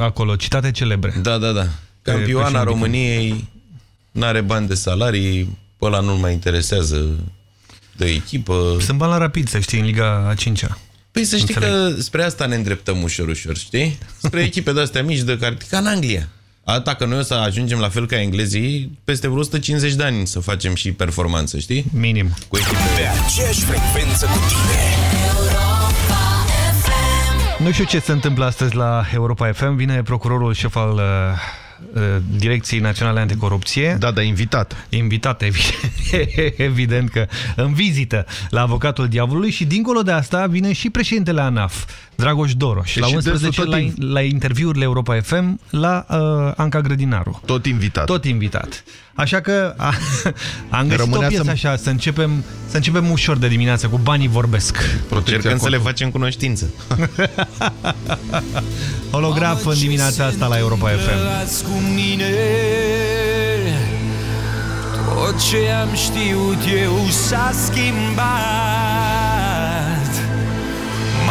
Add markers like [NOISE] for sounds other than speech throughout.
acolo, citate celebre. Da, da, da. Campioana României n-are bani de salarii, pe ăla nu mai interesează de echipă. Sunt bani la rapid, să știi, în Liga a 5 -a. Păi să știi Înțeleg. că spre asta ne îndreptăm ușor, ușor, știi? Spre [LAUGHS] echipe de-astea mici, de care, ca în Anglia. Asta că noi o să ajungem la fel ca englezii peste vreo 150 de ani să facem și performanță, știi? Minim. Cu echipe. Pe aceeași frecvență cu tine. Nu știu ce se întâmplă astăzi la Europa FM. Vine procurorul șef al uh, uh, Direcției Naționale Anticorupție. Da, da, invitat. Invitat, evident, [LAUGHS] evident că în vizită la avocatul diavolului și dincolo de asta vine și președintele ANAF, Dragoș Doroș, la 11 la, la interviurile Europa FM la uh, Anca Grădinaru. Tot invitat. Tot invitat. Așa că a, [LAUGHS] am găsit Rămânea o piesă să... așa, să începem, să începem ușor de dimineață, cu banii vorbesc. Încercăm să le facem cunoștință. [LAUGHS] Holograf în dimineața asta la Europa FM. Cu mine, tot ce am știut eu s-a schimbat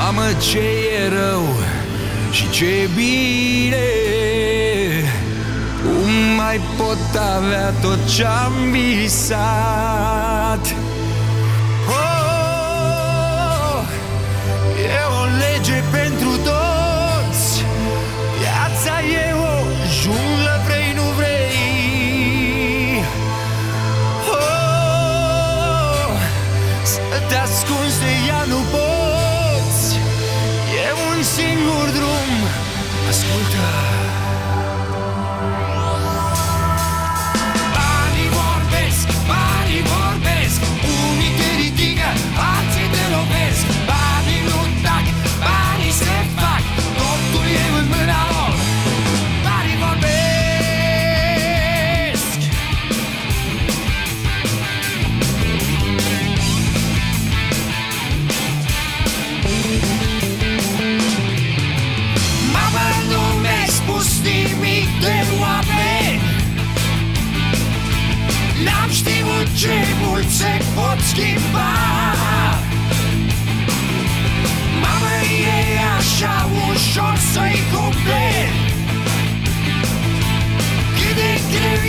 Mamă, ce e rău și ce e bine Cum mai pot avea tot ce-am visat? Oh, E o lege pentru știut ce mult se pot schimba Mamă, e așa ușor să-i cumperi Cât de greu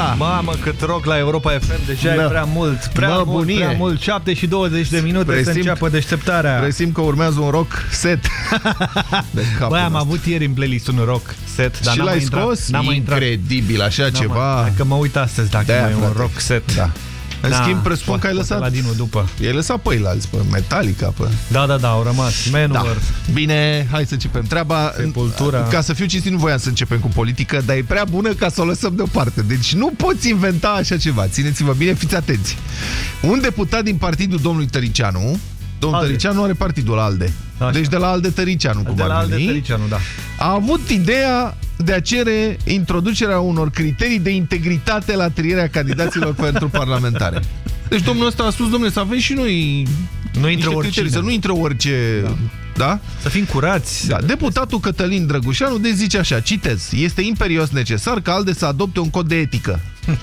Manga! Mamă, cât rock la Europa FM, deja da. e prea mult, prea Mă, mult, bunie. prea mult. 7 și 20 de minute Presimt- să înceapă deșteptarea. Presim că urmează un rock set. [LAUGHS] de capul Băi, am nostru. avut ieri în playlist un rock set, dar și n-am mai l-ai intrat. scos? N-am mai intrat. Incredibil, așa N-am ceva. mai- Că mă uit astăzi dacă De-aia, mai e un frate. rock set. Da. În Da, schimb, presupun că ai poate lăsat... La Dinu după. I-ai lăsat pe alți, pe Metallica, pe... Da, da, da, au rămas. Manowar. Da. Bine, hai să începem treaba. Sepultura. Ca să fiu cinstit, nu voiam să începem cu politică, dar e prea bună ca să o lăsăm deoparte. Deci nu poți inventa așa ceva. Țineți-vă bine, fiți atenți. Un deputat din partidul domnului Tăricianu, domnul ALDE. Tăricianu are partidul ALDE. Așa. Deci de la ALDE Tăricianu, cum De la ar Alde veni, Tăricianu, da. a avut ideea de a cere introducerea unor criterii de integritate la trierea candidaților [LAUGHS] pentru parlamentare. Deci domnul ăsta a spus, domnule, să avem și noi Nu niște intră oricine. criterii, să nu intre orice... Da? da? Să fim curați. Da, deputatul Cătălin Drăgușanu de zice așa, citez, este imperios necesar ca ALDE să adopte un cod de etică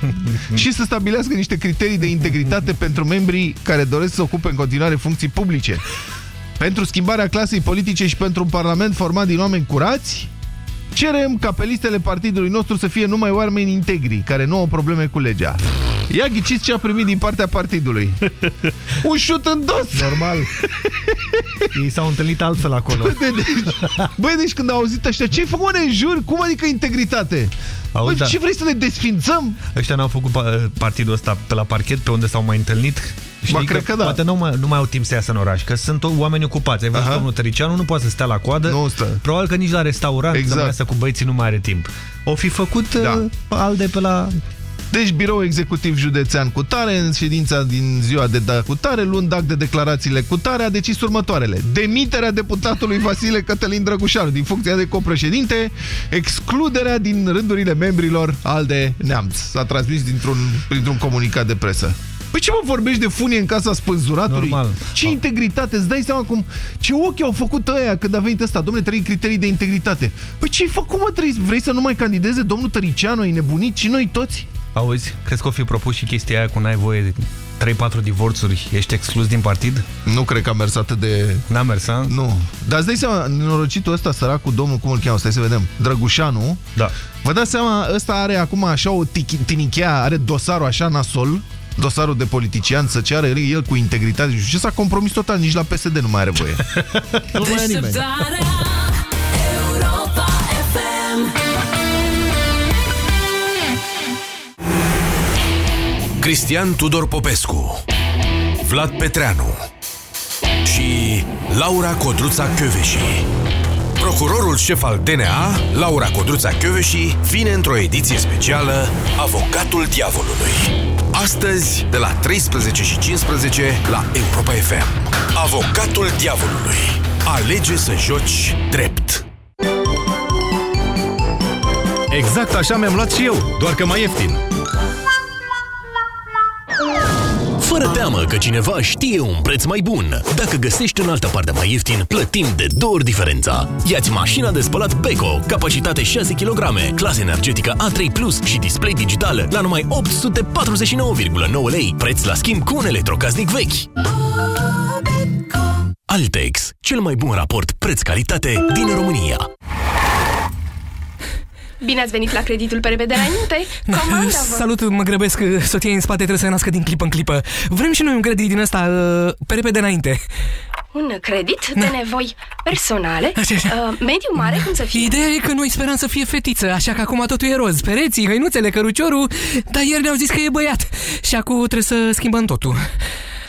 [LAUGHS] și să stabilească niște criterii de integritate pentru membrii care doresc să ocupe în continuare funcții publice. Pentru schimbarea clasei politice și pentru un parlament format din oameni curați, cerem ca pe listele partidului nostru să fie numai oameni integri, care nu au probleme cu legea. Ia ghiciți ce a primit din partea partidului. [LAUGHS] Un șut în dos! Normal. Ei s-au întâlnit altfel acolo. Băi, deci, băi, deci când au auzit ăștia, ce-ai făcut, mă, jur? Cum adică integritate? Auzi, Băi, da. ce vrei să ne desfințăm? Ăștia n-au făcut pa- partidul ăsta pe la parchet, pe unde s-au mai întâlnit. Știi cred că da. Poate nu mai, nu mai au timp să iasă în oraș, că sunt o- oameni ocupați. Ai văzut Aha. domnul Tăricianu, nu poate să stea la coadă. Nu stă. Probabil că nici la restaurant Exact. să mai iasă cu băieții nu mai are timp. O fi făcut Da. da. alde pe la... Deci, birou executiv județean cu tare, în ședința din ziua de da cu tare, luând act de declarațiile cu tare, a decis următoarele. Demiterea deputatului Vasile Cătălin Drăgușanu din funcția de copreședinte, excluderea din rândurile membrilor al de Neamț. S-a transmis dintr-un printr-un comunicat de presă. Păi ce mă vorbești de funie în casa spânzuratului? Normal. Ce integritate, îți dai seama cum... Ce ochi au făcut ăia când a venit ăsta? Domnule, trei criterii de integritate. Păi ce-ai făcut, mă, trei? Vrei să nu mai candideze domnul Tăricianu? Ai nebunit și noi toți? Auzi, crezi că o fi propus și chestia aia cu n-ai voie 3-4 divorțuri, ești exclus din partid? Nu cred că a mers atât de... N-a mers, a? Nu. Dar îți dai seama, nenorocitul ăsta, săracul, domnul, cum îl cheamă? Stai să vedem. Drăgușanu. Da. Vă dați seama, ăsta are acum așa o tichi- tinichea, are dosarul așa nasol, dosarul de politician, să ceară el cu integritate. Și ce s-a compromis total, nici la PSD nu mai are voie. [LAUGHS] nu mai are nimeni. Deșteptarea Europa FM Cristian Tudor Popescu Vlad Petreanu și Laura Codruța Căveși. Procurorul șef al DNA, Laura Codruța Căveși, vine într-o ediție specială Avocatul Diavolului. Astăzi, de la 13 și 15 la Europa FM. Avocatul Diavolului. Alege să joci drept. Exact așa mi-am luat și eu, doar că mai ieftin. Fără teamă că cineva știe un preț mai bun. Dacă găsești în altă parte mai ieftin, plătim de două ori diferența. Iați mașina de spălat Beko, capacitate 6 kg, clasă energetică A3+, Plus și display digital la numai 849,9 lei, preț la schimb cu un electrocasnic vechi. Altex, cel mai bun raport preț-calitate din România. Bine ați venit la creditul pe repede înainte. Comanda vă. Salut, mă grăbesc, soția e în spate, trebuie să nască din clipă în clipă. Vrem și noi un credit din ăsta, uh, pe repede înainte. Un credit de nevoi personale, Așa, așa. uh, mediu mare, cum să fie. Ideea e că noi speram să fie fetiță, așa că acum totul e roz. Pereții, hăinuțele, căruciorul, dar ieri ne-au zis că e băiat. Și acum trebuie să schimbăm totul.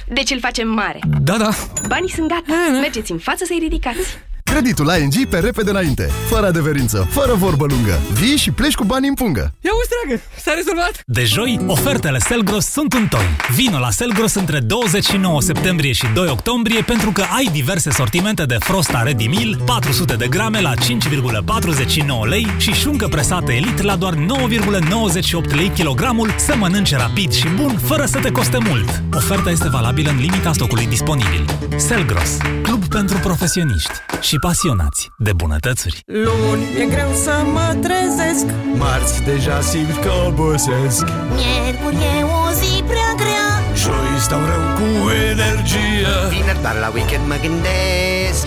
Deci îl facem mare. Da, da. Banii sunt gata. Da, da. Mergeți în față să-i ridicați. Creditul ING pe repede înainte, fără adeverință, fără vorbă lungă. Vii și pleci cu bani în pungă. Ia uite, dragă, s-a rezolvat. De joi, ofertele Selgros sunt un ton. Vino la Selgros între 29 septembrie și 2 octombrie pentru că ai diverse sortimente de Frosta Ready Meal, 400 de grame la 5,49 lei și șuncă presată Elite la doar 9,98 lei kilogramul să mănânce rapid și bun fără să te coste mult. Oferta este valabilă în limita stocului disponibil. Selgros, club pentru profesioniști și pasionați de bunătățuri. Luni e greu să mă trezesc Marți deja simt că obosesc. Miercuri e o zi prea grea Joi stau rău cu energie. Vineri doar la weekend mă gândesc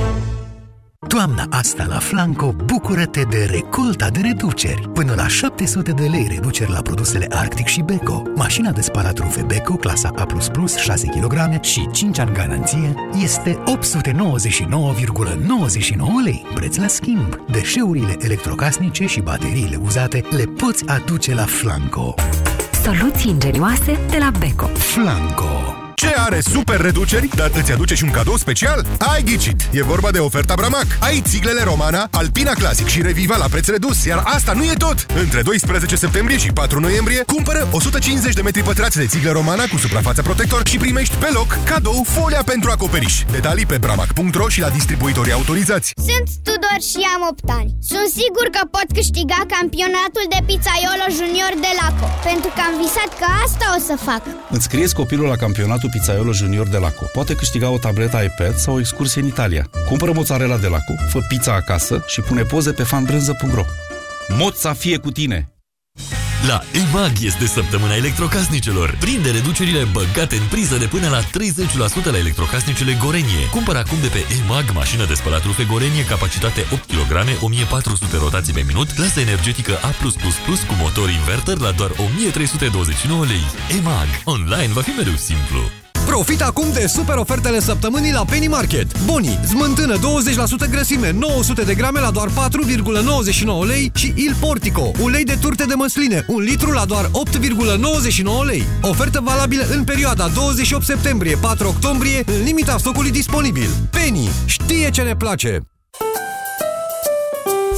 Toamna asta la Flanco, bucură-te de recolta de reduceri. Până la 700 de lei reduceri la produsele Arctic și Beko. Mașina de spălat rufe Beko, clasa A++, 6 kg și 5 ani garanție, este 899,99 lei. Preț la schimb. Deșeurile electrocasnice și bateriile uzate le poți aduce la Flanco. Soluții ingenioase de la Beko. Flanco. Ce are super reduceri, dar îți aduce și un cadou special? Ai ghicit! E vorba de oferta Bramac. Ai țiglele Romana, Alpina Classic și Reviva la preț redus, iar asta nu e tot! Între 12 septembrie și 4 noiembrie, cumpără 150 de metri pătrați de țiglă Romana cu suprafața protector și primești pe loc cadou folia pentru acoperiș. Detalii pe bramac.ro și la distribuitorii autorizați. Sunt Tudor și am 8 ani. Sunt sigur că pot câștiga campionatul de pizzaiolo junior de Laco, pentru că am visat că asta o să fac. Înscrieți copilul la campionatul Pizzaiolo Junior de Laco. Poate câștiga o tabletă iPad sau o excursie în Italia. Cumpără mozzarella de Laco, fă pizza acasă și pune poze pe fanbrânză.ro. Moța fie cu tine! La EMAG este săptămâna electrocasnicelor. Prinde reducerile băgate în priză de până la 30% la electrocasnicele Gorenie. Cumpără acum de pe EMAG mașină de spălat rufe Gorenie, capacitate 8 kg, 1400 rotații pe minut, clasă energetică A+++ cu motor inverter la doar 1329 lei. EMAG. Online va fi mereu simplu. Profit acum de super ofertele săptămânii la Penny Market. Boni, smântână 20% grăsime, 900 de grame la doar 4,99 lei și Il Portico, ulei de turte de măsline, 1 litru la doar 8,99 lei. Ofertă valabilă în perioada 28 septembrie-4 octombrie, în limita stocului disponibil. Penny știe ce ne place!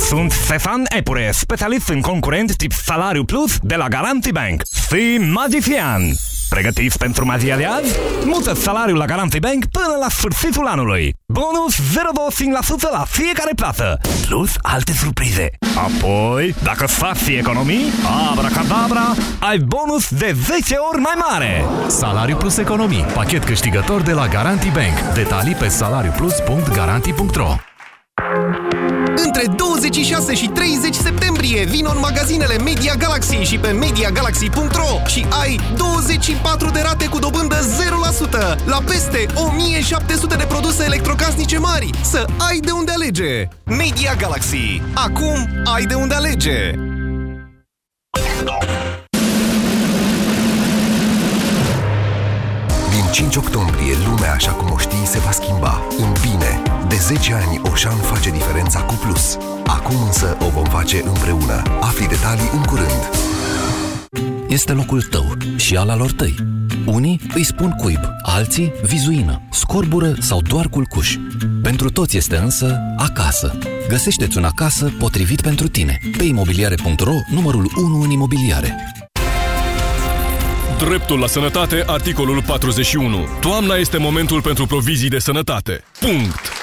Sunt Stefan Epure, specialist în concurent tip Salariu Plus de la Garanti Bank. Fii magician! Pregătiți pentru magia de azi? Mută salariul la Garanti Bank până la sfârșitul anului. Bonus 0,25% la fiecare plată, plus alte surprize. Apoi, dacă faci economii, abracadabra, ai bonus de 10 ori mai mare. Salariu plus economii. Pachet câștigător de la Garanti Bank. Detalii pe salariuplus.garanti.ro Între 26 și 30 septembrie vin în magazinele Media Galaxy și pe MediaGalaxy.ro și ai 24 de rate cu dobândă 0% la peste 1700 de produse electrocasnice mari. Să ai de unde alege! Media Galaxy. Acum ai de unde alege! Din 5 octombrie, lumea așa cum o știi se va schimba. În bine. De 10 ani, Oșan face diferența cu plus. Acum însă o vom face împreună. Afli detalii în curând. Este locul tău și al alor tăi. Unii îi spun cuib, alții vizuină, scorbură sau doar culcuș. Pentru toți este însă acasă. Găsește-ți un acasă potrivit pentru tine. Pe imobiliare.ro, numărul 1 în imobiliare. Dreptul la sănătate, articolul 41. Toamna este momentul pentru provizii de sănătate. Punct.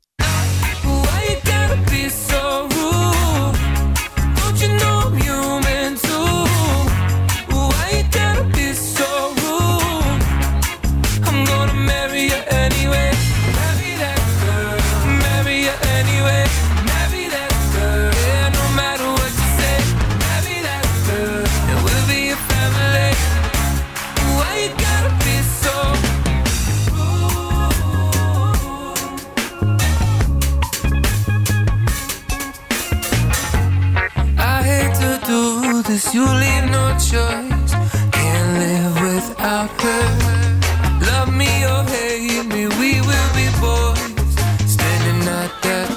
This, you leave no choice. Can't live without her. Love me or hate me, we will be boys. Standing at that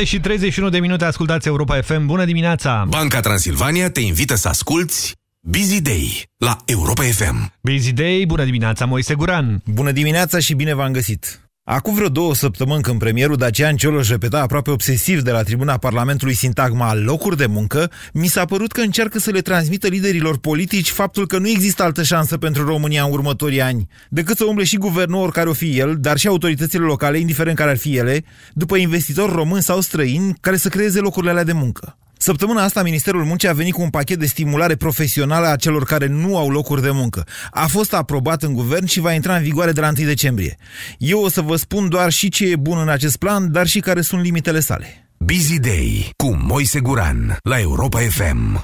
7 și 31 de minute ascultați Europa FM. Bună dimineața! Banca Transilvania te invită să asculti Busy Day la Europa FM. Busy Day, bună dimineața, Moise Guran! Bună dimineața și bine v-am găsit! Acum vreo două săptămâni când premierul Dacian Cioloș repeta aproape obsesiv de la tribuna Parlamentului sintagma locuri de muncă, mi s-a părut că încearcă să le transmită liderilor politici faptul că nu există altă șansă pentru România în următorii ani, decât să umble și guvernul oricare o fi el, dar și autoritățile locale, indiferent care ar fi ele, după investitori români sau străini care să creeze locurile alea de muncă. Săptămâna asta Ministerul Muncii a venit cu un pachet de stimulare profesională a celor care nu au locuri de muncă. A fost aprobat în guvern și va intra în vigoare de la 1 decembrie. Eu o să vă spun doar și ce e bun în acest plan, dar și care sunt limitele sale. Busy Day cu Moise Guran la Europa FM.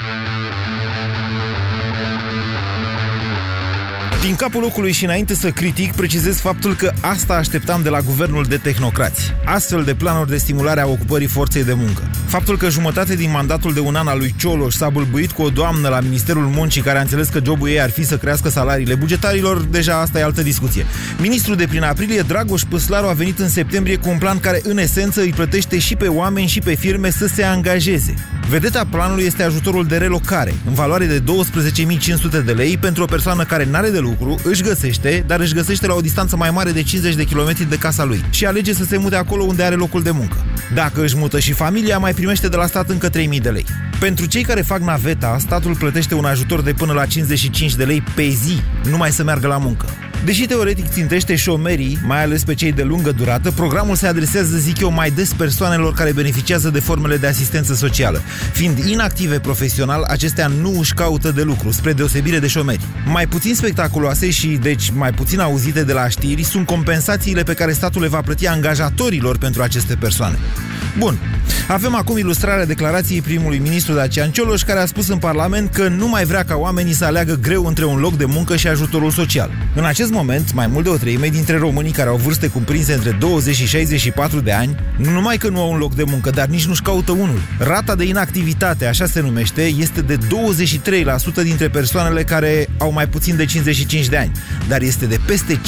Din capul locului și înainte să critic, precizez faptul că asta așteptam de la guvernul de tehnocrați. Astfel de planuri de stimulare a ocupării forței de muncă. Faptul că jumătate din mandatul de un an al lui Cioloș s-a bâlbâit cu o doamnă la Ministerul Muncii care a înțeles că jobul ei ar fi să crească salariile bugetarilor, deja asta e altă discuție. Ministrul de prin aprilie, Dragoș Păslaru, a venit în septembrie cu un plan care în esență îi plătește și pe oameni și pe firme să se angajeze. Vedeta planului este ajutorul de relocare, în valoare de 12.500 de lei pentru o persoană care n-are de lucru, își găsește, dar își găsește la o distanță mai mare de 50 de kilometri de casa lui și alege să se mute acolo unde are locul de muncă. Dacă își mută și familia, mai primește de la stat încă 3.000 de lei. Pentru cei care fac naveta, statul plătește un ajutor de până la 55 de lei pe zi, numai să meargă la muncă. Deși teoretic țintește șomerii, mai ales pe cei de lungă durată, programul se adresează, zic eu, mai des persoanelor care beneficiază de formele de asistență socială. Fiind inactive profesional, acestea nu își caută de lucru, spre deosebire de șomeri. Mai puțin spectaculoase și, deci, mai puțin auzite de la știri sunt compensațiile pe care statul le va plăti angajatorilor pentru aceste persoane. Bun. Avem acum ilustrarea declarației primului ministru Dacian Cioloș, care a spus în Parlament că nu mai vrea ca oamenii să aleagă greu între un loc de muncă și ajutorul social. În acest moment, mai mult de o treime dintre românii care au vârste cuprinse între 20 și 64 de ani, nu numai că nu au un loc de muncă, dar nici nu-și caută unul. Rata de inactivitate, așa se numește, este de 23% dintre persoanele care au mai puțin de 55 de ani, dar este de peste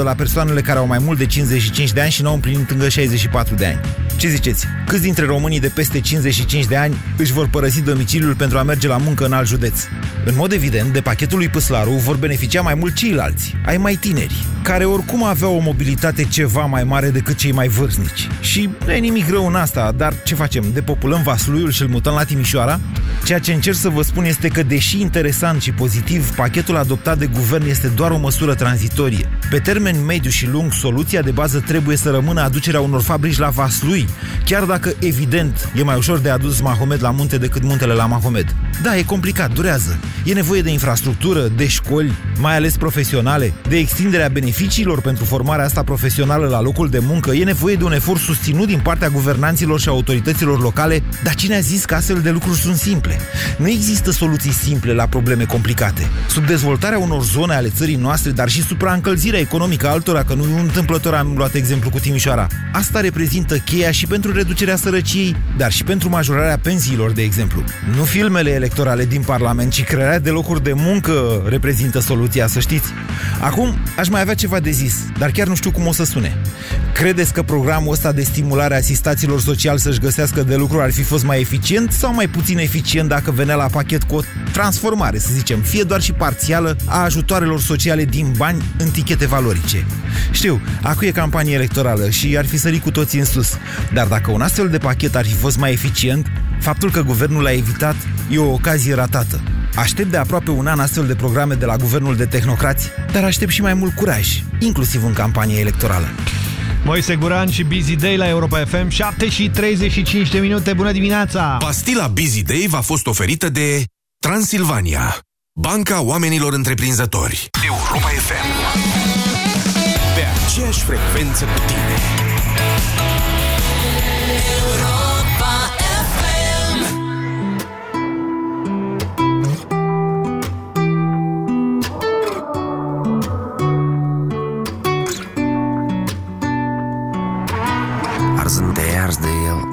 56% la persoanele care au mai mult de 55 de ani și nu au împlinit încă 64 de ani. Ce ziceți? Câți dintre românii de peste 55 de ani își vor părăsi domiciliul pentru a merge la muncă în alt județ? În mod evident, de pachetul lui Păslaru vor beneficia mai mult ceilalți, ai mai tineri, care oricum aveau o mobilitate ceva mai mare decât cei mai vârstnici. Și nu e nimic rău în asta, dar ce facem? Depopulăm Vasluiul și îl mutăm la Timișoara? Ceea ce încerc să vă spun este că, deși interesant și pozitiv, pachetul adoptat de guvern este doar o măsură tranzitorie. Pe termen mediu și lung, soluția de bază trebuie să rămână aducerea unor fabrici la Vaslui, chiar dacă, evident, e mai ușor de adus Mahomed la munte decât muntele la Mahomed. Da, e complicat, durează. E nevoie de infrastructură, de școli, mai ales profesionale, de extinderea beneficiilor pentru formarea asta profesională la locul de muncă, e nevoie de un efort susținut din partea guvernanților și autorităților locale, dar cine a zis că astfel de lucruri sunt simple? Nu există soluții simple la probleme complicate. Subdezvoltarea unor zone ale țării noastre, dar și supraîncălzirea economică a altora, că nu întâmplător am luat exemplu cu Timișoara. Asta reprezintă cheia și pentru reducerea sărăciei, dar și pentru majorarea pensiilor, de exemplu. Nu filmele electorale din Parlament, ci crearea de locuri de muncă reprezintă soluția, să știți. Acum, aș mai avea ceva de zis, dar chiar nu știu cum o să sune. Credeți că programul ăsta de stimulare a asistaților social să-și găsească de lucru ar fi fost mai eficient sau mai puțin eficient dacă venea la pachet cu o transformare, să zicem, fie doar și parțială, a ajutoarelor sociale din bani în tichete valorice? Știu, acum e campanie electorală și ar fi sărit cu toții în sus, dar dacă un astfel de pachet ar fi fost mai eficient, faptul că guvernul l-a evitat e o ocazie ratată. Aștept de aproape un an astfel de programe de la guvernul de tehnocrați, dar aștept și mai mult curaj, inclusiv în campanie electorală. Moise Guran și Busy Day la Europa FM 7 și 35 de minute, bună dimineața! Pastila Busy Day v-a fost oferită de Transilvania, Banca Oamenilor Întreprinzători. Europa FM. Pe aceeași frecvență cu tine.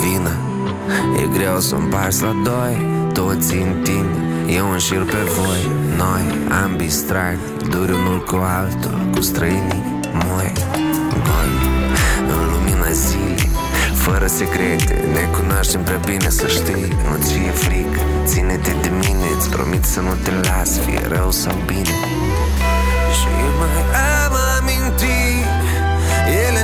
Vină. E greu să împarți la doi Toți în tine Eu în șir pe voi. Noi, ambii strani Duri unul cu altul Cu străinii moi. Goi În lumina zilei Fără secrete Ne cunoaștem prea bine să știi. Nu ți e frică Ține-te de mine Îți promit să nu te las Fie rău sau bine. Și mai am amintiri el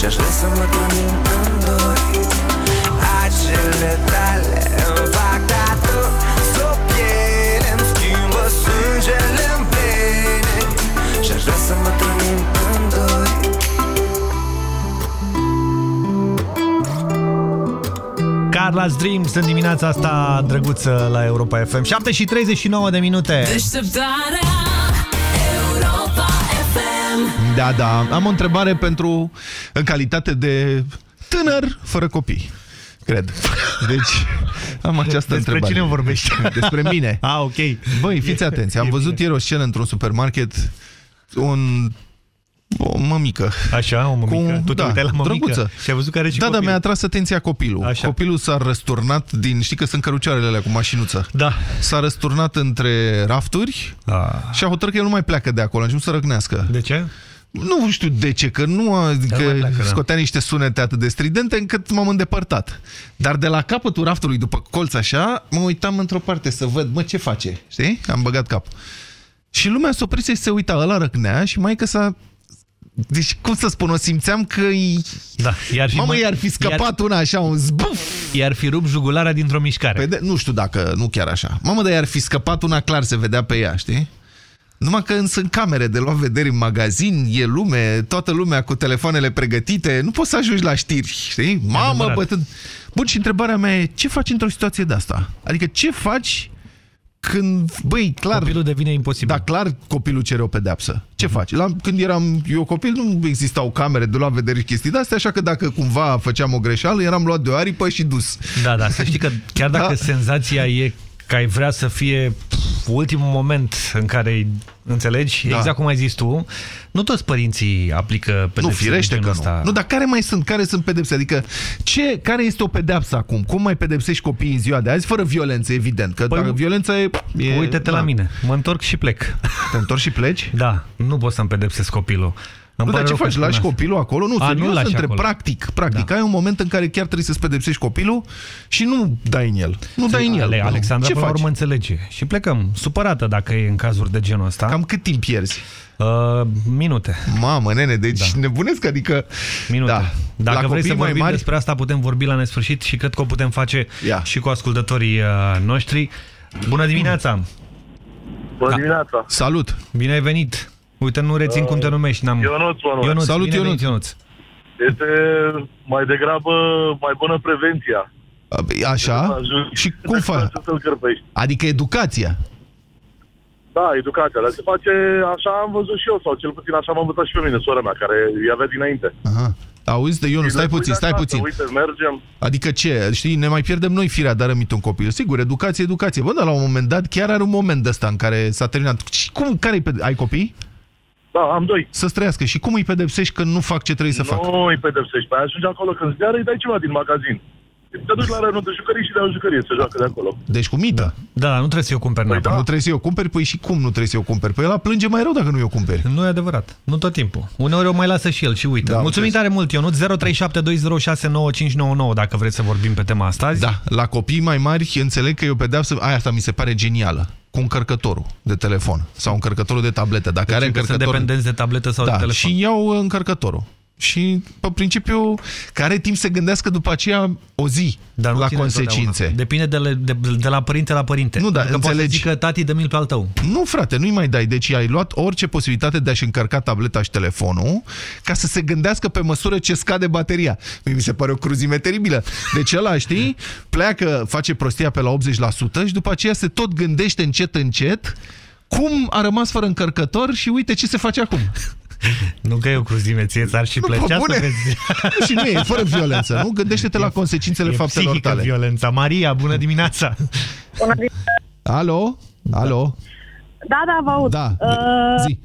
și aș vrea să mă trănim în doi. Acele tale îmi fac tatu Sub piele îmi schimbă sângele în vene Și aș vrea să mă trănim în doi. Carla's Dreams în dimineața asta drăguță la Europa FM 7 și 39 de minute. Deșteptarea Europa FM Da, da. Am o întrebare pentru, în calitate de tânăr fără copii. Cred. Deci, am această Despre întrebare. cine vorbești? [LAUGHS] Despre mine. Ah, ok. Băi, fiți atenți. Am văzut ieri o scenă într-un supermarket, un o mămică. Așa, o mămică. Cu, tu te da, uitai la mămică drăguță. și ai văzut că are și Da, dar copil. mi-a atras atenția copilul. Așa. Copilul s-a răsturnat din, știi că sunt cărucioarele alea cu mașinuță. Da. S-a răsturnat între rafturi și a hotărât că el nu mai pleacă de acolo, a început să răcnească. De ce? Nu știu de ce, că nu a, mai că pleacă, da. scotea niște sunete atât de stridente încât m-am îndepărtat. Dar de la capătul raftului, după colț așa, mă uitam într-o parte să văd, mă, ce face? Știi? Am băgat cap. Și lumea s-a oprit și se uita, ăla răcnea și mai că s-a... Deci, cum să spun, o simțeam că i Da, iar fi Mamă, mă- i-ar fi scăpat una așa, un zbuf! I-ar fi rupt jugulara dintr-o mișcare. Pe de, nu știu dacă, nu chiar așa. Mamă, dar i-ar fi scăpat una clar, se vedea pe ea, știi? Numai că sunt camere de luat vederi în magazin, e lume, toată lumea cu telefoanele pregătite, nu poți să ajungi la știri, știi? Mamă, adevărat. bătând... Bun, și întrebarea mea e, ce faci într-o situație de asta? Adică ce faci când, băi, clar... Copilul devine imposibil. Da, clar copilul cere o pedeapsă. Ce faci? La, când eram eu copil, nu existau camere de luat vedere și chestii de astea, așa că dacă cumva făceam o greșeală, eram luat de o aripă și dus. Da, da, să știi că chiar dacă Da. senzația e că ai vrea să fie pf, ultimul moment în care îi înțelegi, Da. exact cum ai zis tu, nu toți părinții aplică pedepse Nu, firește de că genul nu. ăsta. Nu, dar care mai sunt? Care sunt pedepse? Adică, ce, care este o pedeapsă acum? Cum mai pedepsești copiii în ziua de azi? Fără violență, evident. Că Păi, dacă violența e... e Uite-te da. la mine, mă întorc și plec. Te întorci și pleci? Da, nu pot să-mi pedepsesc copilul. Îmi Nu, dar pare ce rău că faci? spun Lași asta. copilul acolo? Nu, A, serios, nu-l lași între acolo. practic. Practic, da. ai un moment în care chiar trebuie să-ți pedepsești copilul și nu dai în el. Nu dai în el. Ale, Alexandra, ce până la faci? urmă înțelege. Și plecăm, supărată dacă e în cazuri de genul ăsta. Cam cât timp pierzi? Uh, minute. Mamă, nene, deci da. nebunesc, adică... Minute. Da. Dacă La vrei să copii mai vorbim mari- despre asta, putem vorbi la nesfârșit și cred că o putem face Ia. și cu ascultătorii uh, noștri. Bună dimineața! Bună dimineața! Salut! Bine ai venit! Uite, nu rețin cum te numești. N-am... Ionuț, mă numesc. Ionuț, Salut, bine Ionuț. venit, Ionuț! Este mai degrabă mai bună prevenția. Așa? Și cum faci? Să-l cărpești. Adică educația. Da, educația, dar se face așa am văzut și eu, sau cel puțin așa m-a învățat și pe mine, sora mea, care i avea dinainte. Aha. Auzi, de Ionuț, Și stai le spui puțin, de stai acasă, puțin. Uite, mergem. Adică ce? Știi, ne mai pierdem noi firea de a rămite un copil. Sigur, educație, educație. Bă, dar la un moment dat chiar are un moment ăsta în care s-a terminat. Și cum, care ai copii? Da, am doi. Să-ți trăiască. Și cum îi pedepsești că nu fac ce trebuie să facă? Nu îi pedepsești, pe aia ajunge acolo când ziară, îi dai ceva din magazin. Te duci la rânul de jucării și de o jucărie, se joacă de acolo. Deci cu mită. Da, da, nu trebuie să eu cumperi Păi neapărat. Nu trebuie să eu cumperi? Păi și cum nu trebuie să eu cumperi? Păi ăla plânge mai rău dacă nu eu cumperi. Nu e adevărat. Nu tot timpul. Uneori o mai lasă și el și uite. Da, Mulțumim înțeles. tare mult, Ionut. 0372069599 dacă vreți să vorbim pe tema asta azi. Da, la copii mai mari înțeleg că e o pedeapsă, aia asta mi se pare genială, cu încărcătorul de telefon sau încărcătorul de tabletă. Dacă Deci are că sunt încărcător... dependenți de tabletă sau da, de telefon. și iau încărcătorul. Și, pe principiu, care are timp să gândească după aceea o zi Dar nu la ține consecințe. întotdeauna. Depinde de, le- de, de la părinte la părinte. Nu, da, Adică poate să înțelegi. zică tati, dă-mi pe al tău. Nu, frate, nu-i mai dai. Deci ai luat orice posibilitate de a-și încărca tableta și telefonul ca să se gândească pe măsură ce scade bateria. Mie mi se pare o cruzime teribilă. Deci ăla, știi, pleacă, face prostia pe la 80% și după aceea se tot gândește încet, încet cum a rămas fără încărcător și uite ce se face acum. [LAUGHS] Nu că e o cruzime, ție ți-ar și Nu, pe plăcea bune. să vezi. [LAUGHS] Nu, și nu e, fără violență, nu? Gândește-te la consecințele e faptelor psihică tale. violența. Maria, bună dimineața! Alo? Alo? Da, da, vă aud. Da, Uh, zi.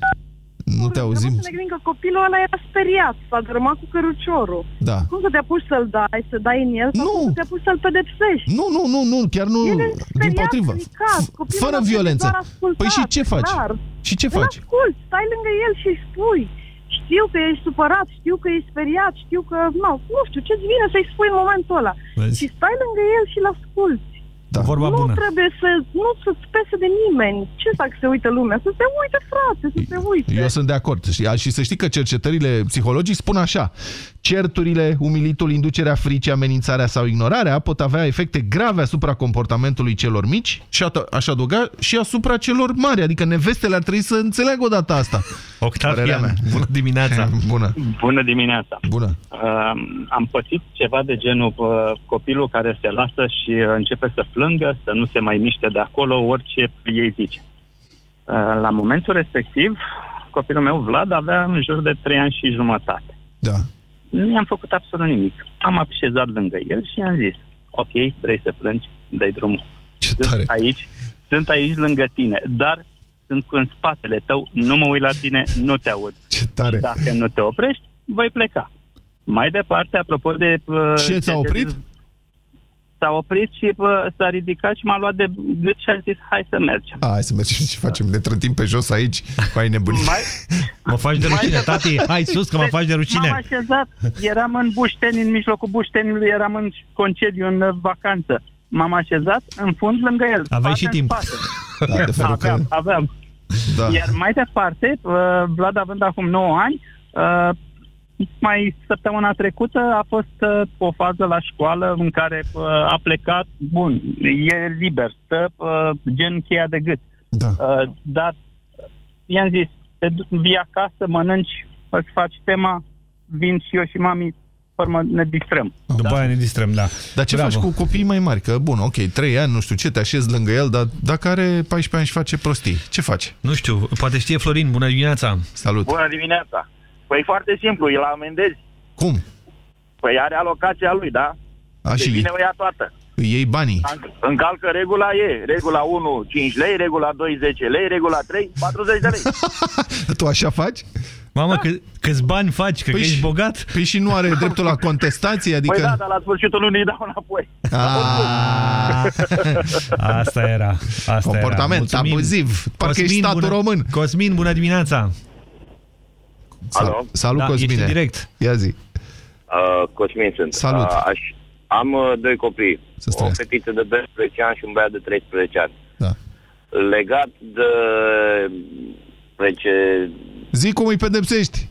Nu te auzim. Să ne gândim că copilul ăla era speriat, s-a dărâmat cu căruciorul. Da. Cum să te apuci să-l dai, să dai în el, sau cum să te apuci să-l pedepsești? Nu, nu, nu, nu, chiar nu, El e din speriat, potrivă. fricat, copilul Fără ăla violență. doar ascultat, Păi și ce faci? clar. Și ce Îl faci? asculti, stai lângă el și îi spui. Știu că ești supărat, știu că ești speriat, știu că, nu, nu știu, ce-ți vine să-i spui în momentul ăla. Vezi? Și stai lângă el și-l asculti. Da. Vorba nu bună. trebuie să, nu să-ți pese de nimeni. Ce fac să se uite lumea? Să se uite, frate, să se uite. Eu sunt de acord. Și, și să știi că cercetările psihologici spun așa. Certurile, umilitul, inducerea fricii, amenințarea sau ignorarea pot avea efecte grave asupra comportamentului celor mici și a- aș adăuga și asupra celor mari. Adică nevestele ar trebui să înțeleagă odată asta. Părerea mea. Octavian, bună dimineața! [LAUGHS] Bună! Bună dimineața! Bună! Uh, am pățit ceva de genul uh, copilul care se lasă și uh, începe să plângă, să nu se mai miște de acolo, orice ei zice. Uh, la momentul respectiv, copilul meu, Vlad, avea în jur de 3 ani și jumătate. Da. Nu i-am făcut absolut nimic. Am așezat lângă el și i-am zis, ok, vrei să plângi, dai drumul. Ce tare. Sunt aici, sunt aici lângă tine, dar sunt în spatele tău, nu mă uit la tine, nu te aud. Ce tare. Dacă nu te oprești, voi pleca. Mai departe, apropo de... Uh, Ce, ți-a ceea oprit? zis- S-a oprit și uh, s-a ridicat și m-a luat de gât și a zis, hai să mergem. A, hai să mergem ce facem. Ne trântim pe jos aici. Mai nebunit. [LAUGHS] Mai, Mă faci de Mai rușine, departe- tati, hai sus că mă faci de M-am rușine. așezat, eram în Bușteni, în mijlocul Buștenului, eram în concediu, în uh, vacanță. M-am așezat în fund lângă el. Aveai spate și în timp. spate. Da, de felul că- aveam, aveam. Da. Iar mai departe, uh, Vlad având acum 9 ani, uh, mai săptămâna trecută a fost uh, o fază la școală în care uh, a plecat, bun, e liber, stă uh, gen cheia de gât. Da. Uh, dar i-am zis, te du- vii acasă, mănânci, îți faci tema, vin și eu și mami, formă ne distrăm. După aia ne distrăm, da. Dar ce Bravo. faci cu copiii mai mari? Că, bun, ok, 3 ani, nu știu ce, te așezi lângă el, dar dacă are 14 ani și face prostii, ce faci? Nu știu, poate știe Florin, bună dimineața! Salut! Bună dimineața! Păi foarte simplu, îl amendezi. Cum? Păi are alocația lui, da? A, De și bine o ia toată. îi iei banii. Încalcă regula e. Regula 1, 5 lei, regula 2, 10 lei, regula 3, 40 de lei. [LAUGHS] Tu așa faci? Mamă, câ câți bani faci? Că, Păi că ești și- bogat? Păi și nu are dreptul la [LAUGHS] contestație? Adică... Păi da, dar la sfârșitul lunii îi dau înapoi. Ah, [LAUGHS] Asta era. Asta Comportament era. Mulțumim. abuziv. Parcă ești statul bună, român. Cosmin, bună dimineața! Alo? Salut, Da, Cosmine. ești în direct. Ia zi. Uh, Cosmin sunt. Salut. Uh, aș, am uh, doi copii. Să o fetiță de 12 ani și un băiat de 13 ani. Da. Legat de... Deci, Zi cum îi pedepsești.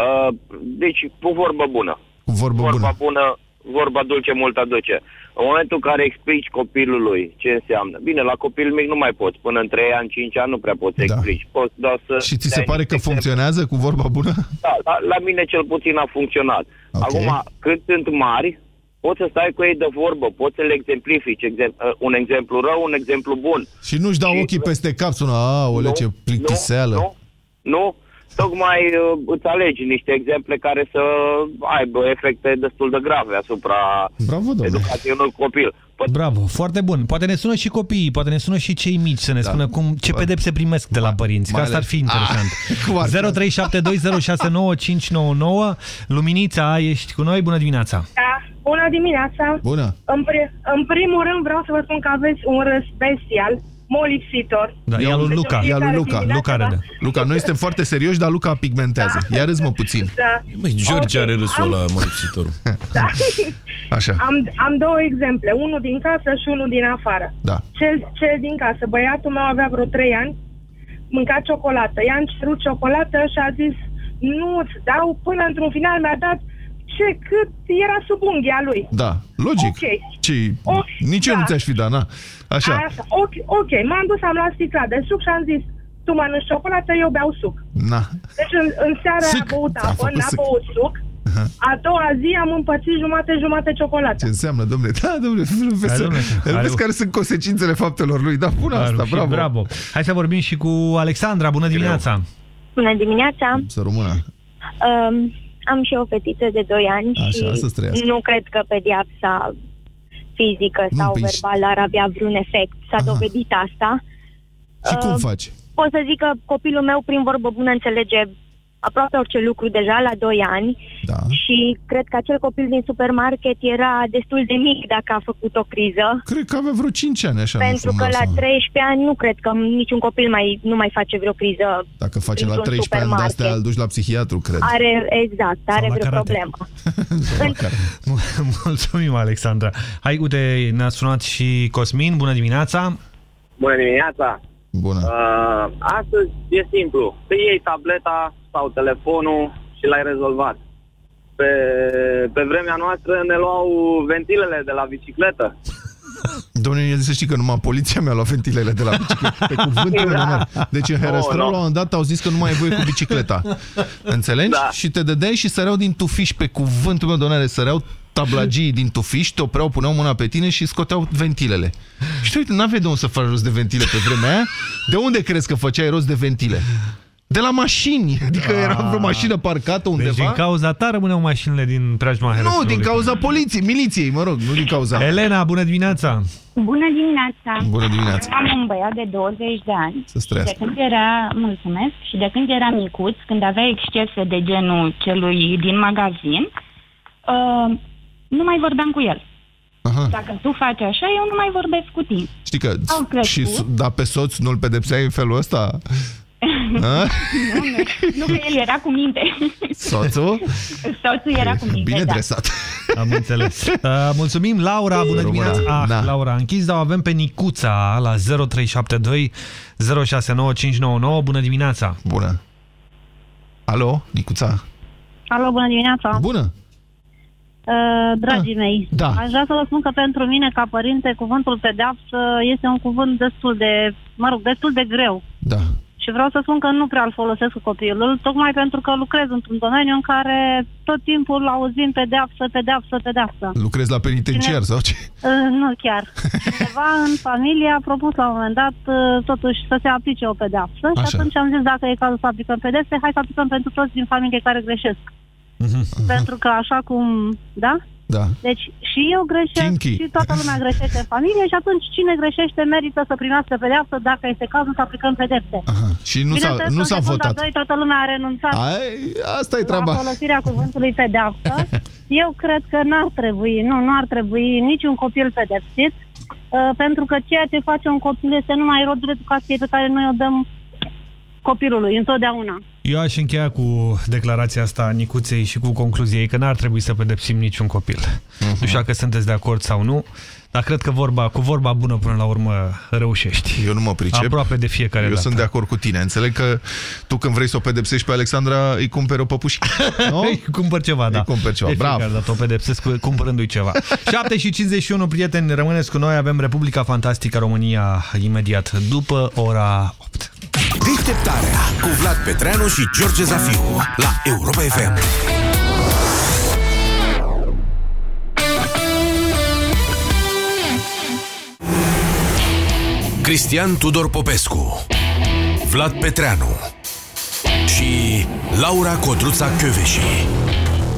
uh, deci cu vorbă bună. Cu vorbă vorba bună. bună, vorba dulce, mult aduce. În momentul în care explici copilului ce înseamnă. Bine, la copil mic nu mai poți. Până în 3 ani, 5 ani nu prea poți să explici. Poți doar să... Și ți se dai pare niște că funcționează cu vorba bună? Da, la, la mine cel puțin a funcționat. Ok. Acum, cât sunt mari, poți să stai cu ei de vorbă, poți să le exemplifici. Exem- uh, un exemplu rău, un exemplu bun. Și nu-și dau ochii peste cap, sună, aole, ce plictiseală. Nu, nu. Tocmai uh, îți alegi niște exemple care să aibă efecte destul de grave asupra Bravo, educației unui copil. Bravo, foarte bun. Poate ne sună și copiii, poate ne sună și cei mici să ne spună cum, ce pedepse primesc de la părinți, că mai asta ar ales- fi interesant. Ah, cu 0372069599 Luminița, ești cu noi, bună dimineața! Da, bună dimineața! Bună! În, pri- în primul rând vreau să vă spun că aveți un râs bestial, molipsitor. Da, ia lui Deci Luca, în ia lui fiecare Luca. dimineață, Luca, da? râde. Luca, noi suntem foarte serioși, dar Luca pigmentează. Ia râzi mă puțin. Da. Măi, George Ok, are râsul am- ăla molipsitorul. [LAUGHS] Da. Așa. Am, am două exemple, unul din casă și unul din afară. Da. Cel, cel din casă, băiatul meu avea vreo 3 ani, mânca ciocolată. I-am cerut ciocolată și a zis, nu îți dau, până într-un final mi-a dat ce cât era sub unghia lui. Da, logic. Ok. Ce, Ok, nici eu da. nu ți-aș fi dat, na. Așa. Așa. Ok, ok, m-am dus, am luat sticla de suc și am zis, tu mănânci ciocolată, eu beau suc. Na. Deci în, în seara Suc. a băut A apă, făcut n-a suc. băut suc. A doua zi am împărțit jumate-jumate ciocolată. Ce înseamnă, domnule? Da, domnule, îl vezi, Da, domnule. îl Are- vezi care sunt consecințele faptelor lui. Da, bună Ar asta, fi, bravo. bravo. Hai să vorbim și cu Alexandra, bună dimineața! Bună dimineața! Să rămână. Um, am și o fetiță de 2 ani Așa, și să-ți trăiască. nu cred că pediapsa fizică Nu, sau păi- verbală ar avea vreun efect. S-a dovedit asta. Și cum Uh, faci? Pot să zic că copilul meu, prin vorbă bună, înțelege aproape orice lucru deja la 2 ani da. și cred că acel copil din supermarket era destul de mic dacă a făcut o criză. Cred că avea vreo 5 ani, așa. pentru nu că știu, la mă- 13 ani nu cred că niciun copil mai, nu mai face vreo criză. Dacă face la într-un 13 ani de astea, supermarket. îl duci la psihiatru, cred. Are, exact, are la vreo karate. problemă. [LAUGHS] Mulțumim, Alexandra. Hai, uite, ne-a sunat și Cosmin, bună dimineața! Bună dimineața! Bună! Uh, astăzi e simplu. Te iei tableta sau telefonul și l-ai rezolvat. Pe, pe vremea noastră ne luau ventilele de la bicicletă. [LAUGHS] Domnule, să știi că numai poliția mi-a luat ventilele de la bicicletă, pe cuvântul Da. meu. Deci în Herăstrău, Oh, la no. un moment dat, au zis că nu mai e voie cu bicicleta. [LAUGHS] Înțelegi? Da. Și te dădeai și săreau din tufiș, pe cuvântul meu, domnule, săreau tablagii din tufiș, te opreau, puneau mâna pe tine și scoteau ventilele. Și tu, uite, n-aveai de unde să faci rost de ventile pe vremea aia. De unde crezi că făceai rost de ventile? De la mașini. Adică era vreo mașină parcată undeva. Deci din cauza ta rămâneau mașinile din preajma Nu, Herăstrăului. din cauza poliției, miliției, mă rog, nu din cauza... Elena, bună dimineața! Bună dimineața! Bună dimineața! Am un băiat de 20 de ani. Să-ți De trăiască. când era, mulțumesc, și de când era micuț, când avea excese de genul celui din magazin, uh, nu mai vorbeam cu el. Aha. Dacă tu faci așa, eu nu mai vorbesc cu tine. Știi că Au crescut. și s- da pe soț nu-l pedepseai în felul ăsta? [LAUGHS] A? nu, nu, nu, că el era cu minte. Soțul? Soțul era cu minte, Bine da. dresat. Am înțeles. [LAUGHS] Uh, mulțumim, Laura, bună Română. dimineața. Ah, Da. Laura, a închis, dar o avem pe Nicuța la 0372 069599. Bună dimineața! Bună! Alo, Nicuța? Alo, bună dimineața! Bună! Uh, dragii mei, da. aș vrea să vă spun că pentru mine, ca părinte, cuvântul pedeapsă este un cuvânt destul de, mă rog, destul de greu. Da. Și vreau să spun că nu prea îl folosesc cu copilul, tocmai pentru că lucrez într-un domeniu în care tot timpul auzim pedeapsă, pedeapsă, pedeapsă. Lucrezi la penitenciar sau ce? [LAUGHS] Uh, nu chiar. [LAUGHS] Cineva în familie a propus la un moment dat uh, totuși să se aplice o pedeapsă și Așa. atunci am zis dacă e cazul să aplicăm pedepse, hai să aplicăm pentru toți din familie care greșesc. Pentru că așa cum, da? Da. Deci și eu greșesc Kinky. și toată lumea greșește în familie și atunci cine greșește merită să primească pedeapsă dacă este cazul să aplicăm pedepse. Și nu s-a, Bineînțeles, nu în s-a secunda votat. doi, toată lumea a renunțat Ai, asta e treaba. la folosirea cuvântului pedeapsă. [LAUGHS] Eu cred că n-ar trebui, nu, nu ar trebui niciun copil pedepsit, uh, pentru că ceea ce face un copil este numai rodul educației pe care noi o dăm copilului, întotdeauna. Eu aș încheia cu declarația asta a Nicuței și cu concluzia ei că n-ar trebui să pedepsim niciun copil. Nu știu dacă sunteți de acord sau nu, dar cred că vorba, cu vorba bună până la urmă reușești. Eu nu mă pricep. Aproape de fiecare Eu dată. sunt de acord cu tine. Înțeleg că tu când vrei să o pedepsești pe Alexandra, îi cumperi o păpușie. [LAUGHS] Nu? Îi cumpăr ceva, da. Îi cumperi ceva. De Bravo. fiecare dată o pedepsesc cu- cumpărându-i ceva. [LAUGHS] 7 și 51, prieteni, rămâneți cu noi. Avem Republica Fantastică România imediat după ora 8. Deșteptarea cu Vlad Petreanu și George Zafiu la Europa FM. Cristian Tudor Popescu Vlad Petreanu și Laura Codruța Căveși.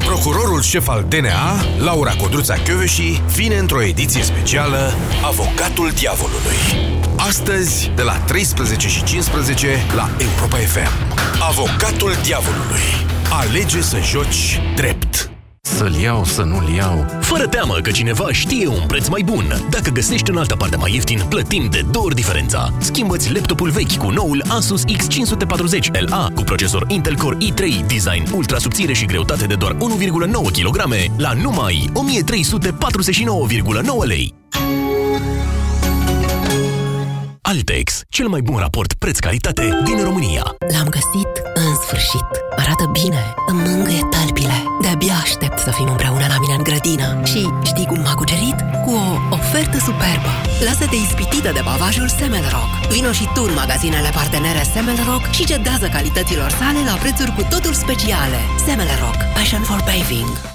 Procurorul șef al DNA, Laura Codruța Căveși, vine într-o ediție specială Avocatul Diavolului. Astăzi, de la 13 și 15 la Europa FM. Avocatul Diavolului. Alege să joci drept. Să-l iau, să nu-l iau. Fără teamă că cineva știe un preț mai bun. Dacă găsești în altă parte mai ieftin, plătim de două ori diferența. Schimbă-ți laptopul vechi cu noul Asus X540 LA Cu procesor Intel Core i3 Design ultra subțire și greutate de doar 1,9 kg La numai 1349,9 lei Altex, cel mai bun raport preț-calitate din România L-am găsit în sfârșit. Arată bine, îmi mângâie talpile. De-abia aștept să fim împreună la mine în grădină. Și știi cum m-a cucerit? Cu o ofertă superbă. Lasă-te ispitită de bavajul Semelrock. Vino și tu în magazinele partenere Semelrock și cedează calităților sale la prețuri cu totul speciale. Semelrock. Passion for paving.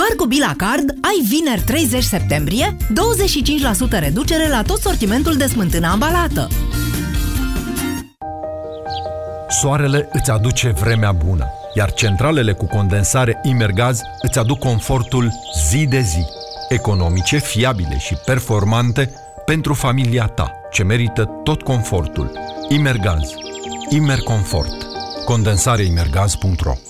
Doar cu Bila Card ai vineri 30 septembrie 25% reducere la tot sortimentul de smântână ambalată. Soarele îți aduce vremea bună, iar centralele cu condensare Imergaz îți aduc confortul zi de zi, economice, fiabile și performante pentru familia ta, ce merită tot confortul. Imergaz. Imerconfort. Condensareimergaz.ro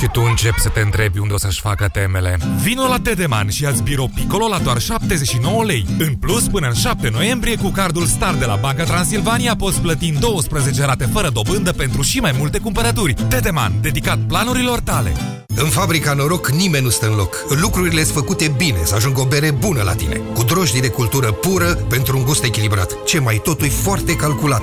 și tu începi să te întrebi unde o să-și facă temele. Vino la Dedeman și ia-ți birou Piccolo la doar 79 lei. În plus, până în 7 noiembrie, cu cardul Star de la Banca Transilvania poți plăti în 12 rate fără dobândă pentru și mai multe cumpărături. Dedeman, dedicat planurilor tale. În fabrica Noroc nimeni nu stă în loc. Lucrurile sunt făcute bine, să ajungă o bere bună la tine. Cu drojdii de cultură pură pentru un gust echilibrat. Ce mai totul e foarte calculat.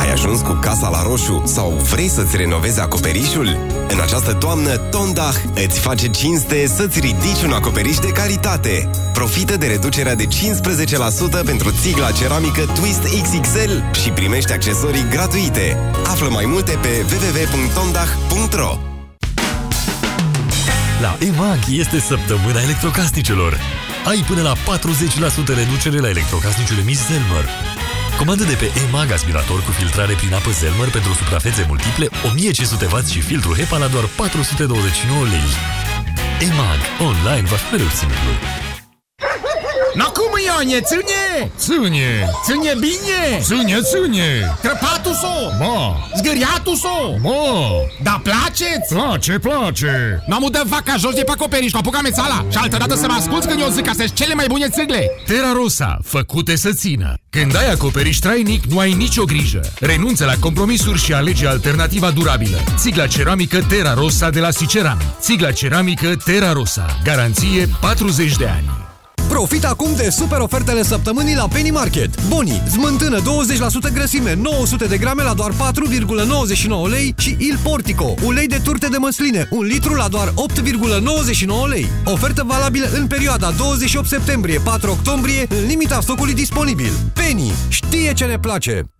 Ai ajuns cu casa la roșu sau vrei să-ți renovezi acoperișul? În această toamnă, Tondah îți face cinste să-ți ridici un acoperiș de calitate. Profită de reducerea de 15% pentru țigla ceramică Twist XXL și primești accesorii gratuite. Află mai multe pe www.tondah.ro La EMAG este săptămâna electrocasnicelor. Ai până la 40% reducere la electrocasnicele Miss Zelmer. Comandă de pe EMAG aspirator cu filtrare prin apă Zelmer pentru suprafețe multiple, 1500W și filtru HEPA la doar 429 lei. EMAG. Online va fi mereu simplu. No cum, Ione, ține! Ține! Ține bine! Ține, ține! Crăpatul so! Ma! Zgâriatul so! Ma! Da place-ți? Place, place! Nu am dă vaca jos de pe acoperiș, cu apuca mețala Și altă dată să mă asculți când eu zic că sunt cele mai bune țigle Terra Rosa, făcute să țină. Când ai acoperiș trainic, nu ai nicio grijă. Renunță la compromisuri și alege alternativa durabilă. Țigla ceramică Terra Rosa de la Siceran. Țigla ceramică Terra Rosa. Garanție 40 de ani. Profit acum de super ofertele săptămânii la Penny Market. Boni, smântână 20% grăsime, 900 de grame la doar 4,99 lei și Il Portico, ulei de turte de măsline, 1 litru la doar 8,99 lei. Ofertă valabilă în perioada 28 septembrie-4 octombrie, în limita stocului disponibil. Penny știe ce ne place!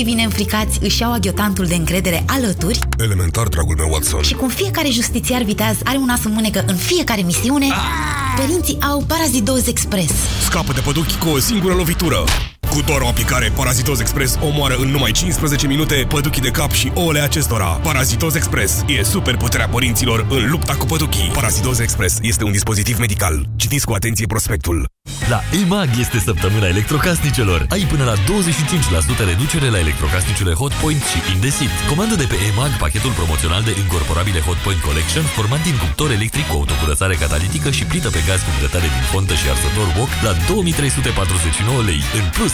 neînfricați își iau aghiotantul de încredere alături Elementar, dragul meu Watson. și cum fiecare justițiar viteaz are un as în mânecă în fiecare misiune, părinții au Parazidoz Express. Scapă de păduchi cu o singură lovitură. Cu doar o aplicare, Parazitos Express omoară în numai 15 minute păduchii de cap și ouăle acestora. Parazitos Express e super puterea părinților în lupta cu păduchii. Parazitos Express este un dispozitiv medical. Citiți cu atenție prospectul. La EMAG este săptămâna electrocasnicelor. Ai până la 25% reducere la electrocasnicele Hotpoint și Indesit. Comandă de pe EMAG pachetul promoțional de incorporabile Hotpoint Collection format din cuptor electric cu autocurățare catalitică și plită pe gaz cu grătare din fontă și arsător wok la 2349 lei. În plus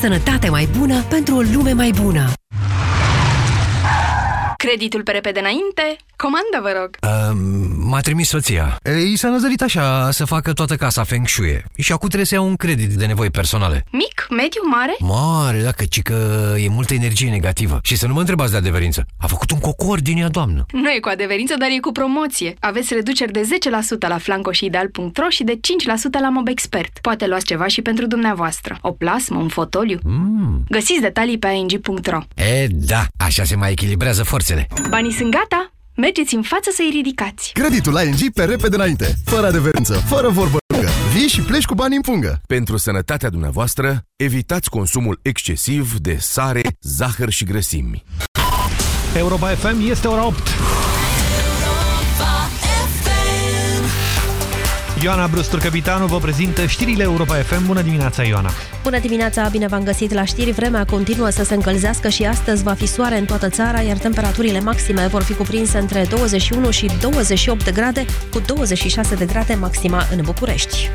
Sănătate mai bună pentru o lume mai bună. Creditul pe repede înainte? Comandă, vă rog. Um, m-a trimis soția. I s-a năzărit așa să facă toată casa feng shui. Și acum trebuie să iau un credit de nevoi personale. Mic, mediu, mare? Mare, dacă ci că e multă energie negativă. Și să nu mă întrebați de adeverință. A făcut un cocor din ea, doamnă. Nu e cu adeverință, dar e cu promoție. Aveți reduceri de 10% la flanco și ideal.ro și de 5% la MobExpert. Poate luați ceva și pentru dumneavoastră. O plasmă, un fotoliu. Mm. Găsiți detalii pe ing.ro. E, da, așa se mai echilibrează forțele. Banii sunt gata? Mergeți în față să-i ridicați. Creditul la ING pe repede înainte, fără adeverință, fără vorbă lungă. Vii și pleci cu bani în pungă. Pentru sănătatea dumneavoastră, evitați consumul excesiv de sare, zahăr și grăsimi. Europa FM este ora 8. Ioana Brustur, capitanul, vă prezintă știrile Europa FM. Bună dimineața, Ioana! Bună dimineața, bine v-am găsit la știri. Vremea continuă să se încălzească și astăzi va fi soare în toată țara, iar temperaturile maxime vor fi cuprinse între 21 și 28 de grade, cu 26 de grade maxima în București.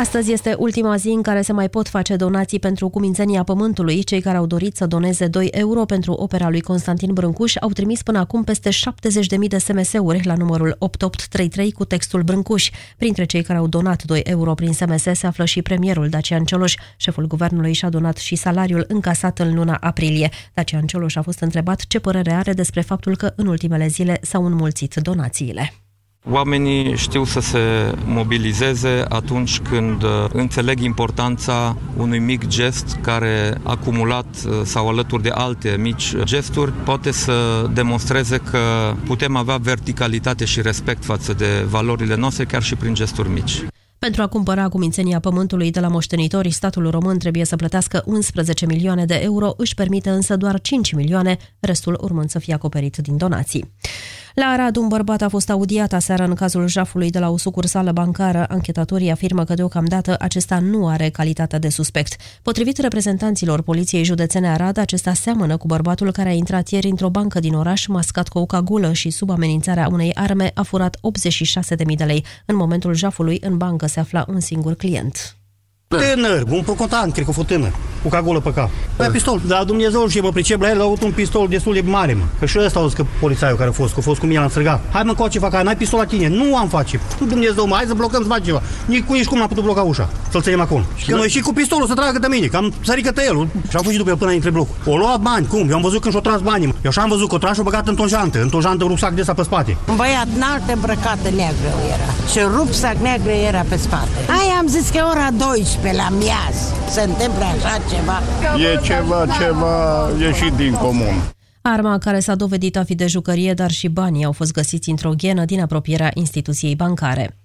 Astăzi este ultima zi în care se mai pot face donații pentru cumințenia pământului. Cei care au dorit să doneze 2 euro pentru opera lui Constantin Brâncuș au trimis până acum peste 70.000 de SMS-uri la numărul 8833 cu textul Brâncuș. Printre cei care au donat 2 euro prin SMS se află și premierul Dacian Cioloș. Șeful guvernului și-a donat și salariul încasat în luna aprilie. Dacian Cioloș a fost întrebat ce părere are despre faptul că în ultimele zile s-au înmulțit donațiile. Oamenii știu să se mobilizeze atunci când uh, înțeleg importanța unui mic gest care, acumulat uh, sau alături de alte mici gesturi, poate să demonstreze că putem avea verticalitate și respect față de valorile noastre chiar și prin gesturi mici. Pentru a cumpăra cumințenia pământului de la moștenitori, statul român trebuie să plătească 11 milioane de euro, își permite însă doar 5 milioane, restul urmând să fie acoperit din donații. La Arad, un bărbat a fost audiat aseară în cazul jafului de la o sucursală bancară. Anchetatorii afirmă că deocamdată acesta nu are calitatea de suspect. Potrivit reprezentanților Poliției Județene Arad, acesta seamănă cu bărbatul care a intrat ieri într-o bancă din oraș, mascat cu o cagulă și sub amenințarea unei arme a furat 86.000 de lei. În momentul jafului, în bancă se afla un singur client. Tânăr, un procontant, cred că a fost tânăr, cu cagulă pe cap. Păi pistol, dar Dumnezeu și mă pricep la el, a avut un pistol destul de mare, mă. Că și ăsta a zis că polițaiul care a fost, că a fost cu mine, l-am străgat. Hai mă, coace, fac, n-ai pistol la tine. Nu am face. Nu Dumnezeu, mă, hai să blocăm, să faci ceva. Nici cu nici cum am putut bloca ușa, să-l ținem acolo. Și că noi și cu pistolul să tragă de mine, că am sărit către el și am fugit după el până între blocul. O luat bani, cum? Eu am văzut când și-o tras banii, mă. Eu și-am văzut că o tras și-o băgat într-o jantă, într-o jantă rucsac de pe spate. Un băiat înalt îmbrăcată neagră era și rupsac neagră era pe spate. Hai am zis că ora 12 la miaz se întâmplă așa ceva. E ceva, ceva ieșit din comun. Arma care s-a dovedit a fi de jucărie, dar și banii au fost găsiți într-o ghenă din apropierea instituției bancare.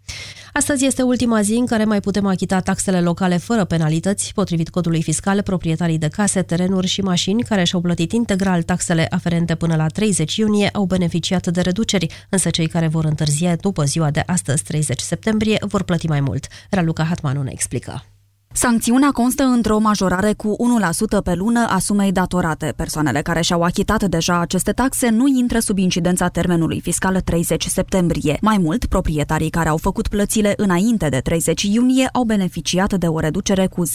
Astăzi este ultima zi în care mai putem achita taxele locale fără penalități. Potrivit codului fiscal, proprietarii de case, terenuri și mașini care și-au plătit integral taxele aferente până la 30 iunie au beneficiat de reduceri, însă cei care vor întârzia după ziua de astăzi, 30 septembrie, vor plăti mai mult. Raluca Hatmanu ne explică. Sancțiunea constă într-o majorare cu 1% pe lună a sumei datorate. Persoanele care și-au achitat deja aceste taxe nu intră sub incidența termenului fiscal 30 septembrie. Mai mult, proprietarii care au făcut plățile înainte de 30 iunie au beneficiat de o reducere cu 10%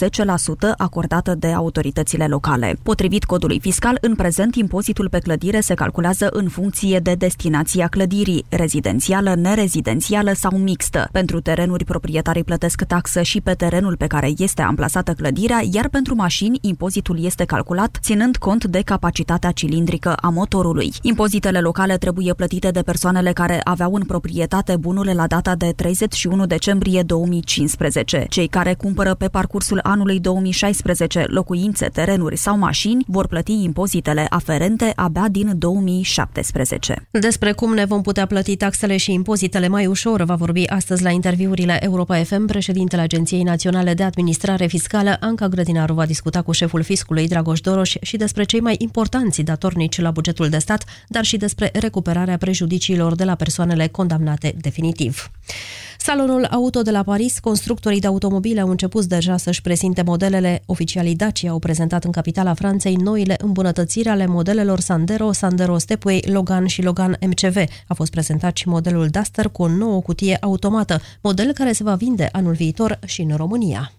acordată de autoritățile locale. Potrivit codului fiscal, în prezent impozitul pe clădire se calculează în funcție de destinația clădirii, rezidențială, nerezidențială sau mixtă. Pentru terenuri, proprietarii plătesc taxă și pe terenul pe care este este amplasată clădirea, iar pentru mașini impozitul este calculat ținând cont de capacitatea cilindrică a motorului. Impozitele locale trebuie plătite de persoanele care aveau în proprietate bunurile la data de 31 decembrie 2015. Cei care cumpără pe parcursul anului 2016 locuințe, terenuri sau mașini vor plăti impozitele aferente abia din 2017. Despre cum ne vom putea plăti taxele și impozitele mai ușor va vorbi astăzi la interviurile Europa FM președintele Agenției Naționale de Administrație administrare fiscală, Anca Grădinaru va discuta cu șeful fiscului Dragoș Doroș și despre cei mai importanți datornici la bugetul de stat, dar și despre recuperarea prejudiciilor de la persoanele condamnate definitiv. Salonul auto de la Paris, constructorii de automobile au început deja să-și prezinte modelele. Oficialii Dacia au prezentat în capitala Franței noile îmbunătățiri ale modelelor Sandero, Sandero Stepway, Logan și Logan MCV. A fost prezentat și modelul Duster cu o nouă cutie automată, model care se va vinde anul viitor și în România.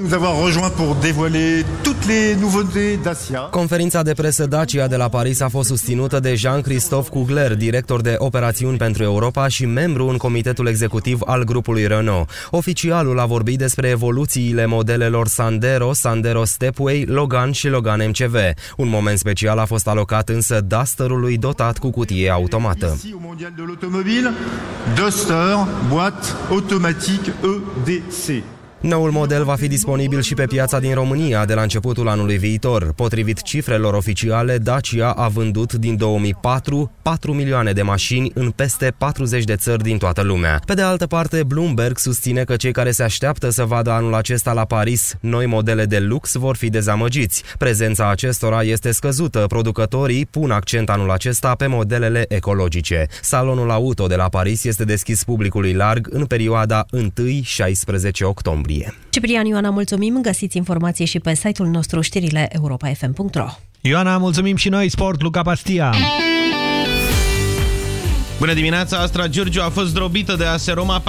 Nous avons rejoint pour dévoiler toutes les nouveautés Dacia. Conferința de presă Dacia de la Paris a fost susținută de Jean-Christophe Kugler, director de operațiuni pentru Europa și membru în comitetul executiv al grupului Renault. Oficialul a vorbit despre evoluțiile modelelor Sandero, Sandero Stepway, Logan și Logan MCV. Un moment special a fost alocat însă Dusterului dotat cu cutie automată. Ici, au mondial de l'automobile, Duster, boîte automatique EDC. Noul model va fi disponibil și pe piața din România de la începutul anului viitor. Potrivit cifrelor oficiale, Dacia a vândut din 2004 4 milioane de mașini în peste 40 de țări din toată lumea. Pe de altă parte, Bloomberg susține că cei care se așteaptă să vadă anul acesta la Paris noi modele de lux vor fi dezamăgiți. Prezența acestora este scăzută. Producătorii pun accent anul acesta pe modelele ecologice. Salonul auto de la Paris este deschis publicului larg în perioada 1-16 octombrie octombrie. Ciprian Ioana, mulțumim! Găsiți informații și pe site-ul nostru știrile europa.fm.ro Ioana, mulțumim și noi! Sport, Luca Pastia! Bună dimineața, Astra Giurgiu a fost drobită de AS Roma 4-0,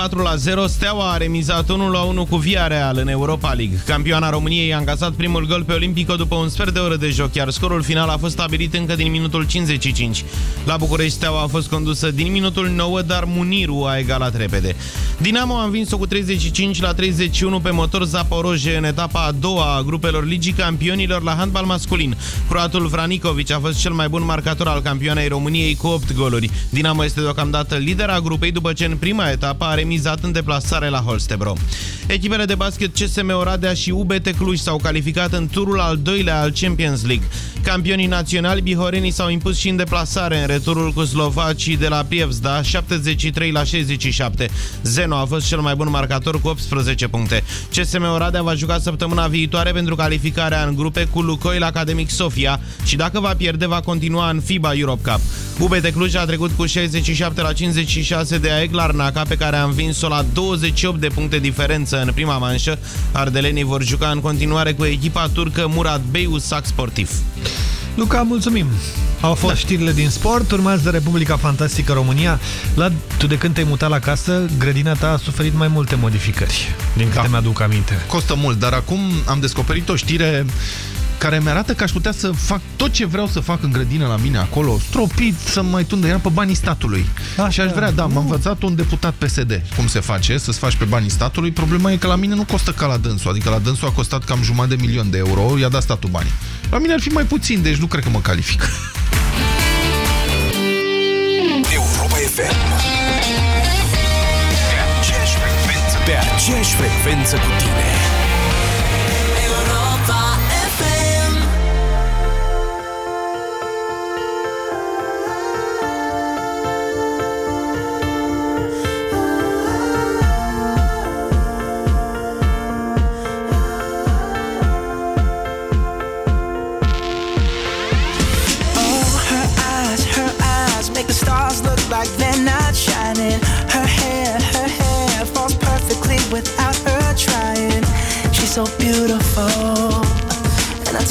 Steaua a remizat 1-1 cu Via Real în Europa League. Campioana României a încasat primul gol pe Olimpico după un sfert de oră de joc, iar scorul final a fost stabilit încă din minutul 55. La București Steaua a fost condusă din minutul 9, dar Muniru a egalat repede. Dinamo a învins-o cu 35 la 31 pe motor Zaporoje în etapa a doua a grupelor Ligii Campionilor la handbal masculin. Croatul Vranicovic a fost cel mai bun marcator al campioanei României cu 8 goluri. Dinamo este deocamdată lidera grupei după ce în prima etapă a remizat în deplasare la Holstebro. Echipele de basket CSM Oradea și UBT Cluj s-au calificat în turul al doilea al Champions League. Campionii naționali bihorenii s-au impus și în deplasare în returul cu slovacii de la Prievzda 73 la 67. Zeno a fost cel mai bun marcator cu 18 puncte. CSM Oradea va juca săptămâna viitoare pentru calificarea în grupe cu Lucoil Academic Sofia și dacă va pierde va continua în FIBA Europe Cup. UBT Cluj a trecut cu 67 la 56 de AEG Larnaca pe care a învins-o la 28 de puncte diferență în prima manșă. Ardelenii vor juca în continuare cu echipa turcă Murat Bey Usac Sportiv. Luca, mulțumim! Au fost da. știrile din sport, urmează Republica Fantastică România. La, tu de când te-ai mutat la casă, grădina ta a suferit mai multe modificări, din câte da. mi-aduc aminte. Costă mult, dar acum am descoperit o știre care mi-arată că aș putea să fac tot ce vreau să fac în grădină la mine acolo, stropit, să mai tundă, era pe banii statului. Așa, și aș vrea, da, m-a învățat un deputat PSD cum se face, să-ți faci pe banii statului. Problema e că la mine nu costă ca la dânsul, adică la dânsul a costat cam jumătate de milion de euro, i-a dat statul banii. La mine ar fi mai puțin, deci nu cred că mă calific. Europa FM Pe aceeași frecvență, pe aceeași frecvență cu tine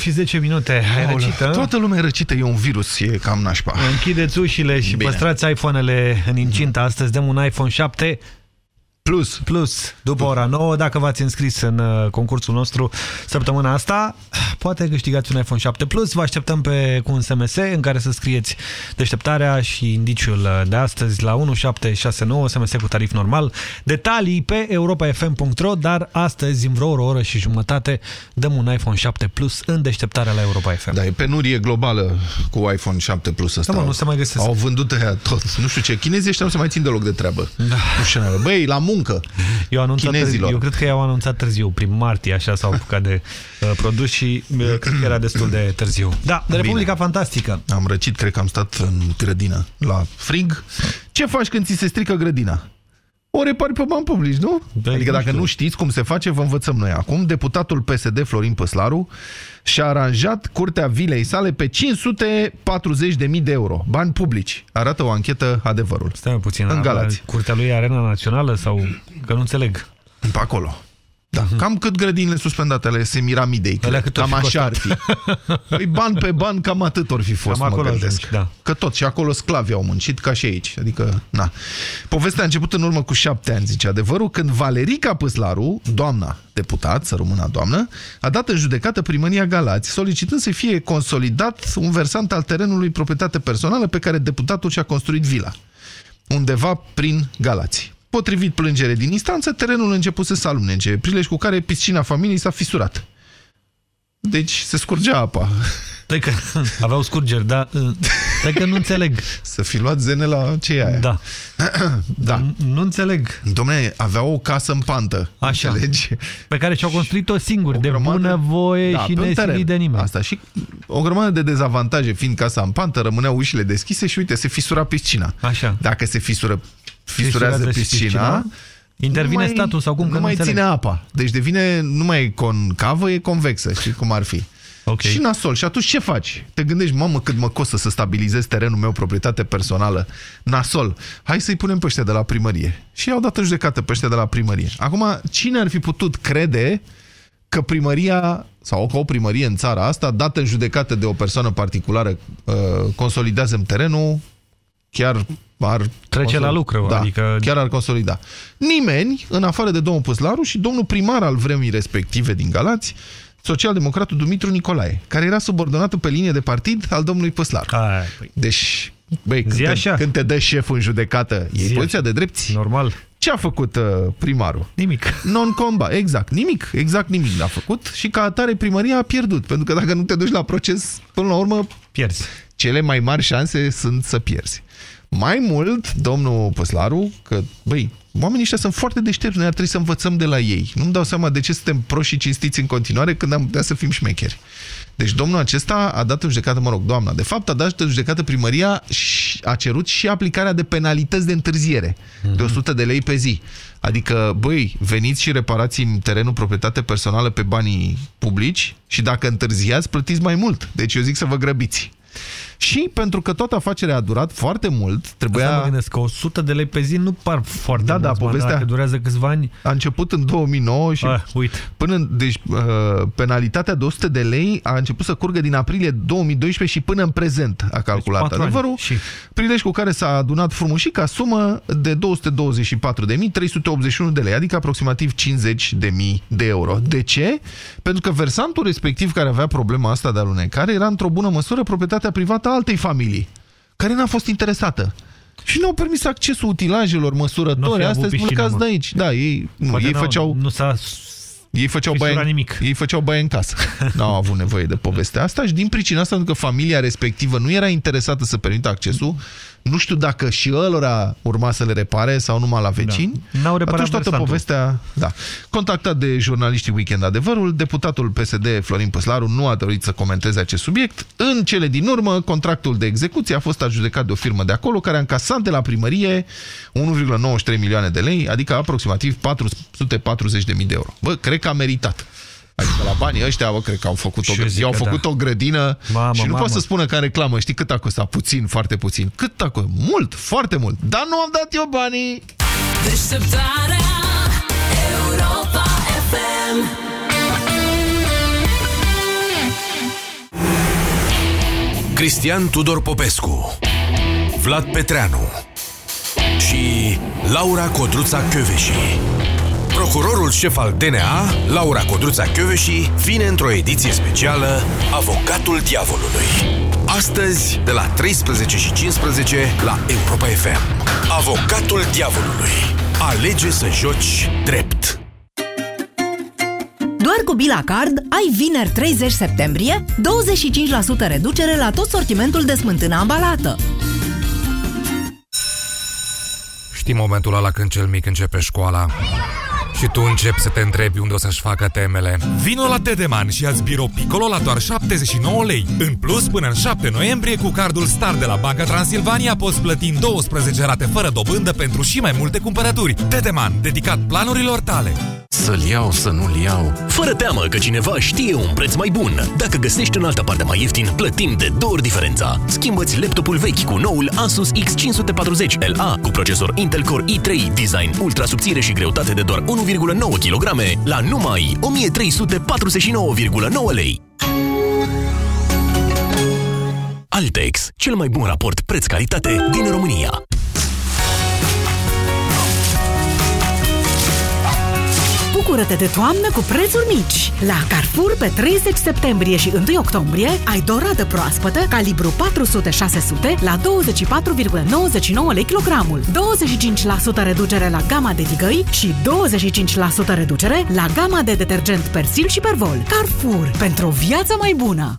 și 10 minute. Ai răcită? Toată lumea e răcită, e un virus, e cam nașpa. Închideți ușile și Bine. păstrați iPhone-ele în incintă. Astăzi dăm un iPhone 7 Plus. Plus, după ora 9, dacă v-ați înscris în uh, concursul nostru săptămâna asta, poate câștigați un iPhone 7 Plus. Vă așteptăm pe, cu un SMS în care să scrieți deșteptarea și indiciul uh, de astăzi la 1769, SMS cu tarif normal. Detalii pe europafm.ro, dar astăzi, în vreo oră, oră și jumătate, dăm un iPhone 7 Plus în deșteptarea la Europa FM. Da, e penurie globală cu iPhone 7 Plus ăsta. Da, mă, nu se mai găsesc. Au vândut ăia tot. Nu știu ce. Chinezii ăștia nu se mai țin deloc de treabă. Da. Nu știu ce Băi, la muncă. Eu, anunțat Chinezilor. târziu, eu cred că i-au anunțat târziu, prin martie, așa s-au apucat de uh, produs și uh, cred că era destul de târziu. Da, de Republica Fantastică. Am răcit, cred că am stat în grădină la frig. Ce faci când ți se strică grădina? O repari pe bani publici, nu? Da, adică nu dacă știu. nu știți cum se face, vă învățăm noi acum. Deputatul PSD Florin Păslaru și-a aranjat curtea vilei sale pe 540.000 de euro. Bani publici. Arată o anchetă adevărul. Stai puțin. În Galați. Curtea lui e Arena Națională sau... Că nu înțeleg. Pe acolo. Da. Cam cât grădinile suspendate ale Semiramidei. Mhm. Alea cât or Cam fi așa ar fi. Păi ban pe ban, cam atât or fi fost, Cam mă acolo gândesc. ajungi, da. Că tot, și acolo sclavi au muncit, ca și aici. Adică, na. Povestea a început în urmă cu șapte ani, zice adevărul, când Valerica Păslaru, doamna deputat, să rămână doamnă, a dat în judecată primăria Galați, solicitând să fie consolidat un versant al terenului proprietate personală pe care deputatul și-a construit vila undeva prin Galați. Potrivit plângere din instanță, terenul a început să se alunece, prilej cu care piscina familiei s-a fisurat. Deci se scurgea apa. Stai că [LAUGHS] aveau scurgeri, dar uh, stai că nu înțeleg. [LAUGHS] Să fi luat zene la ce e aia. Da. [CLEARS THROAT] da. Nu înțeleg. Dom'le, avea o casă în pantă. Așa. Înțelegi? Pe care și-au construit-o singuri, de grămadă- bună voie Da, și pe un teren. nesilit de nimeni. Asta și o grămadă de dezavantaje, fiind casa în pantă, rămâneau ușile deschise și uite, se fisura piscina. Așa. Dacă se fisură, fisurează Fisurează și piscina, piscina, intervine nu statul sau cum, că nu nu mai înțeleg. ține apa. Deci devine, nu mai e concavă, e convexă, știi cum ar fi. Okay. Și nasol. Și atunci ce faci? Te gândești, mamă, cât mă costă să stabilizez terenul meu, proprietate personală. Nasol. Hai să-i punem pe ăștia de la primărie. Și i-au dat în judecată pe ăștia de la primărie. Acum, cine ar fi putut crede că primăria sau că o primărie în țara asta, dată în judecată de o persoană particulară, uh, consolidează terenul, chiar ar... Trece la lucru, da, adică- chiar ar consolida. Nimeni, în afară de domnul Păslaru și domnul primar al vremii respective din Galați, socialdemocratul Dumitru Nicolae, care era subordonat pe linie de partid al domnului Păslaru. Hai, păi. Deci, băi, când Zi te, așa. când te dă șeful în judecată, e Zi poziția de drepți. Normal. Ce a făcut uh, primarul? Nimic. [LAUGHS] Non-comba, exact, nimic, exact nimic n-a făcut și ca atare primăria a pierdut, pentru că dacă nu te duci la proces, până la urmă Pierzi. cele mai mari șanse sunt să pierzi. Mai mult, domnul Păslaru, că, băi, oamenii ăștia sunt foarte deștepți, noi ar trebui să învățăm de la ei. Nu-mi dau seama de ce suntem proști și cinstiți în continuare când am putea să fim șmecheri. Deci domnul acesta a dat în judecată, mă rog, doamna, de fapt a dat în judecată primăria și a cerut și aplicarea de penalități de întârziere de 100 de lei pe zi. Adică, băi, veniți și reparați în terenul proprietate personală pe banii publici și dacă întârziați, plătiți mai mult. Deci eu zic să vă grăbiți. Și pentru că toată afacerea a durat foarte mult, trebuia... Asta mă gândesc că 100 de lei pe zi nu par foarte Da, da, mulți bani, povestea- Dacă durează câțiva ani... A început în 2009 și Ah, uite. până în, deci uh, penalitatea de 100 de lei a început să curgă din aprilie 2012 și până în prezent a calculat patru ani. adevărul. Și? Prilej cu care s-a adunat frumușica sumă de 224.381 de lei, adică aproximativ 50.000 de euro. De ce? Pentru că versantul respectiv care avea problema asta de alunecare era într-o bună măsură proprietatea privată a altei familii, care n-a fost interesată. Și nu au permis accesul utilajelor Nu măsurători. fi Astea avut sunt piscina, plecați mă. de aici. Da, ei, nu, Poate ei n-au- făceau... Nu s-a Ei făceau Fisurat baie, nimic. ei făceau baie în casă. [LAUGHS] N-au avut nevoie de povestea asta și din pricina asta, pentru că familia respectivă nu era interesată să permită accesul, nu știu dacă și ălora urma să le repare sau numai la vecini. Da. N-au reparat Atunci toată versantul. povestea... Da. Contactat de jurnaliștii Weekend Adevărul, deputatul PSD Florin Păslaru nu a dorit să comenteze acest subiect. În cele din urmă, contractul de execuție a fost adjudecat de o firmă de acolo care a încasat de la primărie 1,93 milioane de lei, adică aproximativ 440.000 de euro. Bă, cred că a meritat. Adică la banii ăștia, bă, cred că au făcut, o, zic, au făcut da. o grădină mamă, și nu mamă. pot să spună că în reclamă, știi cât a costat? Puțin, foarte puțin. Cât a costat? Mult, foarte mult. Dar nu am dat eu banii. Deșteptarea Europa FM Cristian Tudor Popescu Vlad Petreanu și Laura Codruța Căveși Procurorul șef al DNA, Laura Codruța Căveși, vine într-o ediție specială Avocatul Diavolului. Astăzi, de la 13 și 15 la Europa FM. Avocatul Diavolului. Alege să joci drept. Doar cu Bila Card ai vineri 30 septembrie 25% reducere la tot sortimentul de smântână ambalată. Știi momentul ăla când cel mic începe școala și tu începi să te întrebi unde o să-și facă temele. Vino la Dedeman și ia Biro Piccolo la doar 79 lei. În plus, până în 7 noiembrie, cu cardul Star de la Banca Transilvania poți plăti în 12 rate fără dobândă pentru și mai multe cumpărături. Dedeman, dedicat planurilor tale. Să-l iau, să nu-l iau. Fără teamă că cineva știe un preț mai bun. Dacă găsești în altă parte mai ieftin, plătim de două ori diferența. Schimbă-ți laptopul vechi cu noul Asus X540 LA cu procesor Intel Core i3, design ultra subțire și greutate de doar 1,9 kg la numai 1349,9 lei. Altex, cel mai bun raport preț-calitate din România. Bucură-te de toamnă cu prețuri mici! La Carrefour pe 30 septembrie și 1 octombrie ai dorată proaspătă calibru 400-600 la 24,99 lei kilogramul, 25% reducere la gama de tigăi și 25% reducere la gama de detergent persil și pervol. Carrefour, pentru o viață mai bună!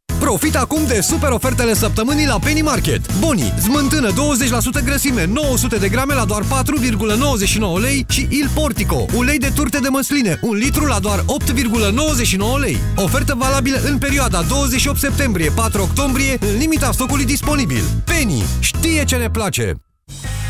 Profit acum de super ofertele săptămânii la Penny Market. Boni, smântână 20% grăsime, 900 de grame la doar 4,99 lei și Il Portico, ulei de turte de măsline, un litru la doar 8,99 lei. Ofertă valabilă în perioada 28 septembrie-4 octombrie, în limita stocului disponibil. Penny știe ce ne place!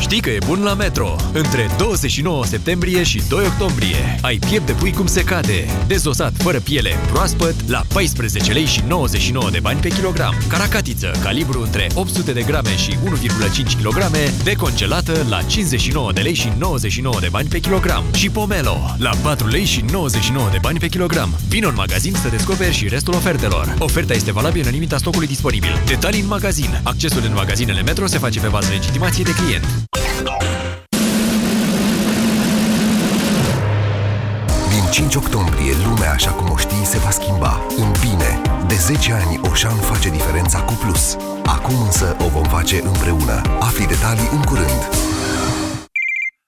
Știi că e bun la Metro. Între 29 septembrie și 2 octombrie ai piept de pui cum se cade. Dezosat fără piele, proaspăt, la 14 lei și 99 de bani pe kilogram. Caracatiță, calibru între 800 de grame și 1,5 kg, decongelată la 59 de lei și 99 de bani pe kilogram. Și pomelo, la 4 lei și 99 de bani pe kilogram. Vino în magazin să descoperi și restul ofertelor. Oferta este valabilă în limita stocului disponibil. Detalii în magazin. Accesul în magazinele Metro se face pe bază legitimației de client. Din 5 octombrie, lumea așa cum o știi se va schimba. În bine. De 10 ani, Oșan face diferența cu plus. Acum însă o vom face împreună. Afli detalii în curând.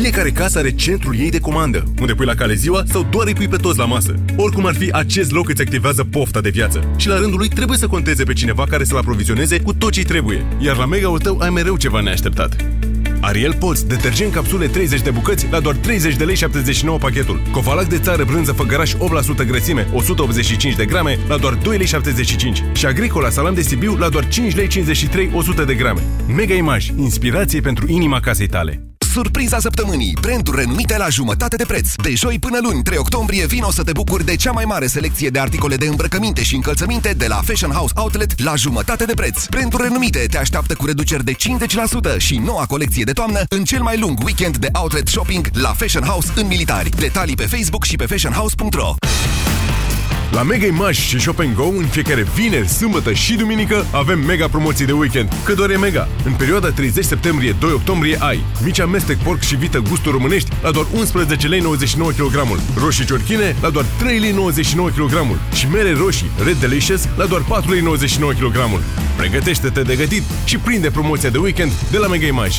Fiecare casă are centrul ei de comandă, unde pui la cale ziua sau doar îi pui pe toți la masă. Oricum ar fi, acest loc îți activează pofta de viață. Și la rândul lui trebuie să conteze pe cineva care să-l aprovizioneze cu tot ce trebuie. Iar la mega-ul tău ai mereu ceva neașteptat. Ariel Poți, detergent capsule 30 de bucăți la doar 30 de lei 79 pachetul. Cofalac de țară brânză făgăraș 8% grăsime 185 de grame la doar 2 lei 75. Și Agricola salam de Sibiu la doar 5 lei 53 100 de grame. Mega Image, inspirație pentru inima casei tale. Surpriza săptămânii, branduri renumite la jumătate de preț. De joi până luni, 3 octombrie, vin o să te bucuri de cea mai mare selecție de articole de îmbrăcăminte și încălțăminte de la Fashion House Outlet la jumătate de preț. Branduri renumite te așteaptă cu reduceri de 50% și noua colecție de toamnă în cel mai lung weekend de outlet shopping la Fashion House în Militari. Detalii pe Facebook și pe fashionhouse.ro La Mega Image și Shop Go, în fiecare vineri, sâmbătă și duminică, avem mega promoții de weekend, că doar e mega. În perioada 30 septembrie-2 octombrie ai mici amestec porc și vită gusturi românești la doar 11 lei 99 kg, roșii ciorchine la doar 3 lei 99 kg și mere roșii Red Delicious la doar 4 lei 99 kg. Pregătește-te de gătit și prinde promoția de weekend de la Mega Image.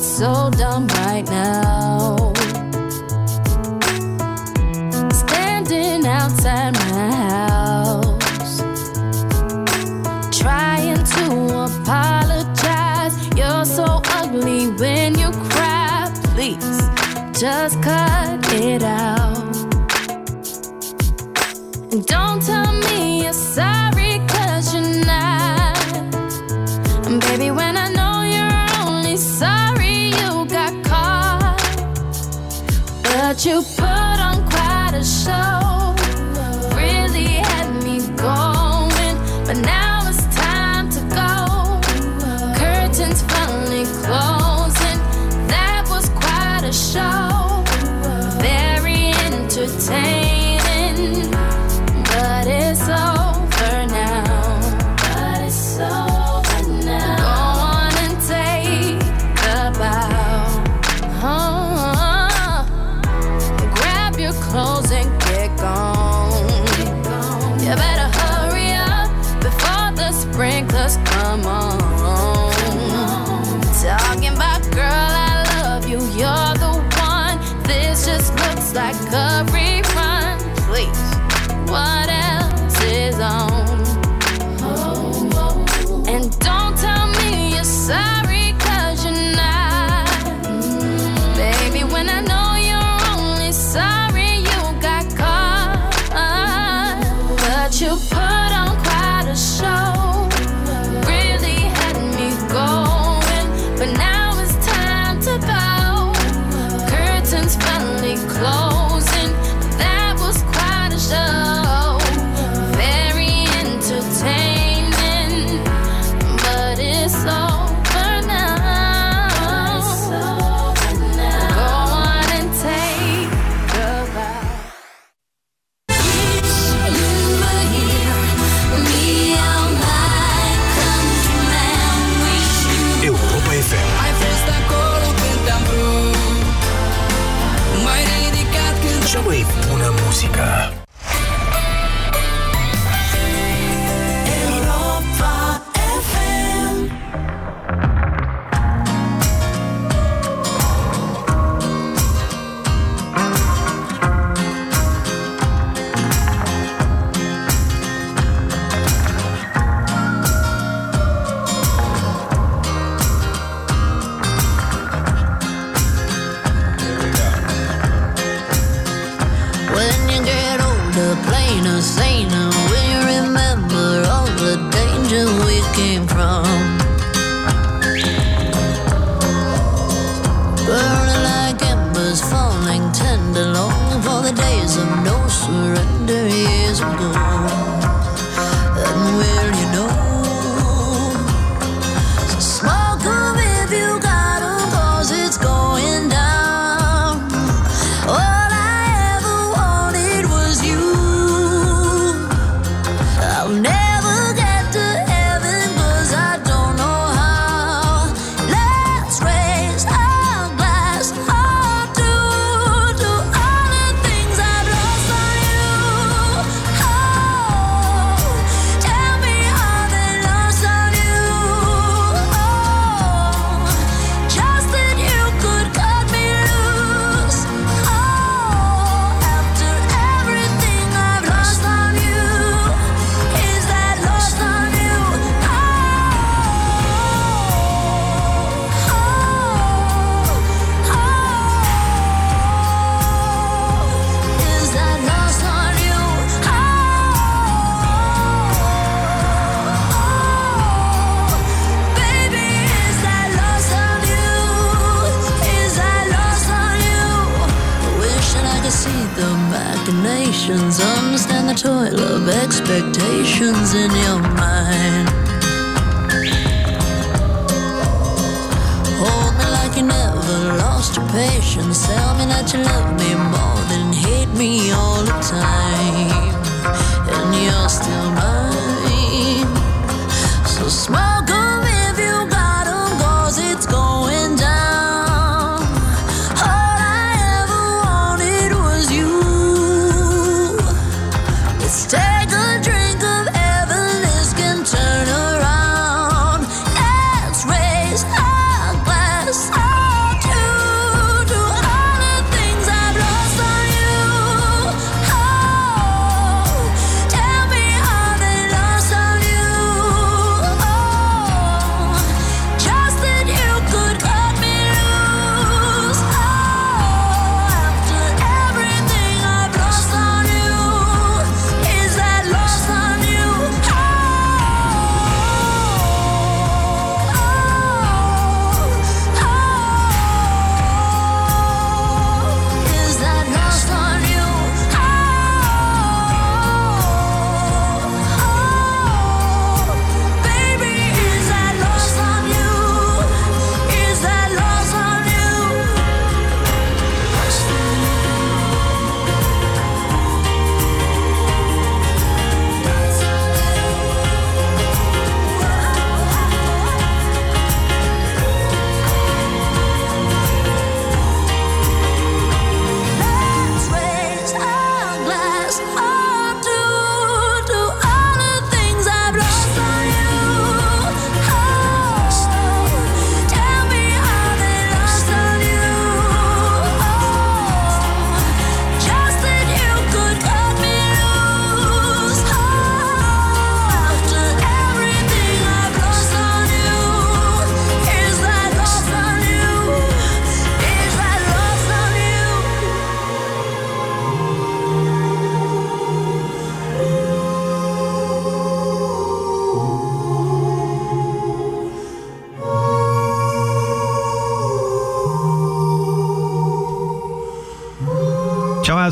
So dumb right now. Standing outside my house, trying to apologize. You're so ugly when you cry. Please, just cut it out. And don't tell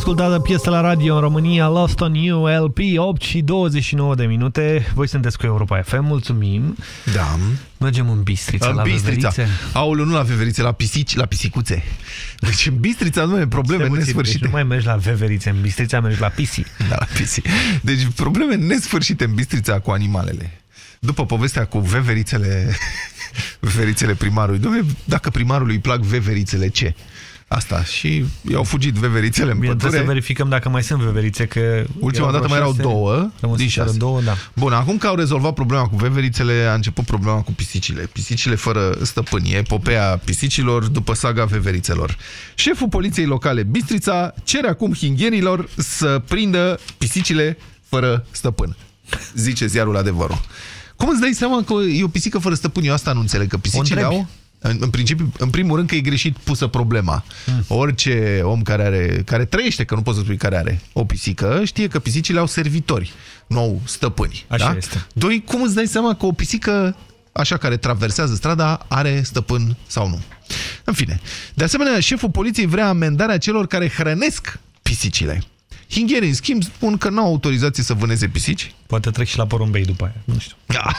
ascultată piesă la radio în România, Lost on You, LP, 8 și 29 de minute. Voi sunteți cu Europa FM, mulțumim. Da. Mergem în Bistrița, În la Bistrița. Veverițe. Aoleu, nu la veverițe, la pisici, la pisicuțe. Deci în Bistrița nu e probleme Stai puțin, nesfârșite. Deci nu mai mergi la Veverițe, în Bistrița mergi la Pisi. Da, la pisi. Deci probleme nesfârșite în Bistrița cu animalele. După povestea cu veverițele, [LAUGHS] veverițele primarului. Dom'le, dacă primarului îi plac veverițele, ce? Asta. Și i-au fugit veverițele în Bine, trebuie să pădure. verificăm dacă mai sunt veverițe, că... Ultima erau dată vreo mai erau șase, două, rămân din fără șase. două, da. Bun, acum că au rezolvat problema cu veverițele, a început problema cu pisicile. Pisicile fără stăpâni, epopeea pisicilor după saga veverițelor. Șeful poliției locale Bistrița cere acum hinghenilor să prindă pisicile fără stăpân. Zice ziarul adevărul. Cum îți dai seama că e o pisică fără stăpân? Eu asta nu înțeleg, că pisicile întrebi. au... În, în principiu, în primul rând că e greșit pusă problema. Orice om care are, care trăiește, că nu poți să spui care are o pisică, știe că pisicile au servitori, nu au stăpâni. Așa da? este. Doi, cum îți dai seama că o pisică așa care traversează strada are stăpân sau nu? În fine. De asemenea, șeful poliției vrea amendarea celor care hrănesc pisicile. Hingherii, în schimb, spun că nu au autorizație să vâneze pisici. Poate trec și la porumbei după aia, nu știu. Da.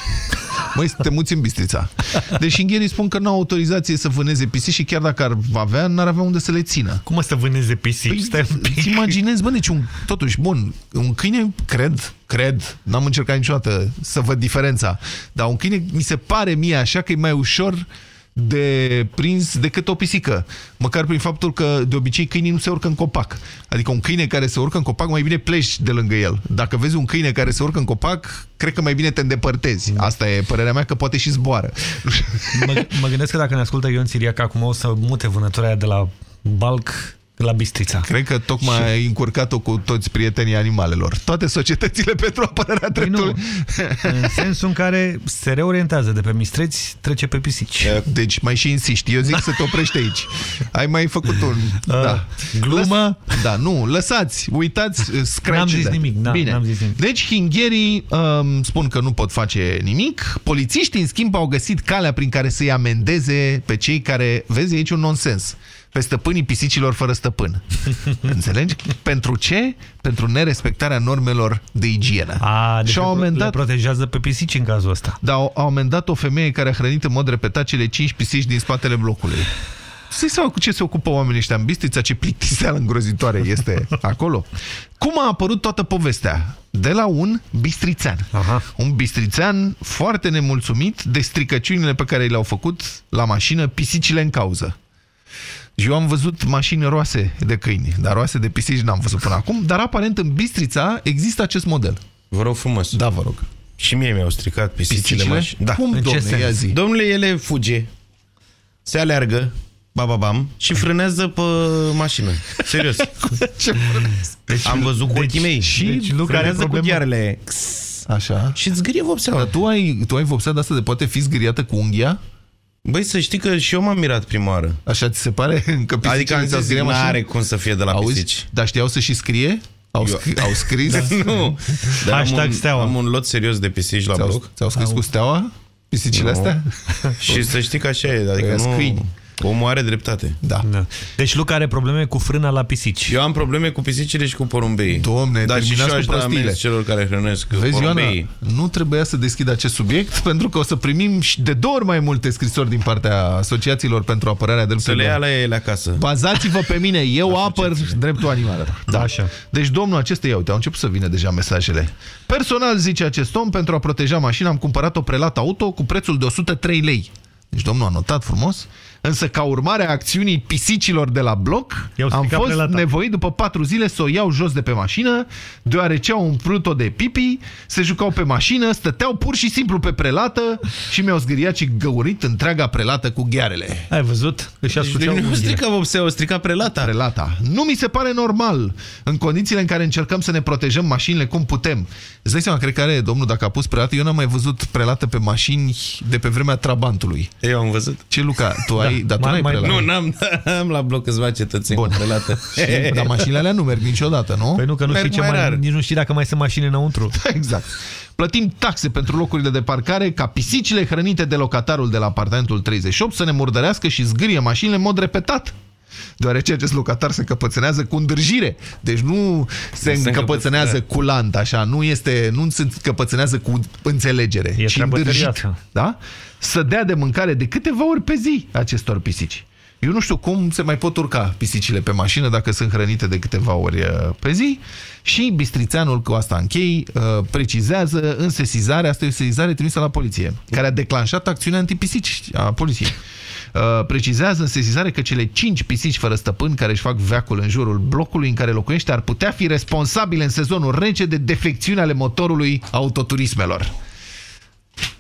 Măi, te muți în Bistrița. Deci hingherii spun că nu au autorizație să vâneze pisici și chiar dacă ar avea, n-ar avea unde să le țină. Cum o să vâneze pisici? Păi, Stai un pic. îți imaginezi, bă, deci un, totuși, bun, un câine, cred, cred, n-am încercat niciodată să văd diferența, dar un câine mi se pare mie așa că e mai ușor de prins decât o pisică. Măcar prin faptul că de obicei câinii nu se urcă în copac. Adică un câine care se urcă în copac, mai bine pleci de lângă el. Dacă vezi un câine care se urcă în copac, cred că mai bine te îndepărtezi. Asta e părerea mea, că poate și zboară. Mă, mă gândesc că dacă ne ascultă Ion Siriac acum o să mute vânătoarea aia de la Balc la Bistrița. Cred că tocmai și... ai încurcat-o cu toți prietenii animalelor. Toate societățile [LAUGHS] pentru apărarea Păi dreptului. În [LAUGHS] sensul în care se reorientează de pe mistreți, trece pe pisici. Deci mai și insiști. Eu zic să te oprești aici. Ai mai făcut un... Da. Glumă? Lăs... Da, nu. Lăsați, uitați, uh, scratch N-am zis de- nimic, da, Bine. n-am zis nimic. Deci hingherii um, spun că nu pot face nimic. Polițiștii, în schimb, au găsit calea prin care să-i amendeze pe cei care... Vezi, e aici un nonsens. Pe stăpânii pisicilor fără stăpân. [LAUGHS] Înțelegi? Pentru ce? Pentru nerespectarea normelor de igienă. A, deci Și au le amendat protejează pe pisici în cazul ăsta. dar au, au amendat o femeie care a hrănit în mod repetat cele 5 pisici din spatele blocului. Să-i seama cu ce se ocupă oamenii ăștia în Bistrița, ce plictiseală îngrozitoare este acolo. Cum a apărut toată povestea? De la un bistrițean. Aha. Un bistrițean foarte nemulțumit de stricăciunile pe care le-au făcut la mașină pisicile în cauză. Și eu am văzut mașini roase de câini, dar roase de pisici n-am văzut până acum, dar aparent în Bistrița există acest model. Vă rog frumos. Da, vă rog. Și mie mi-au stricat pisicile, Pisicile? mașini. Da. Cum, În ce domne, sens? ia zi. Domnule, ele fuge, se aleargă, bababam, și frânează pe mașină. Serios. [LAUGHS] Ce deci, Am văzut cu ochii mei. și deci, Luca are frânează cu problemă. ghearele. Așa. Și îți zgârie vopseaua. Dar tu ai, tu ai vopsea de asta de poate fi zgâriată cu unghia? Băi, să știi că și eu m-am mirat prima oară. Așa ți se pare? Că pisicile Adică am ți-au zis, zgâriat mașina? n-are cum să fie de la Auzi? pisici. Dar știau să și scrie? Au, Eu- scri, au scris? [LAUGHS] nu. Dar am Hashtag un, steaua. am un lot serios de pisici la Ți-au, bloc. ți-au scris cu steaua? Pisicile Nu. astea? [LAUGHS] Și să știi că așa e. Adică Ăia nu... câini. Omul are dreptate. Da. Da. Deci Luca are probleme cu frâna la pisici. Eu am probleme cu pisicile și cu porumbeii. Domne, Dar și și terminați eu aș cu da prostiile. amenzi celor care hrănesc Vezi, Ioana, porumbeii. nu trebuia să deschid acest subiect [LAUGHS] pentru că o să primim și de două ori mai multe scrisori din partea asociațiilor pentru apărarea Să le drepturilor. ia la ele acasă. Bazați-vă pe mine, [LAUGHS] eu apăr dreptul animalelor. Da. Așa. Deci domnul acesta, ia uite, au început să vină deja mesajele. Personal, zice acest om, pentru a proteja mașina am cumpărat o prelată auto cu prețul de 103 lei. Deci domnul a notat frumos. Însă ca urmare a acțiunii pisicilor de la bloc, I-au am stricat fost prelata. nevoit după patru zile să o iau jos de pe mașină, deoarece au umplut-o de pipi, se jucau pe mașină, stăteau pur și simplu pe prelată și mi-au zgâriat și găurit întreaga prelată cu ghearele. Ai văzut? Își Deci ascuțeau nu unghiile. strica vopsea, o strica prelata. Prelata. Nu mi se pare normal în condițiile în care încercăm să ne protejăm mașinile cum putem. Îți dai seama, cred că are domnul dacă a pus prelată. Eu n-am mai văzut prelată pe mașini de pe vremea Trabantului. Eu am văzut. Ce, Luca? Tu ai, dar tu Mai- n-ai mai- prelată. Nu, n-am, [LAUGHS] am la bloc câțiva cetățeni Bun. cu prelată. [LAUGHS] Și, dar mașinile alea nu merg niciodată, nu? Păi nu, că nu Merg știi ce mai mai, rar. nici nu știi dacă mai sunt mașini înăuntru. [LAUGHS] Exact. Plătim taxe pentru locurile de parcare ca pisicile hrănite de locatarul de la apartamentul 38 să ne murdărească și zgârie mașinile în mod repetat. Deoarece acest locatar se încăpățânează cu îndârjire. Deci nu se se încăpățânează încăpățânează. culant, așa. Nu, este, nu se încăpățânează cu înțelegere, E ci treabă îndârjit. serioasă. Da? Să dea de mâncare de câteva ori pe zi acestor pisici. Eu nu știu cum se mai pot urca pisicile pe mașină dacă sunt hrănite de câteva ori uh, pe zi și Bistrițeanul, cu asta închei, uh, precizează în sesizare, asta e o sesizare trimisă la poliție, care a declanșat acțiunea antipisici a poliției. Uh, precizează în sesizare că cele cinci pisici fără stăpân care își fac veacul în jurul blocului în care locuiește ar putea fi responsabile în sezonul rece de defecțiuni ale motorului autoturismelor.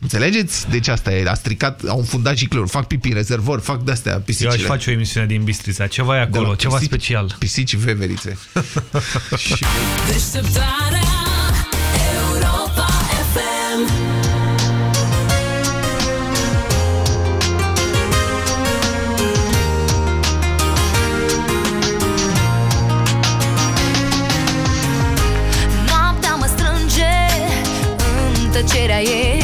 Înțelegeți? Deci asta e, a stricat, au înfundat gicleuri, fac pipi în rezervor, fac de-astea Eu pisicile. aș face o emisiune din Bistrița. Ceva e De acolo, la ceva pisici- special. Pisici veverițe. [LAUGHS] Și- Deșteptarea Europa FM Noaptea mă strânge în tăcerea ei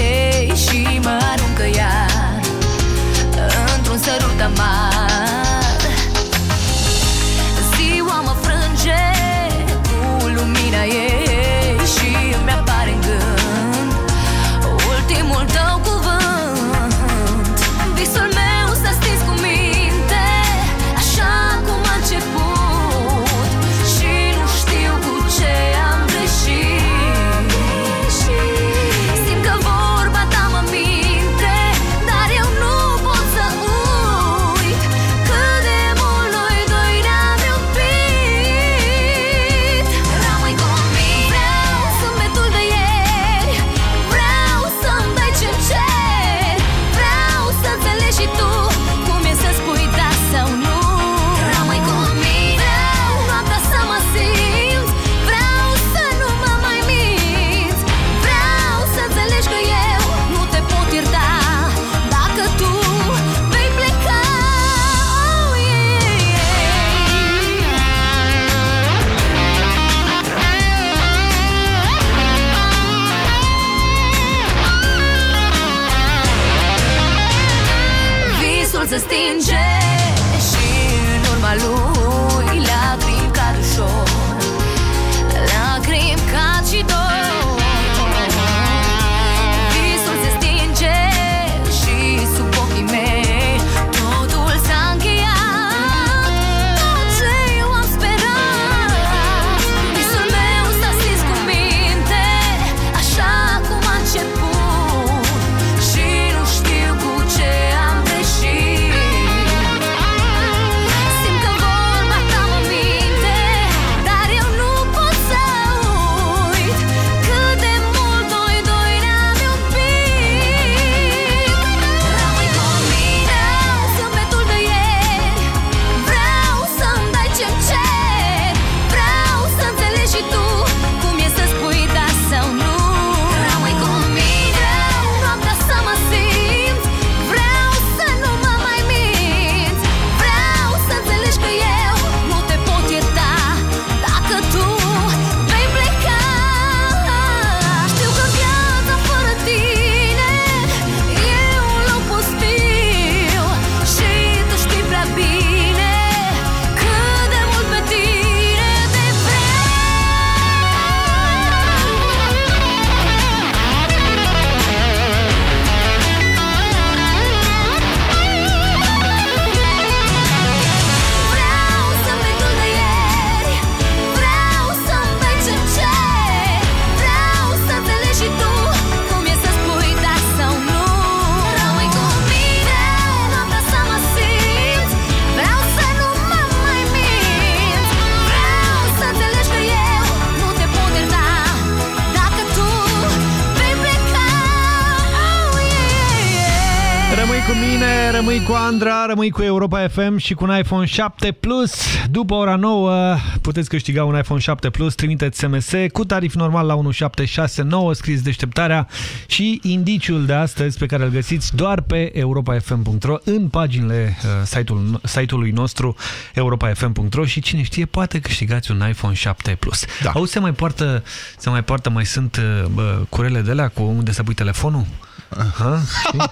rămâi cu Andra, rămâi cu Europa FM și cu un iPhone 7 Plus. După ora 9 puteți câștiga un iPhone 7 Plus, trimiteți SMS cu tarif normal la 1769, scris deșteptarea și indiciul de astăzi pe care îl găsiți doar pe europafm.ro în paginile uh, site-ul, site-ului nostru europafm.ro și cine știe poate câștigați un iPhone 7 Plus. Da. Auzi, se mai poartă, se mai poartă, mai sunt uh, bă, curele de alea cu unde să pui telefonul? Aha, [LAUGHS]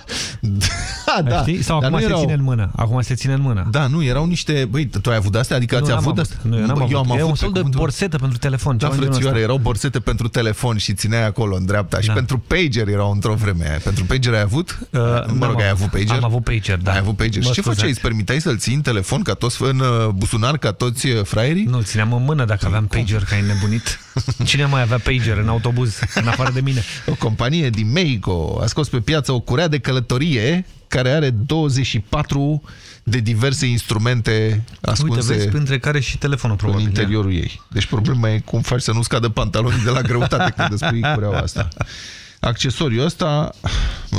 Da, da. Știi? Sau Dar acum nu se erau- ține în mână. Acum se ține în mână. Da, nu, erau niște... Băi, tu ai avut de-astea? Adică ați Nu, n-am avut avut. de-astea? Nu, eu n-am Bă, eu am avut. E avut un pe fel de cuvântul- borsetă pentru telefon. Da, ceva de genul frățioare, ăsta. erau borsete pentru telefon și țineai acolo în dreapta și Da. pentru pager erau într-o vreme. Pentru pager ai avut? Uh, mă rog, n-am ai avut pager? Am avut pager, da. Ai avut pager. Mă Și ce scuzați. făceai? Îți permiteai să-l ții în telefon ca toți în uh, buzunar, ca toți uh, fraierii? Nu, țineam în mână dacă aveam pager, ca e nebunit. [LAUGHS] Cine mai avea pager în autobuz, în afară de mine? [LAUGHS] O companie din Mexico a scos pe piață o curea de călătorie care are 24 de diverse instrumente ascunse Uite, vezi, între care și telefonul, probabil. în interiorul ei. Deci problema e cum faci să nu scadă pantalonii de la greutate când îți pui cureaua asta. [LAUGHS] Accesoriul ăsta,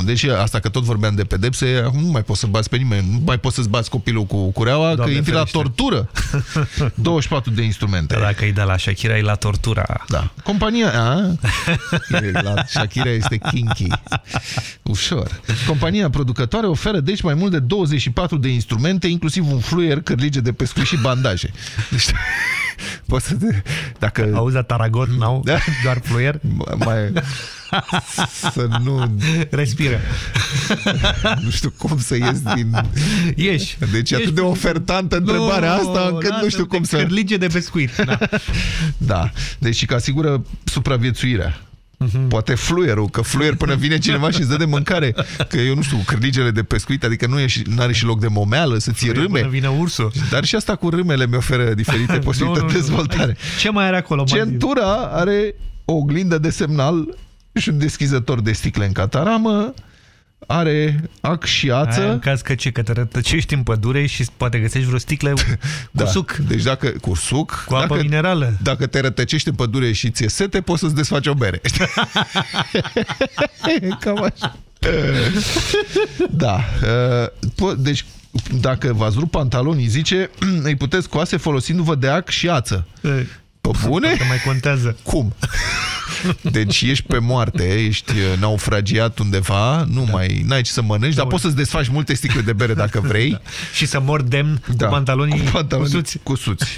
deși asta că tot vorbeam de pedepse, acum nu mai poți să bați pe nimeni, nu mai poți să-ți bați copilul cu cureaua, Doamne că intri la ferește. tortură. [LAUGHS] 24 de instrumente. Da, dacă e de la Shakira, e la tortura. Da. Compania... A? [LAUGHS] La Shakira este kinky. Ușor. Compania producătoare oferă deci mai mult de 24 de instrumente, inclusiv un fluier, cârlige de pescuit și bandaje. Deci, [LAUGHS] poți să te... Dacă... Auzi, la Taragot n-au Da. doar fluier? [LAUGHS] Mai... Să nu... Respiră. [LAUGHS] Nu știu cum să ies din... Ieși. Deci e atât de ofertantă întrebarea asta, încât nu știu cum să... Cârlige de pescuit. Da. Da. Deci și că asigură supraviețuirea. Poate fluierul, că fluier până vine cineva și îți dă de mâncare. Că eu nu știu, cârligele de pescuit, adică nu are și loc de momeală, să ții râme. Până vine ursul. Dar și asta cu râmele mi oferă diferite [LAUGHS] posibilități de dezvoltare. Ce mai are acolo? mai zi? Centura are o oglindă de semnal și un deschizător de sticle în cataramă, are ac și ață. Aia în caz că ce, că te rătăcești în pădure și poate găsești vreo sticlă [LAUGHS] cu Da. suc. Deci dacă cu suc, Cu apă dacă, minerală. Dacă te rătăcești în pădure și ți-e sete, poți să-ți desfaci o bere. [LAUGHS] Cam așa. Da. uh, po- Deci, dacă v-ați rupt pantalonii, zice, [CLEARS THROAT] îi puteți scoase folosindu-vă de ac și ață. Pe bune? Poate mai contează. Cum? [LAUGHS] Deci ești pe moarte, ești uh, naufragiat undeva, nu da. mai n-ai ce să mănânci, dar poți să-ți desfaci multe sticle de bere dacă [LAUGHS] vrei. Da. Și să mor demn Da. cu pantalonii, cu pantaloni cusuți. cusuți.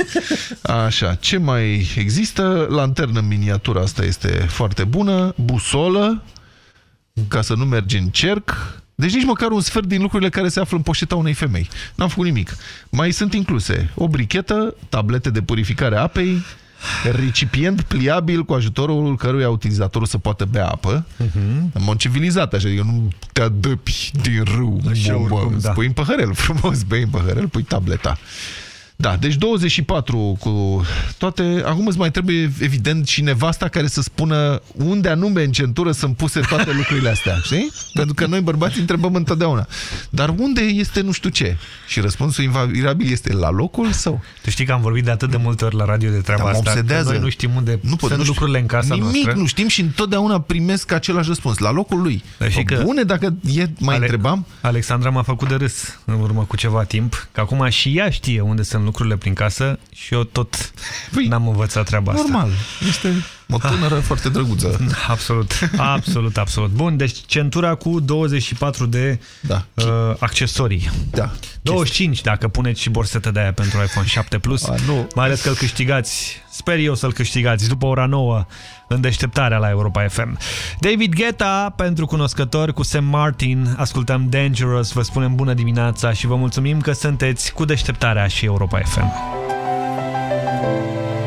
Așa, ce mai există? Lanternă în miniatură, asta este foarte bună. Busolă, ca să nu mergi în cerc. Deci nici măcar un sfert din lucrurile care se află în poșeta unei femei. N-am făcut nimic. Mai sunt incluse o brichetă, tablete de purificare a apei, recipient pliabil cu ajutorul căruia utilizatorul să poată bea apă, Mhm. în mod civilizat, așa, adică nu te adăpi din râu, Așa, bă, oricum, da. spui în păhărel, [LAUGHS] frumos, bei în păhărel, pui tableta. Da, deci 24 cu toate... Acum îți mai trebuie, evident, și nevasta care să spună unde anume în centură sunt puse toate lucrurile astea, știi? [LAUGHS] Pentru că noi bărbații întrebăm întotdeauna. Dar unde este nu știu ce? Și răspunsul invariabil este la locul său. Tu știi că am vorbit de atât de multe ori la radio de treaba Dar mă asta, că obsedează. noi nu știm unde nu pot, sunt nu știu. lucrurile în casa Nimic noastră. nu știm și întotdeauna primesc același răspuns, la locul lui. Dar știi Bă, că- Bune, dacă e, mai Ale- întrebam, Alexandra m-a făcut de râs în urmă cu ceva timp, că acum și ea știe unde sunt lucrurile prin casă și eu tot n-am învățat treaba asta. Păi, normal, este o tânără foarte drăguță. [LAUGHS] Absolut, absolut, absolut. Bun, deci centura cu 24 de da. uh, accesorii. Da. 25 dacă puneți și borsetă de aia pentru iPhone 7 Plus. A, nu. Mai ales că îl câștigați. Sper eu să-l câștigați după ora 9 în deșteptarea la Europa FM. David Guetta pentru cunoscători cu Sam Martin. Ascultăm Dangerous, vă spunem bună dimineața și vă mulțumim că sunteți cu deșteptarea și Europa FM. You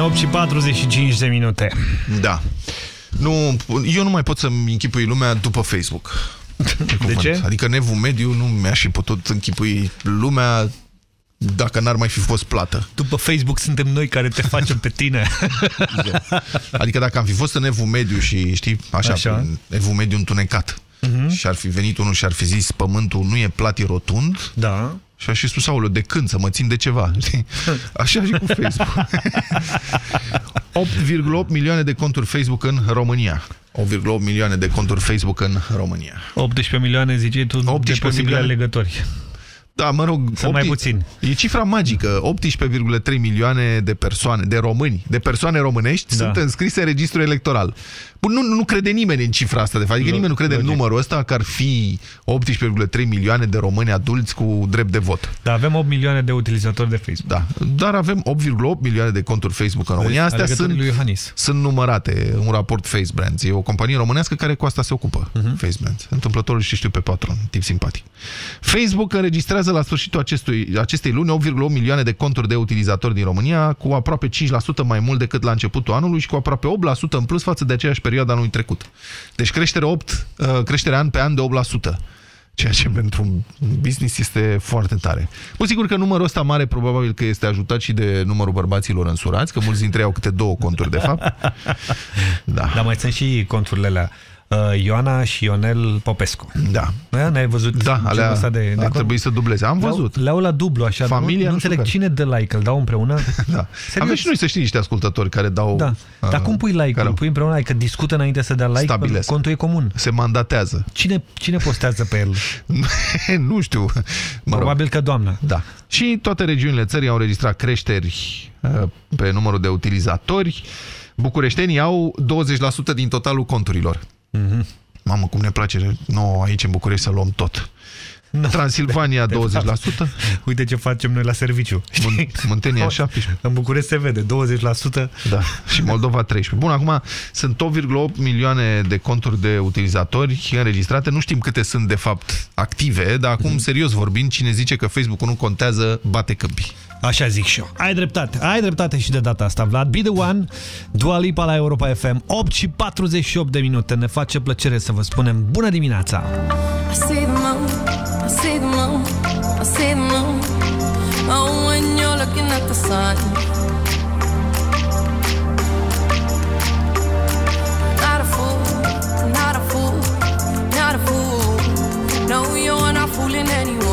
Prieteni, 8 și 45 de minute. Da. Nu, eu nu mai pot să-mi închipui lumea după Facebook. De ce? Adică nevul mediu nu mi-aș fi putut închipui lumea dacă n-ar mai fi fost plată. După Facebook suntem noi care te facem pe tine. Adică dacă am fi fost în evul mediu și, știi, așa, Așa. așa. evul mediu întunecat Mhm. și ar fi venit unul și ar fi zis pământul nu e plat, e rotund, da. Și aș fi spus, aoleu, de când să mă țin de ceva? știi? [LAUGHS] Așa și cu Facebook. [LAUGHS] 8,8 milioane de conturi Facebook în România. 8,8 milioane de conturi Facebook în România. 18 milioane, ziceai tu, 18 de posibile milioane? alegători. Da, mă rog, Sunt mai puțin. E cifra magică. 18,3 milioane de persoane, de români, de persoane românești da. sunt înscrise în registru electoral. Bun, nu, nu crede nimeni în cifra asta, de fapt. Adică nimeni nu crede Logic. în numărul ăsta că ar fi 18,3 milioane de români adulți cu drept de vot. Da, avem 8 milioane de utilizatori de Facebook. Da, dar avem 8,8 milioane de conturi Facebook în România. Astea sunt, lui Iohannis. sunt numărate. Un raport FaceBrands. E o companie românească care cu asta se ocupă. Uh -huh. FaceBrands. Întâmplătorul și știu pe patron. Tip simpatic. Facebook înregistrează la sfârșitul acestui, acestei luni 8,8 milioane de conturi de utilizatori din România, cu aproape 5% mai mult decât la începutul anului și cu aproape 8% în plus față de aceeași perioada anului trecut. Deci creștere, 8, uh, creștere an pe an de 8%. Ceea ce pentru un business este foarte tare. Bun, sigur că numărul ăsta mare probabil că este ajutat și de numărul bărbaților însurați, că mulți dintre ei au câte două conturi, de fapt. [LAUGHS] Da. Dar mai sunt și conturile alea uh, Ioana și Ionel Popescu. Da. Da, n-ai văzut da, alea ăsta de, de ar trebui să dubleze. Am văzut. Le-au la dublu, așa. Familia, nu, nu înțeleg care. cine dă like, îl dau împreună. [LAUGHS] da. Avem și noi să știi niște ascultători care dau... Da. Uh, Dar cum pui like? Care... Îl pui împreună, adică discută înainte să dea like, Stabilesc. contul e comun. Se mandatează. Cine, cine postează pe el? [LAUGHS] nu știu. Mă Probabil rog. că doamna. Da. Și toate regiunile țării au registrat creșteri uh, pe numărul de utilizatori. Bucureștenii au 20% din totalul conturilor. Mm -hmm. Mamă, cum ne place nouă aici în București să luăm tot. No, Transilvania de, de 20%. Fapt. Uite ce facem noi la serviciu. Muntenia 17%. În București se vede 20%. Da, și Moldova 13%. Bun, acum sunt 8,8 milioane de conturi de utilizatori înregistrate. Nu știm câte sunt de fapt active, dar acum, mm. serios vorbind, cine zice că Facebook-ul nu contează, bate câmpii. Așa zic și eu. Ai dreptate. Ai dreptate și de data asta, Vlad. Be the one, Dua Lipa la Europa FM. 8 și 48 de minute. Ne face plăcere să vă spunem bună dimineața! I see the moon, I see the moon, I see the moon. Oh, when you're looking at the sun. Not a fool, not a fool, not a fool. No, you're not fooling anyone.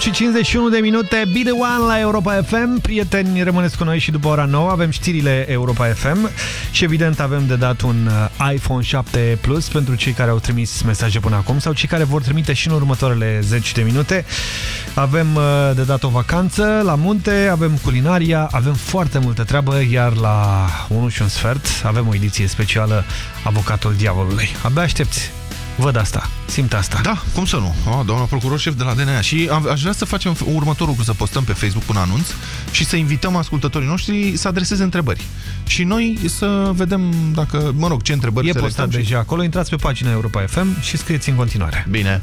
8 și 51 de minute, Be The One la Europa FM. Prieteni, rămâneți cu noi și după ora 9. Avem știrile Europa FM și evident avem de dat un uh, iPhone 7 Plus pentru cei care au trimis mesaje până acum sau cei care vor trimite și în următoarele 10 de minute. Avem uh, de dat o vacanță la munte, avem culinaria, avem foarte multă treabă, iar la 1 și un sfert avem o ediție specială Avocatul Diavolului. Abia aștepți! Văd asta, simt asta. Da, cum să nu? Oh, doamna procuror șef de la DNA. Și am- aș vrea să facem următorul lucru, să postăm pe Facebook un anunț și să invităm ascultătorii noștri să adreseze întrebări. Și noi să vedem dacă, mă rog, ce întrebări E selectăm postat și- deja acolo, intrați pe pagina Europa FM și scrieți în continuare. Bine.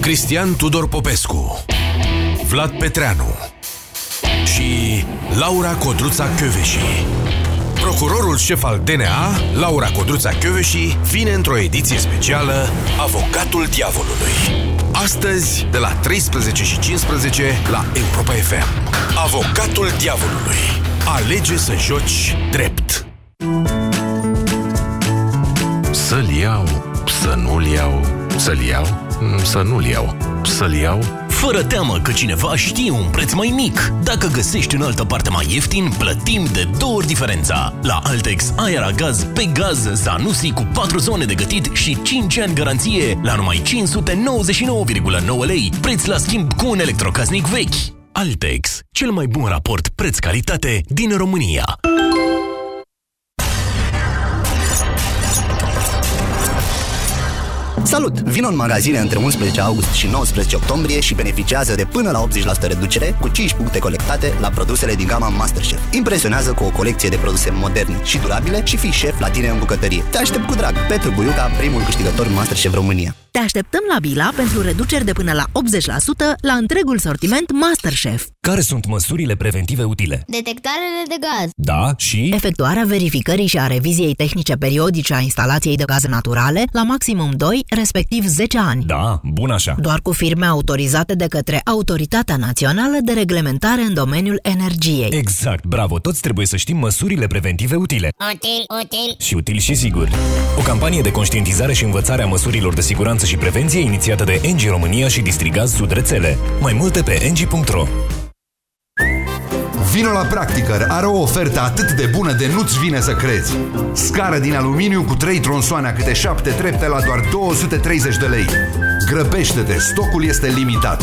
Cristian Tudor Popescu Vlad Petreanu și Laura Codruța Căveși. Procurorul șef al DNA, Laura Codruța Căveși, vine într-o ediție specială Avocatul Diavolului. Astăzi, de la 13 și 15 la Europa FM. Avocatul Diavolului. Alege să joci drept. Să-l iau, să nu-l iau, să-l iau, Mm, să nu-l iau, să-l iau. Fără teamă că cineva știe un preț mai mic. Dacă găsești în altă parte mai ieftin, plătim de două ori diferența. La Altex ai aragaz pe gaz Zanussi cu 4 zone de gătit și 5 ani garanție la numai 599,9 lei, preț la schimb cu un electrocasnic vechi. Altex, cel mai bun raport preț-calitate din România. Salut! Vino în magazine între 11 august și 19 octombrie și beneficiază de până la 80% reducere cu 5 puncte colectate la produsele din gama Masterchef. Impresionează cu o colecție de produse moderne și durabile și fii șef la tine în bucătărie. Te aștept cu drag! Petru Buiuca, primul câștigător Masterchef România. Te așteptăm la Bila pentru reduceri de până la 80% la întregul sortiment Masterchef. Care sunt măsurile preventive utile? Detectarele de gaz. Da, și... Efectuarea verificării și a reviziei tehnice periodice a instalației de gaze naturale la maximum 2, respectiv 10 ani. Da, bun așa. Doar cu firme autorizate de către Autoritatea Națională de Reglementare în domeniul energiei. Exact, bravo, toți trebuie să știm măsurile preventive utile. Util, util. Și util și sigur. O campanie de conștientizare și învățare a măsurilor de siguranță și prevenție inițiată de Engie România și Distrigaz Sud Rețele. Mai multe pe engie.ro Vino la Practicăr are o ofertă atât de bună de nu-ți vine să crezi. Scară din aluminiu cu 3 tronsoane a câte 7 trepte la doar 230 de lei. Grăbește-te, stocul este limitat.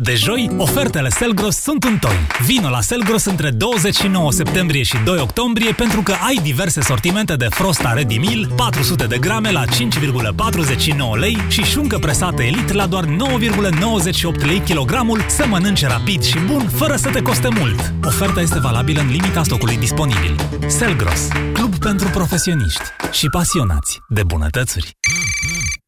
De joi, ofertele Selgros sunt un ton. Vino la Selgros între 29 septembrie și 2 octombrie pentru că ai diverse sortimente de Frosta Ready Meal, 400 de grame la 5,49 lei și șuncă presată Elite la doar 9,98 lei kilogramul să mănânce rapid și bun fără să te coste mult. Oferta este valabilă în limita stocului disponibil. Selgros, club pentru profesioniști și pasionați de bunătățuri.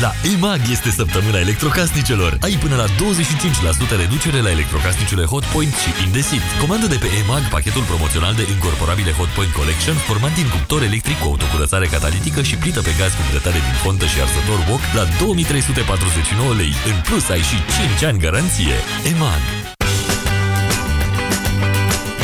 La EMAG este săptămâna electrocasnicelor. Ai până la 25% reducere la electrocasnicele Hotpoint și Indesit. Comandă de pe EMAG pachetul promoțional de incorporabile Hotpoint Collection format din cuptor electric cu autocurățare catalitică și plită pe gaz cu grătare din fontă și arsător wok la 2349 lei. În plus ai și 5 ani garanție. EMAG.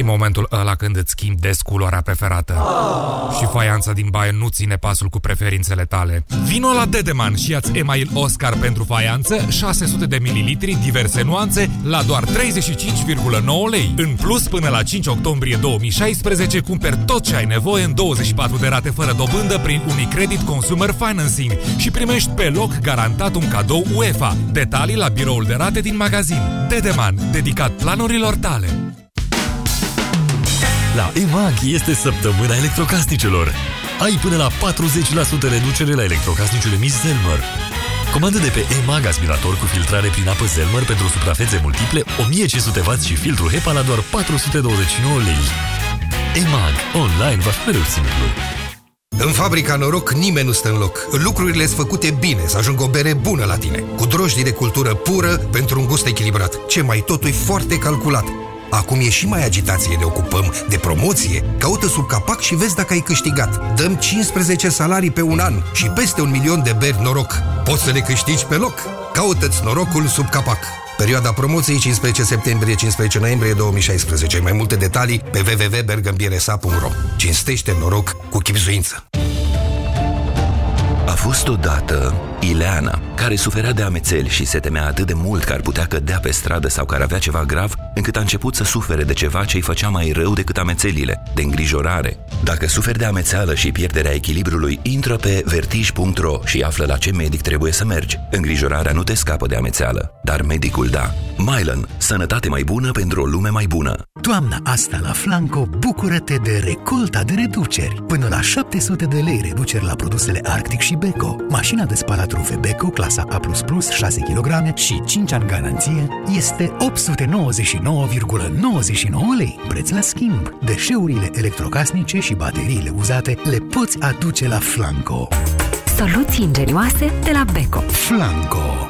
Știi momentul ăla când îți schimbi des culoarea preferată și faianța din baie nu ține pasul cu preferințele tale. Vino la Dedeman și ia-ți email Oscar pentru faianță, 600 de mililitri, diverse nuanțe, la doar 35,9 lei. În plus, până la 5 octombrie 2016, cumperi tot ce ai nevoie în 24 de rate fără dobândă prin Unicredit Consumer Financing și primești pe loc garantat un cadou UEFA. Detalii la biroul de rate din magazin. Dedeman, dedicat planurilor tale. La EMAG este săptămâna electrocasnicelor. Ai până la 40% reducere la electrocasnicele Miss Zelmer. Comandă de pe EMAG aspirator cu filtrare prin apă Zelmer pentru suprafețe multiple, 1500W și filtru HEPA la doar 429 lei. EMAG. Online va fi mereu simplu. În fabrica Noroc nimeni nu stă în loc. Lucrurile sunt făcute bine, să ajungă o bere bună la tine. Cu drojdii de cultură pură pentru un gust echilibrat. Ce mai totul e foarte calculat. Acum e și mai agitație, ne ocupăm de promoție. Caută sub capac și vezi dacă ai câștigat. Dăm 15 salarii pe un an și peste un milion de beri noroc. Poți să le câștigi pe loc. Caută-ți norocul sub capac. Perioada promoției 15 septembrie-15 noiembrie 2016. Mai multe detalii pe www.bergambiresa.ro Cinstește noroc cu chipzuință. A fost odată Ileana, care suferea de amețeli și se temea atât de mult că ar putea cădea pe stradă sau că ar avea ceva grav, încât a început să sufere de ceva ce îi făcea mai rău decât amețelile, de îngrijorare. Dacă suferi de amețeală și pierderea echilibrului, intră pe vertij.ro și află la ce medic trebuie să mergi. Îngrijorarea nu te scapă de amețeală, dar medicul da. Mylan. Sănătate mai bună pentru o lume mai bună. Toamna asta la Flanco, bucură-te de recolta de reduceri. Până la 700 de lei reduceri la produsele Arctic și Beko. Mașina de spălat rufe Beko, clasa A++, 6 kg și 5 ani garanție, este 899,99 lei. Preț la schimb. Deșeurile electrocasnice și bateriile uzate le poți aduce la Flanco. Soluții ingenioase de la Beko. Flanco.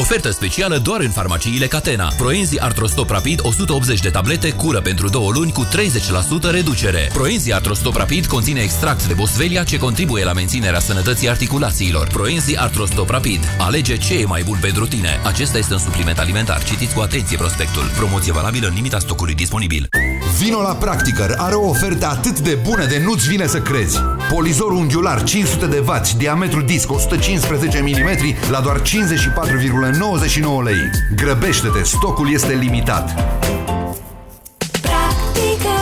Ofertă specială doar în farmaciile Catena. Proenzi Artrostop Rapid 180 de tablete cură pentru două luni cu 30% reducere. Proenzi Artrostop Rapid conține extract de boswellia ce contribuie la menținerea sănătății articulațiilor. Proenzi Artrostop Rapid. Alege ce e mai bun pentru tine. Acesta este un supliment alimentar. Citiți cu atenție prospectul. Promoție valabilă în limita stocului disponibil. Vino la Practicăr are o ofertă atât de bună de nu-ți vine să crezi. Polizor unghiular 500 de W, diametru disc 115 mm la doar 54,99 lei. Grăbește-te, stocul este limitat. Practică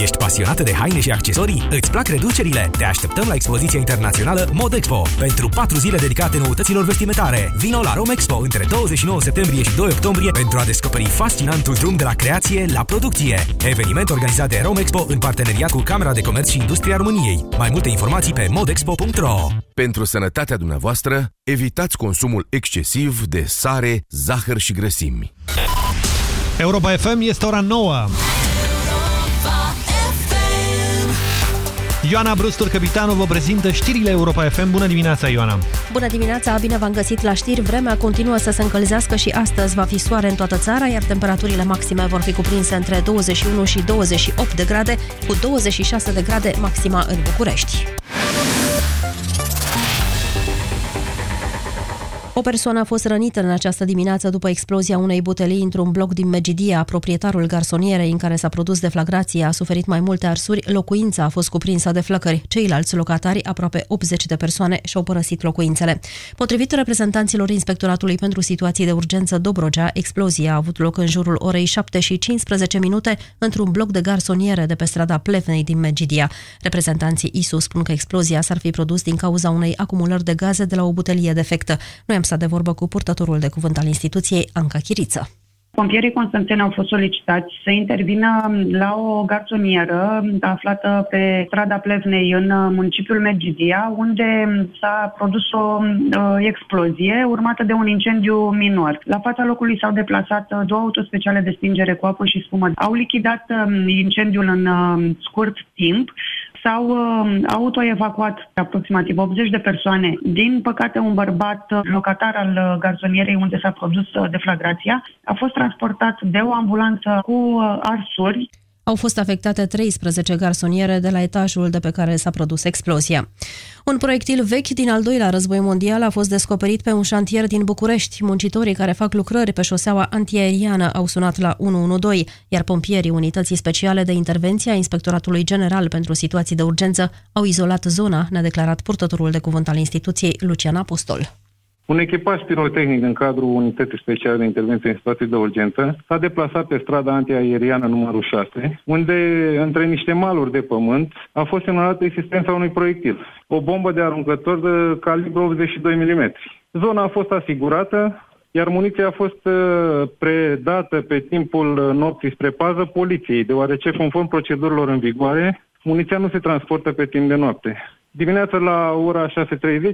Ești pasionată de haine și accesorii? Îți plac reducerile? Te așteptăm la expoziția internațională Mod Expo pentru 4 zile dedicate noutăților vestimentare. Vino la Rome Expo între 29 septembrie și 2 octombrie pentru a descoperi fascinantul drum de la creație la producție. Eveniment organizat de Rome Expo în parteneriat cu Camera de Comerț și Industria României. Mai multe informații pe modexpo.ro Pentru sănătatea dumneavoastră, evitați consumul excesiv de sare, zahăr și grăsimi. Europa FM este ora 9. Ioana Brustur, capitanul, vă prezintă știrile Europa FM. Bună dimineața, Ioana! Bună dimineața, bine v-am găsit la știri. Vremea continuă să se încălzească și astăzi va fi soare în toată țara, iar temperaturile maxime vor fi cuprinse între 21 și 28 de grade, cu 26 de grade maxima în București. O persoană a fost rănită în această dimineață după explozia unei butelii într-un bloc din Megidia. Proprietarul garsonierei în care s-a produs deflagrația a suferit mai multe arsuri. Locuința a fost cuprinsă de flăcări. Ceilalți locatari, aproape 80 de persoane, și-au părăsit locuințele. Potrivit reprezentanților Inspectoratului pentru Situații de Urgență Dobrogea, explozia a avut loc în jurul orei 7 și 15 minute într-un bloc de garsoniere de pe strada Plevnei din Megidia. Reprezentanții ISU spun că explozia s-ar fi produs din cauza unei acumulări de gaze de la o butelie defectă. Noi am stat de vorbă cu purtătorul de cuvânt al instituției, Anca Chiriță. Pompierii constanțeni au fost solicitați să intervină la o garsonieră aflată pe strada Plevnei în municipiul Megidia, unde s-a produs o uh, explozie urmată de un incendiu minor. La fața locului s-au deplasat uh, două autospeciale de stingere cu apă și spumă. Au lichidat um, incendiul în uh, scurt timp, S-au uh, autoevacuat aproximativ 80 de persoane. Din păcate, un bărbat uh, locatar al uh, garsonierei unde s-a produs uh, deflagrația a fost transportat de o ambulanță cu uh, arsuri Au fost afectate 13 garsoniere de la etajul de pe care s-a produs explozia. Un proiectil vechi din al doilea război mondial a fost descoperit pe un șantier din București. Muncitorii care fac lucrări pe șoseaua antiaeriană au sunat la 112, iar pompierii Unității Speciale de Intervenție a Inspectoratului General pentru Situații de Urgență au izolat zona, ne-a declarat purtătorul de cuvânt al instituției, Lucian Apostol. Un echipaj pirotehnic în cadrul Unității Speciale de Intervenție în situații de urgență s-a deplasat pe strada antiaeriană numărul 6, unde, între niște maluri de pământ, a fost semnalată existența unui proiectil. O bombă de aruncător de calibru 82 mm. Zona a fost asigurată, iar muniția a fost uh, predată pe timpul uh, nopții spre pază poliției, deoarece, conform procedurilor în vigoare, muniția nu se transportă pe timp de noapte. Dimineața la ora 6.30,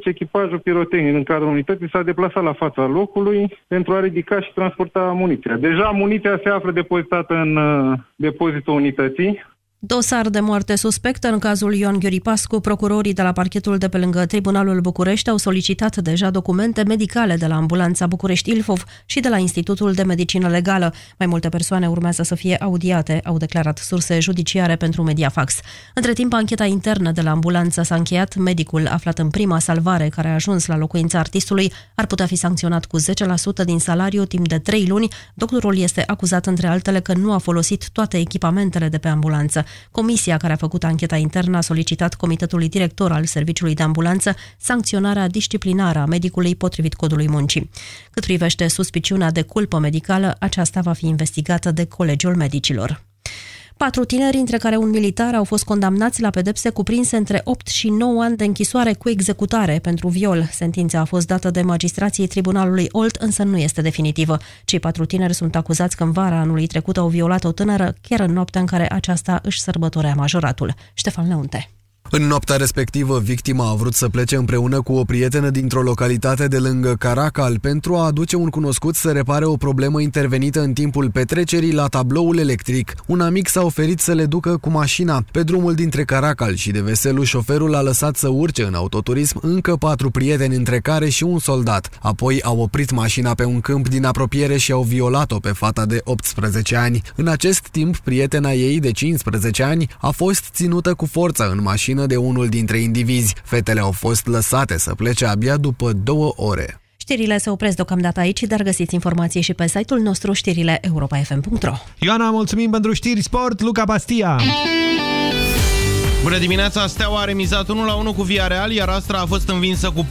echipajul pirotehnic în cadrul unității s-a deplasat la fața locului pentru a ridica și transporta muniția. Deja muniția se află depozitată în uh, depozitul unității. Dosar de moarte suspectă în cazul Ion Gheori Pascu, procurorii de la parchetul de pe lângă Tribunalul București au solicitat deja documente medicale de la ambulanța București-Ilfov și de la Institutul de Medicină Legală. Mai multe persoane urmează să fie audiate, au declarat surse judiciare pentru Mediafax. Între timp, ancheta internă de la ambulanță s-a încheiat. Medicul aflat în prima salvare care a ajuns la locuința artistului ar putea fi sancționat cu 10% din salariu timp de 3 luni. Doctorul este acuzat între altele că nu a folosit toate echipamentele de pe ambulanță. Comisia care a făcut ancheta internă a solicitat Comitetului Director al Serviciului de Ambulanță sancționarea disciplinară a medicului potrivit codului muncii. Cât privește suspiciunea de culpă medicală, aceasta va fi investigată de Colegiul Medicilor. Patru tineri, între care un militar, au fost condamnați la pedepse cuprinse între 8 și 9 ani de închisoare cu executare pentru viol. Sentința a fost dată de magistrații Tribunalului Olt, însă nu este definitivă. Cei patru tineri sunt acuzați că în vara anului trecut au violat o tânără, chiar în noaptea în care aceasta își sărbătorea majoratul. Ștefan Leunte. În noaptea respectivă, victima a vrut să plece împreună cu o prietenă dintr-o localitate de lângă Caracal pentru a aduce un cunoscut să repare o problemă intervenită în timpul petrecerii la tabloul electric. Un amic s-a oferit să le ducă cu mașina. Pe drumul dintre Caracal și de Veselu, șoferul a lăsat să urce în autoturism încă patru prieteni, între care și un soldat. Apoi au oprit mașina pe un câmp din apropiere și au violat-o pe fata de 18 ani. În acest timp, prietena ei de 15 ani a fost ținută cu forță în mașină de unul dintre indivizi. Fetele au fost lăsate să plece abia după două ore. Știrile se opresc deocamdată aici, dar găsiți informații și pe site-ul nostru știrile europa.fm.ro Ioana, mulțumim pentru știri sport, Luca Pastia! Bună dimineața! Steaua a remizat 1-1 cu Villarreal, iar Astra a fost învinsă cu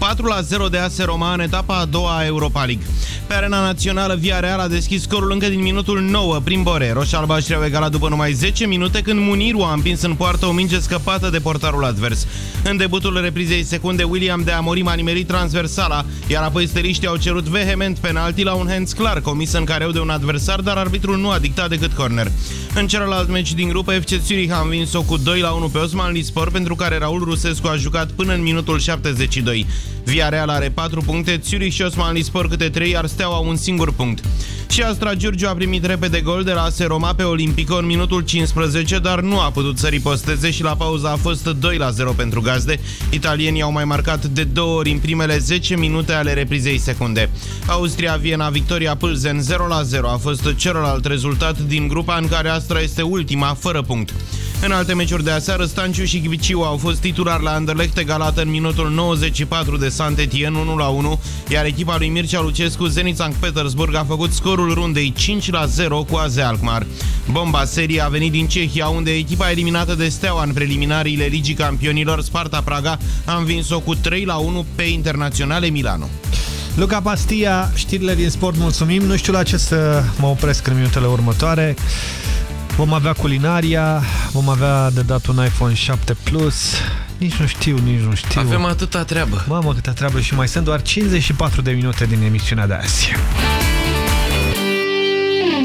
4-0 de AS Roma în etapa a doua a Europa League. Pe arena națională, Villarreal a deschis scorul încă din minutul 9 prin Bore. Roșalbaștri au egalat după numai 10 minute când Muniru a împins în poartă o minge scăpată de portarul advers. În debutul reprizei secunde, William de Amorim a nimerit transversala, iar apoi steliștii au cerut vehement penalti la un hands clar comis în careu de un adversar, dar arbitrul nu a dictat decât corner. În celălalt meci din grupă, FC Zurich a învins-o cu 2-1 pe Osman Lispor, pentru care Raul Rusescu a jucat până în minutul 72. Via Real are 4 puncte, Zurich și Osman Lispor câte 3, iar Steaua un singur punct. Și Astra Giurgiu a primit repede gol de la Seroma pe Olimpico în minutul 15, dar nu a putut să riposteze și la pauză a fost 2 la 0 pentru gazde. Italienii au mai marcat de două ori în primele 10 minute ale reprizei secunde. Austria-Viena, victoria Pâlzen 0 la 0 a fost celălalt rezultat din grupa în care Astra este ultima, fără punct. În alte meciuri de aseară, Stan Stanciu și Ghiviciu au fost titulari la Anderlecht egalată în minutul 94 de Santetien 1-1, iar echipa lui Mircea Lucescu, Zenit Sankt Petersburg, a făcut scorul rundei 5-0 cu AZ Alkmaar. Bomba serie a venit din Cehia, unde echipa eliminată de Steaua în preliminariile Ligii Campionilor Sparta Praga a învins-o cu 3-1 pe Internaționale Milano. Luca Pastia, știrile din sport, mulțumim. Nu știu la ce să mă opresc în minutele următoare. Vom avea culinaria, vom avea de dat un iPhone 7 Plus, nici nu știu, nici nu știu. Avem atâta treabă. Mamă, câtă treabă și mai sunt doar 54 de minute din emisiunea de azi.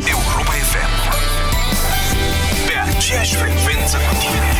Europa FM. Pe aceeași frecvență cu tine.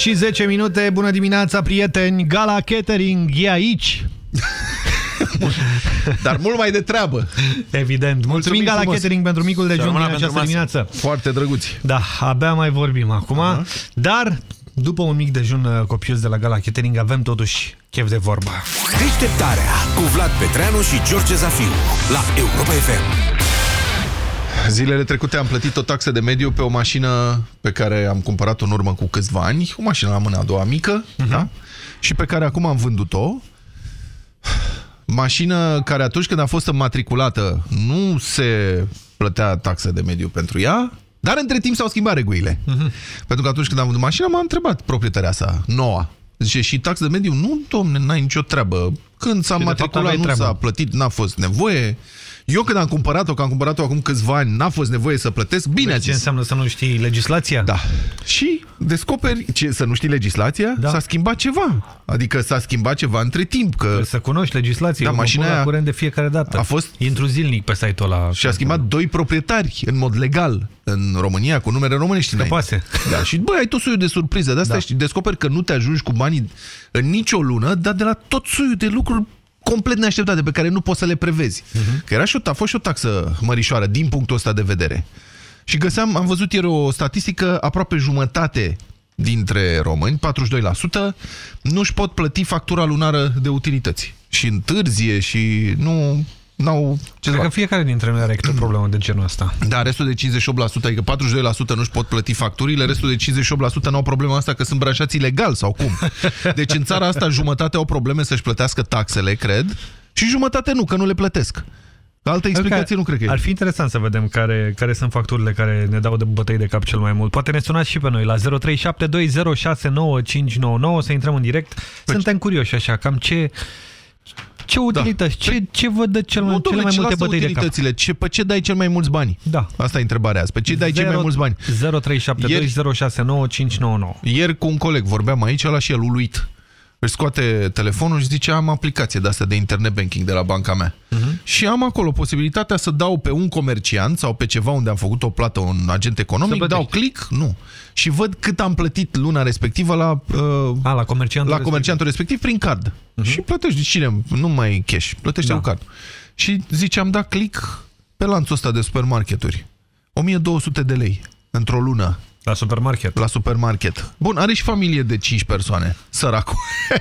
și 10 minute. Bună dimineața, prieteni! Gala Catering e aici! [LAUGHS] Dar mult mai de treabă. Evident. Mulțumim, Gala frumos. Catering pentru micul dejun din această masă. dimineață. Foarte drăguți. Da, abia mai vorbim acum. Uh -huh. Dar după un mic dejun uh, copios de la Gala Catering avem totuși chef de vorba. Deșteptarea cu Vlad Petreanu și George Zafiu la Europa FM. Zilele trecute am plătit o taxă de mediu pe o mașină pe care am cumpărat-o în urmă cu câțiva ani, o mașină la mâna a doua mică, da? și pe care acum am vândut-o. Mașină care atunci când a fost înmatriculată nu se plătea taxă de mediu pentru ea, dar între timp s-au schimbat regulile. Pentru că atunci când am vândut mașina m-a întrebat proprietarea sa, noua. Zice, și taxă de mediu? Nu, domne, n-ai nicio treabă. Când s-a Și de fapt matriculat, aveai nu treabă. s-a plătit, n-a fost nevoie. Eu când am cumpărat-o, că am cumpărat-o acum câțiva ani, n-a fost nevoie să plătesc, bine a Deci ce zis. înseamnă să nu știi legislația? Da. Și descoperi, ce, să nu știi legislația, da. s-a schimbat ceva. Adică s-a schimbat ceva între timp. Că... Trebuie să cunoști legislația. Da, Eu mă mașina pun la aia curent de fiecare dată. a fost- Intru zilnic pe site-ul ăla. Și a schimbat doi proprietari în mod legal în România, cu numere românești. înainte. poate. Da, și băi, ai tot soiul de surprize. De asta da. și descoperi că nu te ajungi cu banii în nicio lună, dar de la tot soiul de lucruri complet neașteptate pe care nu poți să le prevezi. Uh-huh. Că era și o, a fost și o taxă mărișoară din punctul ăsta de vedere. Și găseam, am văzut ieri o statistică, aproape jumătate dintre români, 42%, nu-și pot plăti factura lunară de utilități. Și întârzie și nu... N-au ce Cred că fiecare dintre noi are câte o problemă de genul ăsta. da, restul de 58%, adică 42% nu-și pot plăti facturile, restul de 58% n-au problema asta că sunt branșați ilegal sau cum. [LAUGHS] Deci în țara asta jumătate au probleme să-și plătească taxele, cred, și jumătate nu, că nu le plătesc. Altă explicație nu cred că e. Ar fi interesant să vedem care, care sunt facturile care ne dau de bătăi de cap cel mai mult. Poate ne sunați și pe noi la 0372069599 să intrăm în direct. Suntem curioși așa, cam ce... Ce utilități? Ce, ce vă dă cel, Nu, cele domnule, mai ce multe lasă bătăi de cap? utilitățile? Ce, pe ce dai cel mai mulți bani? Da. Asta e întrebarea azi. Pe ce dai cel mai mulți bani? 0372069599. Ieri cu un coleg vorbeam aici, la și el uluit. Își scoate telefonul și zice, am aplicație de asta de internet banking de la banca mea. Mhm. Și am acolo posibilitatea să dau pe un comerciant sau pe ceva unde am făcut o plată, un agent economic, dau click, nu. Și văd cât am plătit luna respectivă la, uh, A, la comerciantul la comerciantul respectiv prin card. Și plătești, de cine? Nu mai cash, plătește Da. cu card. Și zice, am dat click pe lanțul ăsta de supermarketuri. 1200 de lei într-o lună. La supermarket. La supermarket. Bun, are și familie de 5 persoane, săracul.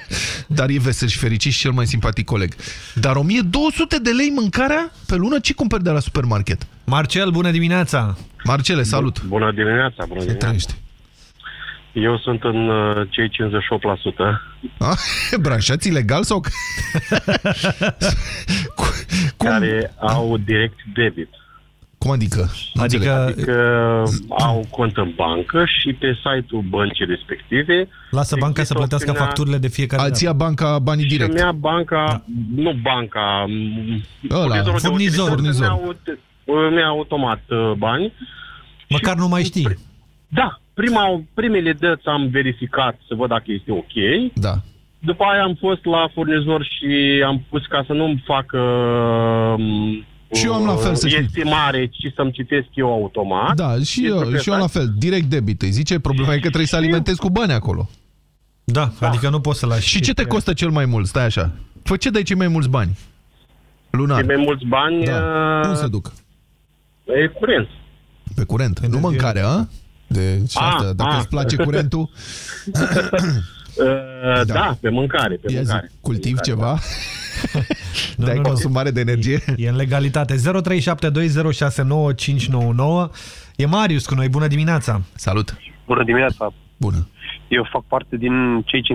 [LAUGHS] Dar e vesel și fericit și cel mai simpatic coleg. Dar 1200 de lei mâncarea pe lună? Ce cumperi de la supermarket? Marcel, bună dimineața! Marcele, salut! Bună dimineața, bună dimineața. Eu sunt în uh, cei 58%. Ah, [LAUGHS] branșați ilegal sau... [LAUGHS] care au direct debit. Cum adică? Nu Adică, Adică au cont în bancă și pe site-ul băncii respective lasă banca să există plătească opțiunea- facturile de fiecare Alții ia banca banii Și direct. îmi ia banca, da. nu banca, m, Ăla, furnizorul de furnizor, utilități, furnizor. Îmi ia, îmi ia automat uh, bani. Măcar nu mai știi. Da, prima, primele dăți am verificat să văd dacă este ok. Da. După aia am fost la furnizor și am pus ca să nu-mi facă um, Și eu am la fel, să știi. estimare, ci să-mi citesc eu automat. Da, și Intru eu, pe și eu la site. fel, direct debit. Îi zice, problema e că trebuie să alimentezi cu bani acolo. Da, da, adică nu poți să lași. Și ce te costă cel mai mult? Stai așa. Pe ce dai cei mai mulți bani? Lunar. Cei mai mulți bani Da. uh, Cum se duc? e curent. Pe curent. Nu mâncare, a? De și A, asta, dacă a. îți place curentul, [LAUGHS] Uh, da. da, pe mâncare, pe ia zi, mâncare. cultiv ceva? [LAUGHS] Nu, Dai nu, nu. consumare de energie? E în legalitate. 0372069599. E Marius cu noi. Bună dimineața! Salut! Bună dimineața! Bună! Eu fac parte din cei 58%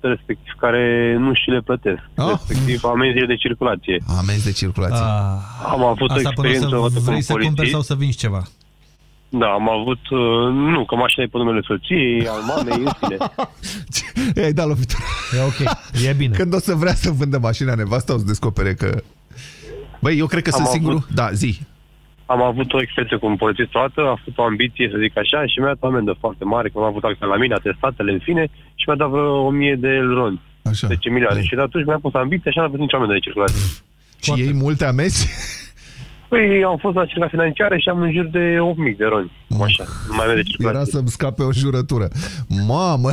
respectiv care nu și le plătesc. Ah. Respectiv amenziile de circulație. Amenzi de circulație. Ah, Am avut o Asta până experiență să odată cu vrei un să cumperi polițist. sau să vinzi ceva. Da, am avut, uh, nu, că mașina e pe numele soției, al mamei, în fine. [LAUGHS] Ei, da, lovitură. E ok, e bine. Când o să vrea să vândă mașina nevasta, o să descopere că... Băi, eu cred că Am sunt avut- singurul... Da, zi. Am avut o experiență cu un polițist o dată, a făcut o ambiție, să zic așa, și mi-a dat o amendă foarte mare, că am avut acte la mine, atestatele, în fine, și mi-a dat vreo 1000 de elroni. Așa. 10 milioane. Și de atunci mi-a pus ambiție și n-am avut nicio amendă de circulație. Și ei multe amenzi? Păi am fost la circa financiară și am în jur de 8.000 de roni. Cum Așa, nu mai avem de circulație. Era să-mi scape o jurătură. Mamă!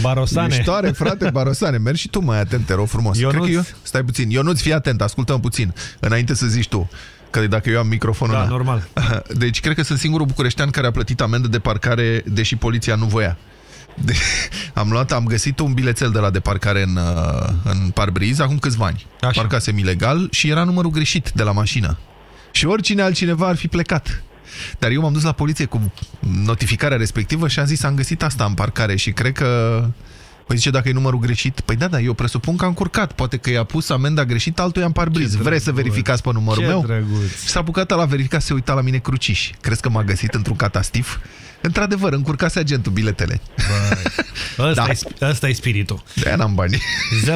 Barosane. Miștoare, frate, Barosane. Mergi și tu mai atent, te rog frumos. Ionuț. Cred că eu... Stai puțin. Ionuț, fii atent, ascultăm puțin. Înainte să zici tu. Că dacă eu am microfonul Da, ăla. normal. [LAUGHS] Deci cred că sunt singurul bucureștean care a plătit amendă de parcare, deși poliția nu voia. De, [LAUGHS] am luat, am găsit un bilețel de la de parcare în, uh, în parbriz acum câțiva ani. Așa. Parcasem ilegal și era numărul greșit de la mașină. Și oricine altcineva ar fi plecat. Dar eu m-am dus la poliție cu notificarea respectivă și am zis am găsit asta în parcare și cred că... Păi zice, dacă e numărul greșit, păi da, da, eu presupun că am curcat. Poate că i-a pus amenda greșit altuia în parbriz. Vreți să verificați pe numărul Ce meu? drăguț. Și s-a apucat la verificat, se uita la mine cruciș. Crezi că m-a găsit într-un catastif? Într-adevăr, încurcase agentul biletele. [LAUGHS] Ăsta, da. e, ăsta e spiritul. De-aia n-am bani. [LAUGHS] 0372069599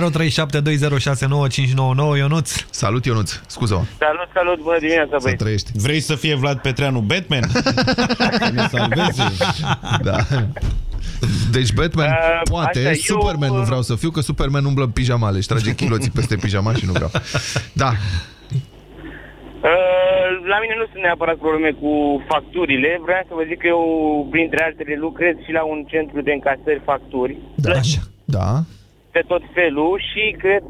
Ionuț. Salut, Ionuț. Scuză-mă. Salut, salut, bună dimineața, băi. trăiești. Vrei să fie Vlad Petreanu Batman? [LAUGHS] Să ne salveze? Da. Deci Batman, Uh, poate, așa, eu, Superman nu uh, vreau să fiu, că Superman umblă în pijamale și trage chiloții peste pijama și nu vreau. Da, Uh, la mine nu sunt neapărat probleme cu facturile. Vreau să vă zic că eu, printre altele, lucrez și la un centru de încasări facturi. da, așa. Da, de tot felul și cred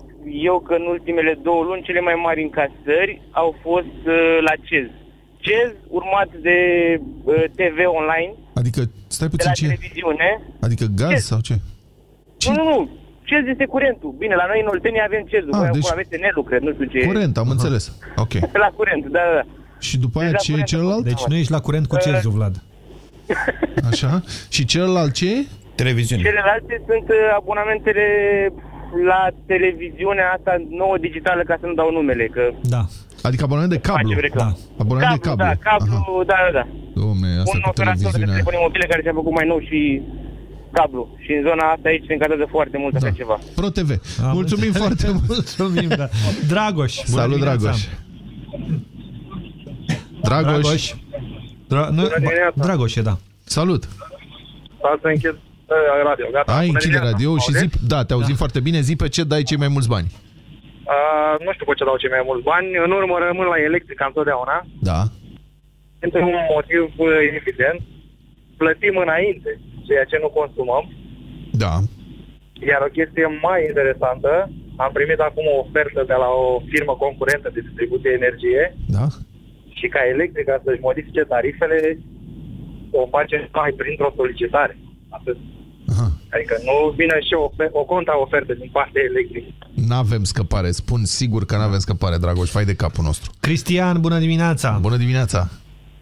eu că în ultimele două luni cele mai mari încasări au fost uh, la CEZ. CEZ urmat de uh, TV online, adică, stai de puțin, la ce? televiziune. Adică gaz sau ce? Nu, nu, nu. CEZ este curentul. Bine, la noi în Oltenia avem CEZ-ul. Ah, Voi deci- acolo aveți Nelu, cred, nu știu ce. Curent, am înțeles. Ok. [LAUGHS] La curent, da, da, da. Și după aia ce e celălalt? Deci nu ești la curent cu cezul, Vlad. [LAUGHS] Așa. Și celălalt ce e? Televiziune. Celelalte sunt uh, abonamentele la televiziunea asta nouă digitală, ca să nu dau numele, că Da. Adică abonament de cablu. Facem reclamă. Da. Abonament de cablu. da, cablu, da, da, da. Domne, asta un cu operator de televiziunea. telefonie mobile care și-a făcut mai nou și cablu. Și în zona asta aici se încadrează foarte mult așa ceva. Pro TV. Mulțumim foarte [LAUGHS] mult. Mulțumim, da. Dragoș. bună Salut, dimineața. Dragoș. Dragoș. Dragoș. Dra nu, Bună dimineața. Dragoș e, da. Salut. Stați să închid uh, radio, gata. Ai Bună închide dimineața. radio și zi, da, te auzim foarte bine, zi pe ce dai cei mai mulți bani. Uh, nu știu cu ce dau cei mai mulți bani. În urmă rămân la electric ca întotdeauna. Da. Pentru un motiv uh, evident. Plătim înainte ceea ce nu consumăm. Da. Iar o chestie mai interesantă, am primit acum o ofertă de la o firmă concurentă de distribuție de energie Da. și ca electrica să-și modifice tarifele, o face mai printr-o solicitare. Atât. Aha. Adică nu vine și o, ofer- o contra-ofertă din partea electrică. N-avem scăpare, spun sigur că n-avem scăpare, Dragoș, fai de capul nostru. Cristian, bună dimineața! Bună dimineața!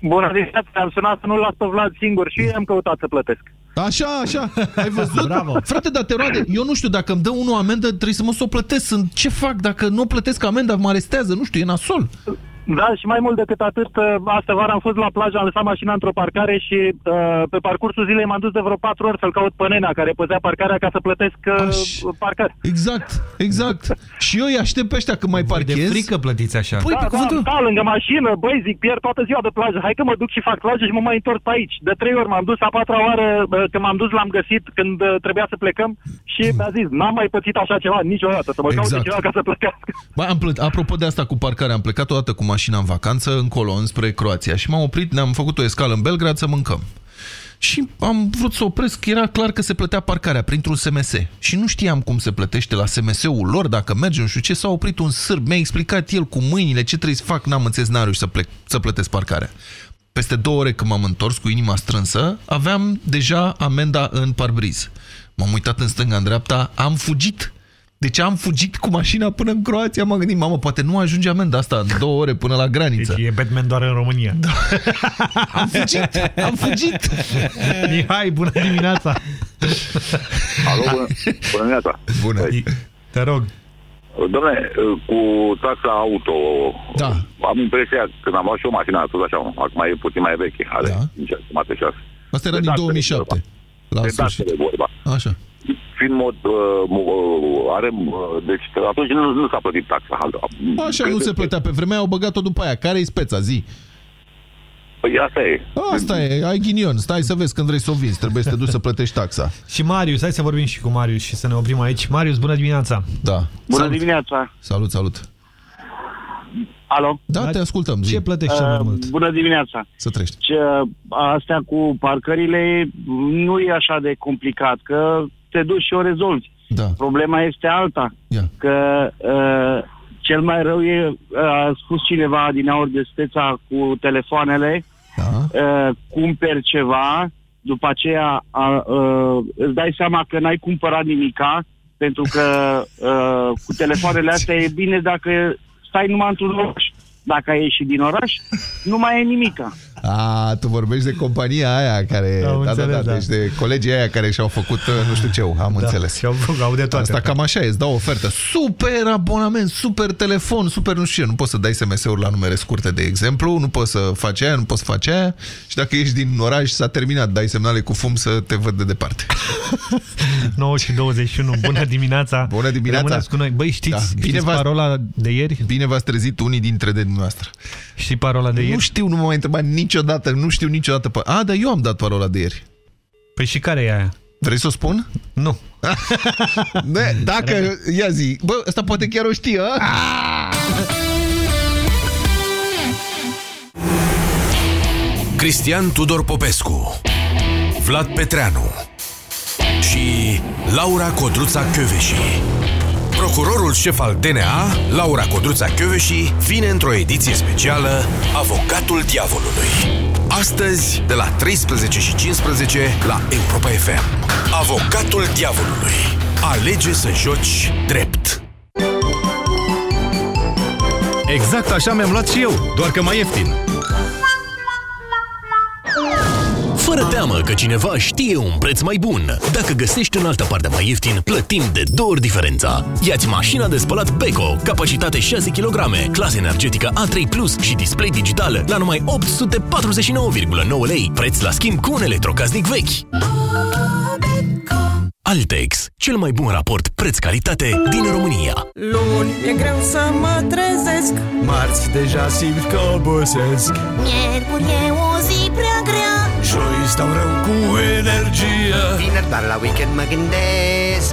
Bună dimineața, am sunat să nu las pe Vlad singur și am căutat să plătesc. Așa, așa, ai [LAUGHS] văzut? Bravo. Frate, dar te roade, eu nu știu, dacă îmi dă unul amendă, trebuie să mă să o plătesc. Sunt, ce fac? Dacă nu plătesc amenda, mă arestează, nu știu, e nasol. Da, și mai mult decât atât, uh, astă vară am fost la plajă, am lăsat mașina într-o parcare și uh, pe parcursul zilei m-am dus de vreo patru ori să-l caut pe nena care păzea parcarea ca să plătesc uh, parcare. Exact, exact. și eu îi aștept pe ăștia când mai parchez. De frică plătiți așa. Păi, da, pe da, cuvântul... da, lângă mașină, băi, zic, pierd toată ziua de plajă, hai că mă duc și fac plajă și mă mai întorc pe aici. De trei ori m-am dus, a patra oară uh, când m-am dus l-am găsit când uh, trebuia să plecăm și mi-a zis, n-am mai pățit așa ceva niciodată, să mă Exact. caute ceva ca să plătească. Bă, am plăt... Apropo de asta cu parcarea, am plecat o dată cu mașina în vacanță încolo, înspre Croația și m-am oprit, ne-am făcut o escală în Belgrad să mâncăm. Și am vrut să opresc, era clar că se plătea parcarea printr-un SMS. Și nu știam cum se plătește la SMS-ul lor, dacă merge, nu știu ce, s-a oprit un sârb, mi-a explicat el cu mâinile ce trebuie să fac, n-am înțeles, n să, plec, să plătesc parcarea. Peste două ore când m-am întors cu inima strânsă, aveam deja amenda în parbriz. M-am uitat în stânga, în dreapta, am fugit. Deci am fugit cu mașina până în Croația, m-am gândit, mamă, poate nu ajunge amenda asta în două ore până la graniță. Deci e Batman doar în România. Da. [LAUGHS] am fugit, am fugit. Mihai, bună dimineața! Alo, bună, bună dimineața. Bună. Te rog. Dom'le, cu taxa auto, da. am impresia, când am luat și o mașină, tot așa, acum e puțin mai veche, are da. 5 jumate 6. Asta era din 2007. La de sfârșit. taxele vorba. Așa. Fiind mod, uh, uh, are, uh, deci atunci nu, nu s-a plătit taxa. Așa nu se plătea pe vremea, au băgat-o după aia. Care-i speța? Zi. Păi asta e. Asta e, ai ghinion. Stai să vezi când vrei să o vinzi. Trebuie să te duci să plătești taxa. [LAUGHS] Și Marius, hai să vorbim și cu Marius și să ne oprim aici. Marius, bună dimineața! Da. Bună dimineața! Salut, salut! Alo? Da, te ascultăm. Zi. Ce plătești cel mai mult? Bună dimineața! Să trăiești. Ce, astea cu parcările nu e așa de complicat, că te duci și o rezolvi. Da. Problema este alta, Ia. că uh, cel mai rău e, uh, a spus cineva din aur de steța cu telefoanele, da. uh, cumperi ceva, după aceea uh, uh, îți dai seama că n-ai cumpărat nimica, pentru că uh, cu telefoanele astea e bine dacă stai numai într-un oraș. Dacă ai ieșit din oraș, nu mai e nimica. A, tu vorbești de compania aia care... Am da, da, înțeles, da, da. deci de colegii aia care și-au făcut uh, nu știu ce, am Da, înțeles. și-au făcut, au de toate. Asta cam așa e, îți dau ofertă. Super abonament, super telefon, super nu știu ce. Nu poți să dai SMS-uri la numere scurte, de exemplu, nu poți să faci aia, nu poți să faci aia și dacă ești din oraș, s-a terminat, dai semnale cu fum să te văd de departe. [LAUGHS] 9 și 21, bună dimineața! Bună dimineața! Rămâneți cu noi. Băi, știți, Da, da, bine știți v-ați- parola de ieri? Bine v-ați trezit unii dintre de dumneavoastră. Știi parola de ieri? Nu știu, nu m-am mai întrebat niciodată, nu știu niciodată. pe- A, dar eu am dat parola de ieri. Păi și care e aia? Vrei să o spun? Nu. [LAUGHS] Ne, dacă, ia zi, bă, ăsta poate chiar o știe, a? Cristian Tudor Popescu Vlad Petreanu și Laura Codruța Căveși. Procurorul șef al DNA, Laura Codruța Căveși, vine într-o ediție specială Avocatul Diavolului. Astăzi, de la 13 și 15 la Europa FM. Avocatul Diavolului. Alege să joci drept. Exact așa mi-am luat și eu, doar că mai ieftin. Fără teamă că cineva știe un preț mai bun. Dacă găsești în altă parte mai ieftin, plătim de două ori diferența. Iați mașina de spălat Beko, capacitate 6 kg, clasă energetică A3+, Plus și display digital la numai 849,9 lei, preț la schimb cu un electrocasnic vechi. Altex, cel mai bun raport preț-calitate din România. Luni e greu să mă trezesc Marți deja simt că obosesc. Miercuri e o zi prea grea Joi stau rău cu energie. Vineri doar la weekend mă gândesc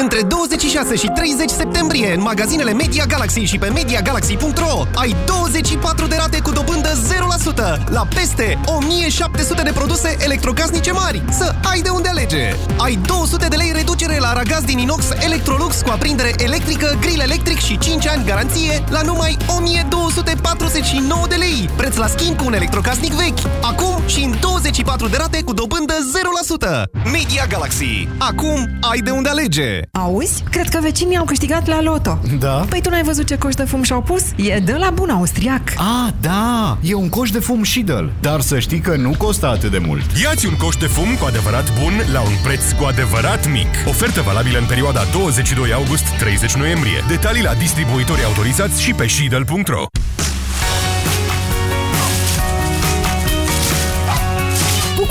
Între 26 și 30 septembrie în magazinele Media Galaxy și pe MediaGalaxy.ro ai 24 de rate cu dobândă 0% la peste 1700 de produse electrocasnice mari. Să ai de unde alege! Ai 200 de lei reducere la aragaz din inox Electrolux cu aprindere electrică, grill electric și 5 ani garanție la numai 1249 de lei. Preț la schimb cu un electrocasnic vechi. Acum și în 24 de rate cu dobândă 0%. Media Galaxy. Acum ai de unde alege. Auzi? Cred că vecinii au câștigat la loto. Da? Păi tu n-ai văzut ce coș de fum și-au pus? E de la bun austriac. Ah, da, e un coș de fum Shidel. Dar să știi că nu costă atât de mult. Iați un coș de fum cu adevărat bun la un preț cu adevărat mic. Ofertă valabilă în perioada 22 august-30 noiembrie. Detalii la distribuitorii autorizați și pe shidel.ro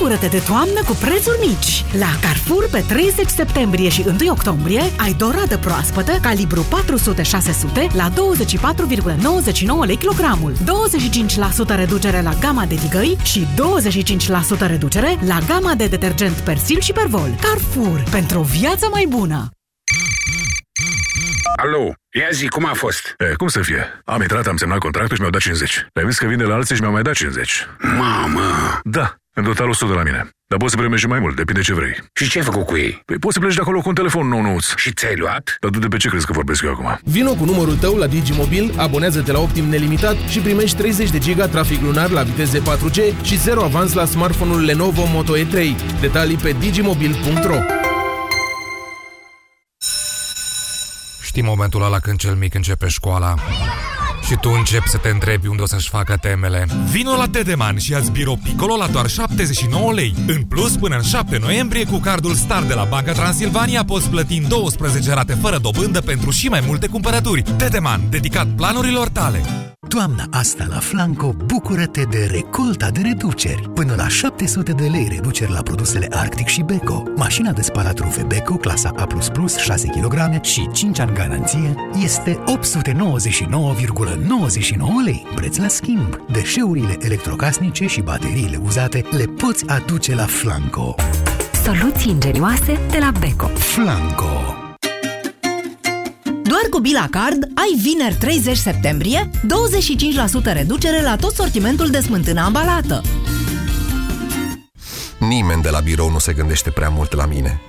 Bucură-te de toamnă cu prețuri mici! La Carrefour pe 30 septembrie și 1 octombrie ai doradă proaspătă calibru 400-600 la 24,99 lei kilogramul, 25% reducere la gama de tigăi și 25% reducere la gama de detergent Persil și Pervol. Carrefour, pentru o viață mai bună! Alo, ia zi, cum a fost? E, cum să fie? Am intrat, am semnat contractul și mi-au dat 50. Le-am zis că vin de la alții și mi-au mai dat 50. Mamă! Da, în total 100 de la mine. Dar poți să primești și mai mult, depinde ce vrei. Și ce ai făcut cu ei? Păi poți să pleci de acolo cu un telefon nou nouț. Și ți-ai luat? Dar tu de pe ce crezi că vorbesc eu acum? Vino cu numărul tău la Digimobil, abonează-te la Optim nelimitat și primești 30 de giga trafic lunar la viteze 4G și 0 avans la smartphone-ul Lenovo Moto E3. Detalii pe digimobil.ro Știi momentul ăla când cel mic începe școala și tu începi să te întrebi unde o să-și facă temele. Vino la Dedeman și ia-ți birou Piccolo la doar 79 lei. În plus, până în 7 noiembrie, cu cardul Star de la Banca Transilvania poți plăti în 12 rate fără dobândă pentru și mai multe cumpărături. Dedeman, dedicat planurilor tale. Toamna asta la Flanco, bucură-te de recolta de reduceri. Până la 700 de lei reduceri la produsele Arctic și Beko. Mașina de spălat rufe Beko, clasa A++, 6 kg și 5 ani garanție, este 899,99 lei. Preț la schimb. Deșeurile electrocasnice și bateriile uzate le poți aduce la Flanco. Soluții ingenioase de la Beko. Flanco. Doar cu Bila Card ai vineri 30 septembrie 25% reducere la tot sortimentul de smântână ambalată. Nimeni de la birou nu se gândește prea mult la mine.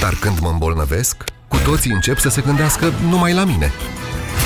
Dar când mă îmbolnăvesc, cu toții încep să se gândească numai la mine.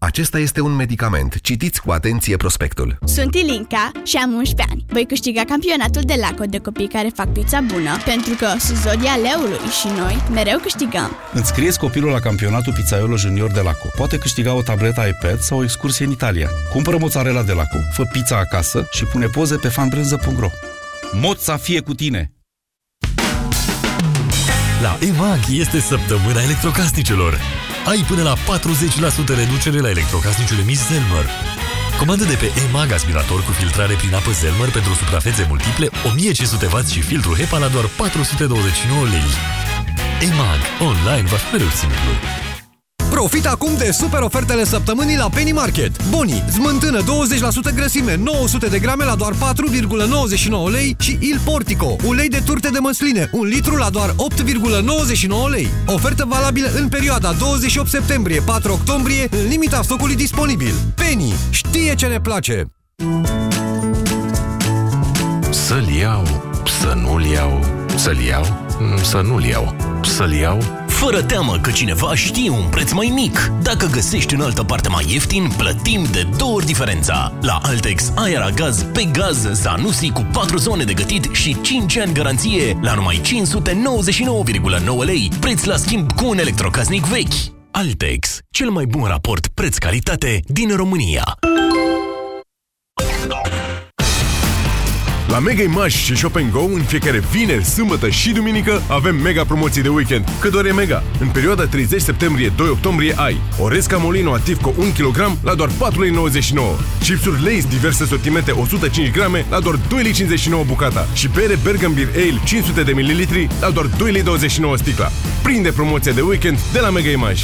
Acesta este un medicament. Citiți cu atenție prospectul. Sunt Ilinca și am 11 ani. Voi câștiga campionatul de laco de copii care fac pizza bună, pentru că sunt zodia leului și noi mereu câștigăm. Înscrieți copilul la campionatul Pizzaiolo Junior de Laco. Poate câștiga o tabletă iPad sau o excursie în Italia. Cumpără mozzarella de Laco, fă pizza acasă și pune poze pe fanbrânză.ro Moța fie cu tine! La EMAG este săptămâna electrocasnicelor. Ai până la 40% reducere la electrocasnicele Miss Zelmer. Comandă de pe EMAG aspirator cu filtrare prin apă Zelmer pentru suprafețe multiple, 1500W și filtru HEPA la doar 429 lei. EMAG. Online va fi mereu simplu. Profit acum de super ofertele săptămânii la Penny Market. Boni, smântână 20% grăsime, 900 de grame la doar 4,99 lei și Il Portico, ulei de turte de măsline, un litru la doar 8,99 lei. Ofertă valabilă în perioada 28 septembrie-4 octombrie, în limita stocului disponibil. Penny știe ce ne place! Să-l iau, să nu-l iau, să-l iau, să nu-l iau, să-l iau, Fără teamă că cineva știe un preț mai mic. Dacă găsești în altă parte mai ieftin, plătim de două ori diferența. La Altex, ai gaz pe gaz Zanussi cu 4 zone de gătit și 5 ani garanție la numai 599,9 lei, preț la schimb cu un electrocasnic vechi. Altex, cel mai bun raport preț-calitate din România. La Mega Image și Shop Go, în fiecare vineri, sâmbătă și duminică, avem mega promoții de weekend, că doar e mega. În perioada 30 septembrie-2 octombrie ai Oresca Molino activ cu 1 kg la doar 4,99 lei. Chipsuri Lay's diverse sortimente 105 grame la doar 2,59 lei bucata și bere Bergambir Ale 500 de ml la doar 2,29 lei sticla. Prinde promoția de weekend de la Mega Image.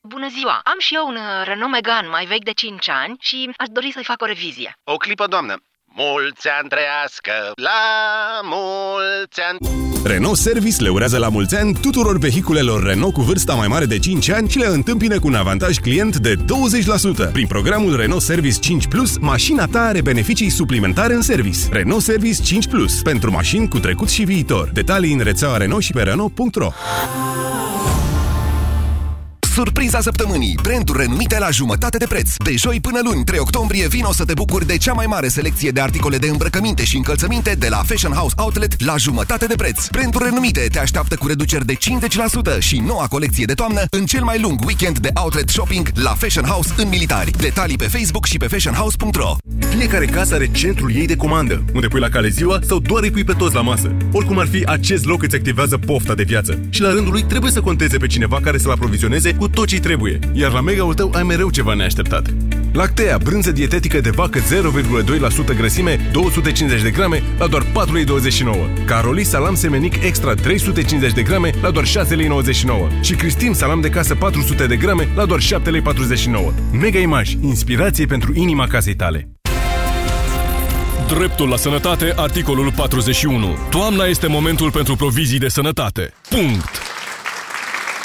Bună ziua! Am și eu un uh, Renault Megane mai vechi de 5 ani și aș dori să-i fac o revizie. O clipă, doamnă. Mulți ani trăiască, la mulți ani... Renault Service le urează la mulți ani tuturor vehiculelor Renault cu vârsta mai mare de 5 ani și le întâmpină cu un avantaj client de 20%. Prin programul Renault Service 5 Plus, mașina ta are beneficii suplimentare în service. Renault Service 5 Plus, pentru mașini cu trecut și viitor. Detalii în rețeaua Renault și pe Renault.ro Surpriza săptămânii, branduri renumite la jumătate de preț. De joi până luni, 3 octombrie, vino să te bucuri de cea mai mare selecție de articole de îmbrăcăminte și încălțăminte de la Fashion House Outlet la jumătate de preț. Branduri renumite te așteaptă cu reduceri de 50% și noua colecție de toamnă în cel mai lung weekend de outlet shopping la Fashion House în Militari. Detalii pe Facebook și pe fashionhouse.ro Fiecare casă are centrul ei de comandă, unde pui la cale ziua sau doar îi pui pe toți la masă. Oricum ar fi, acest loc îți activează pofta de viață și la rândul lui trebuie să conteze pe cineva care să-l aprovizioneze cu tot ce trebuie. Iar la mega-ul tău ai mereu ceva neașteptat. Lactea, brânză dietetică de vacă 0,2% grăsime, 250 de grame, la doar 4,29 lei. Caroli salam semenic extra 350 de grame, la doar 6,99 lei. Și Cristin salam de casă 400 de grame, la doar 7,49 lei. Mega Image, inspirație pentru inima casei tale. Dreptul la sănătate, articolul 41. Toamna este momentul pentru provizii de sănătate. Punct.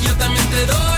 Yo también te doy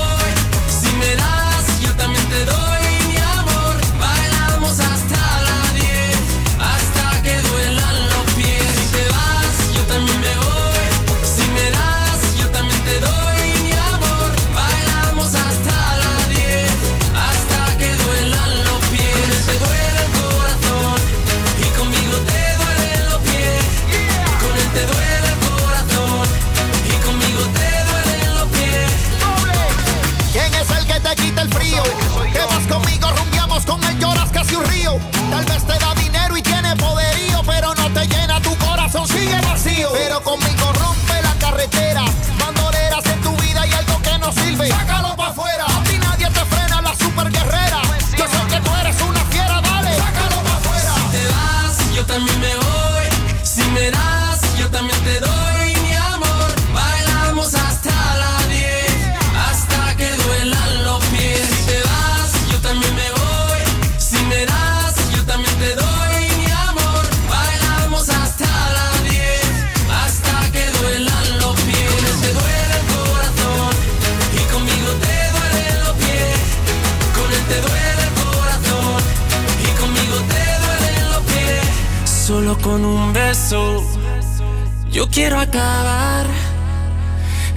Tal vez te da dinero y tiene poderío, pero no te llena tu corazón, sigue vacío. Pero conmigo yo quiero acabar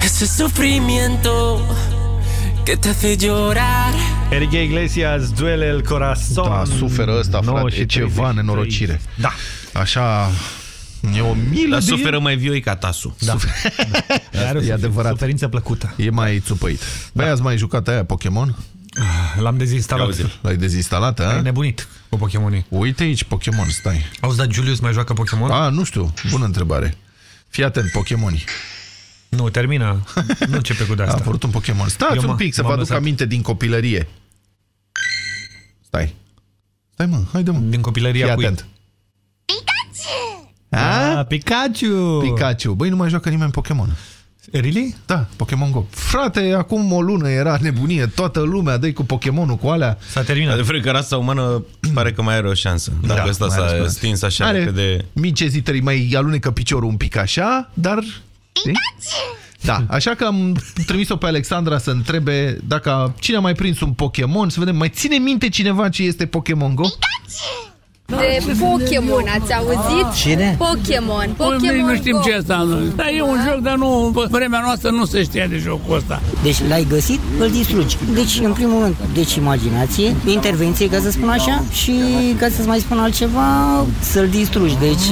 ese sufrimiento que te hace llorar. Enrique Iglesias, duele el corazon. Da, suferă ăsta, frate, e ceva nenorocire. Da. Așa, e o milă Dar de suferă el. mai vioi ca tasul. Da. [LAUGHS] Are e adevărat. Suferință plăcută. E mai țupăit. Băi, ați mai jucat aia Pokémon? L-am dezinstalat. L-ai dezinstalat, a? Ai nebunit cu Pokémonii. Uite aici Pokémon, stai. Auzi, dar Julius mai joacă Pokémon? A, nu știu, bună întrebare. Fii atent, Pokémonii. Nu, termină. Nu începe cu de asta. A apărut un Pokémon. Stați Eu un mă- pic să vă m-am aduc lăsat. aminte din copilărie. Stai. Stai, mă, haide, mă. Din copilăria Fii cui? atent. A? Ah, Pikachu! Pikachu. Băi, nu mai joacă nimeni Pokémon. Really? Da, Pokémon Go. Frate, acum o lună era nebunie, toată lumea dă cu Pokémonul, cu alea. S-a terminat. Adevărul că rasa umană [CLEARS THROAT] pare că mai are o șansă. Dacă Da, ăsta mai are s-a speranță. stins așa Are repede... mici ezitări, mai alunecă piciorul un pic așa, dar... știi? Da, așa că am trimis-o pe Alexandra să întrebe dacă cine a mai prins un Pokémon, să vedem, mai ține minte cineva ce este Pokémon Go? De Pokémon, ați auzit? Cine? Pokémon. Păi, noi Pokémon nu știm Go. ce asta. nu. Dar e un joc, dar nu, pe vremea noastră nu se știa de jocul ăsta. Deci l-ai găsit, îl distrugi. Deci, în primul rând, deci imaginație, intervenție, ca să spun așa, și ca să-ți mai spun altceva, să-l distrugi. Deci,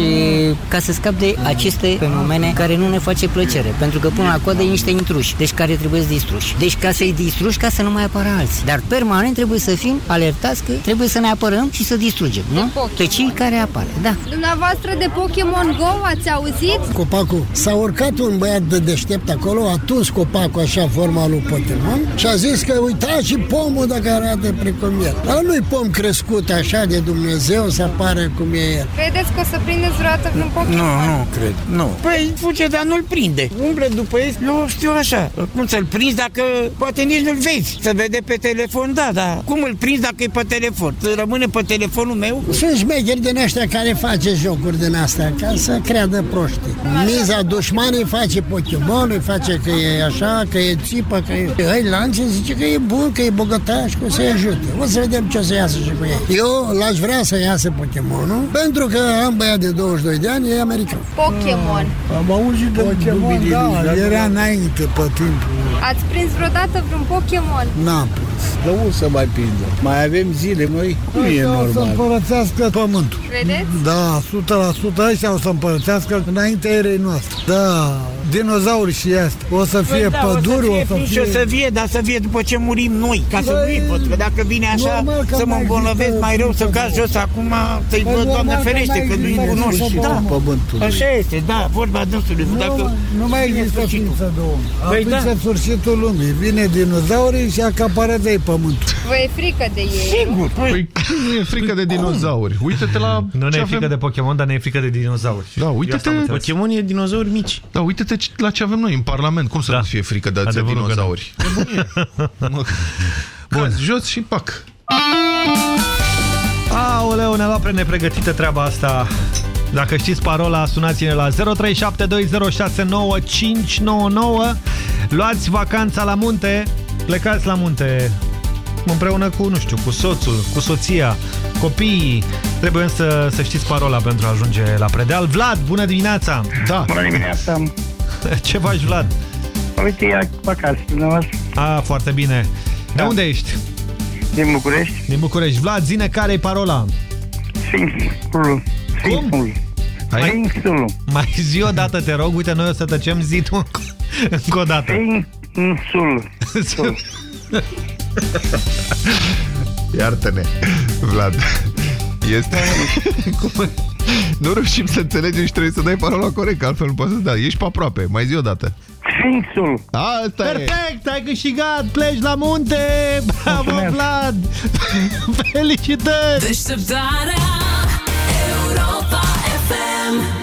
ca să scapi de aceste fenomene care nu ne face plăcere. Pentru că până la coadă e niște intruși, deci care trebuie să distrugi. Deci ca să-i distrugi, ca să nu mai apară alții. Dar permanent trebuie să fim alertați că trebuie să ne apărăm și să distrugem, nu? Pe cei care apare, da. Dumneavoastră de Pokémon Go ați auzit? Copacul. S-a urcat un băiat de deștept acolo, a tuns copacul așa forma lui Pokémon și a zis că uitați și pomul dacă arată precum el. Dar nu-i pom crescut așa de Dumnezeu să apară cum e el. Credeți că o să prindeți vreodată vreun Pokémon? Nu, nu cred, nu. Păi fuge, dar nu-l prinde. Umble după el, eu știu așa. Cum să-l prinzi dacă poate nici nu-l vezi? Se vede pe telefon, da, da. Cum îl prinzi dacă e pe telefon? Să rămâne pe telefonul meu? Sunt șmecheri din ăștia care face jocuri din astea, ca să creadă proști. Miza dușmanii face Pokémon, îi face că e așa, că e țipă, că e... Îi lance, zice că e bun, că e bogătaș, că o să-i ajute. O să vedem ce o să iasă și cu ei. Eu l-aș vrea să iasă Pokémonul, pentru că am băiat de 22 de ani, e american. Pokémon. Am auzit de Pokémon, da, era înainte pe timpul. Ați prins vreodată vreun Pokémon? N-am De unde să mai prindă? Mai avem zile, noi? Nu e Ăștia o să normal. împărățească pământul. Credeți? Da, 100% ăștia o să împărățească înaintea erei noastre. Da, dinozauri și astea. O să fie Păi da, păduri, o o să să fie, fie... o să fie, dar să fie după ce murim noi, ca să Băi, nu pot, că dacă vine așa, normal că să mă mai îmbolnăvesc există mai rău, să cad jos acum, să-i Păi văd, normal Doamne că ferește, mai că nu-i există cunosc. ființă Da, de om. Pământului. Așa este, da, vorba dânsului. Nu, Dacă nu mai vine există sfârșitul. ființă de om. Păi Atunci da. e sfârșitul lumii. Vine dinozaurii și acapară de ei pământul. Vă e frică de ei, Sigur, Păi nu e frică de dinozauri. Uite-te la... Nu ne ce e avem- frică de Pokémon, dar ne e frică de dinozauri. Da, Eu asta uite-te... am înțeles. Pokémon e dinozauri mici. Da, uite-te ce- la ce avem noi în Parlament. Cum să Da. nu fie frică de atâția Adevărul că da. dinozauri? Mă, Cazi jos și pac. Aoleu, ne-a luat pre nepregătită treaba asta. Dacă știți parola, sunați-ne la 0372069599. Luați vacanța la munte, plecați la munte împreună cu, nu știu, cu soțul, cu soția, copiii. Trebuie să, să știți parola pentru a ajunge la predeal. Vlad, bună dimineața! Da. Bună dimineața! [LAUGHS] Ce faci, Vlad? Uite, ia vacanță dumneavoastră. A, foarte bine. De Da. unde ești? Din București. Din București. Vlad, zine care e parola? Sfinxul. Sfinxul. Hai? Sfinxul. Mai zi o dată, te rog, uite, noi o să tăcem zi tu încă- încă o dată. Sfinxul. [LAUGHS] [LAUGHS] Iartă-ne, Vlad. Este... [LAUGHS] Cum? Nu reușim să înțelegem și trebuie să dai parola corect, că altfel nu poți să dai. Ești pe aproape. Mai zi o dată. Sfinxul. Asta e. Perfect, ai câștigat, pleci la munte! Bravo, Mulțumesc. Vlad! [LAUGHS] Felicitări! Deșteptarea Europa FM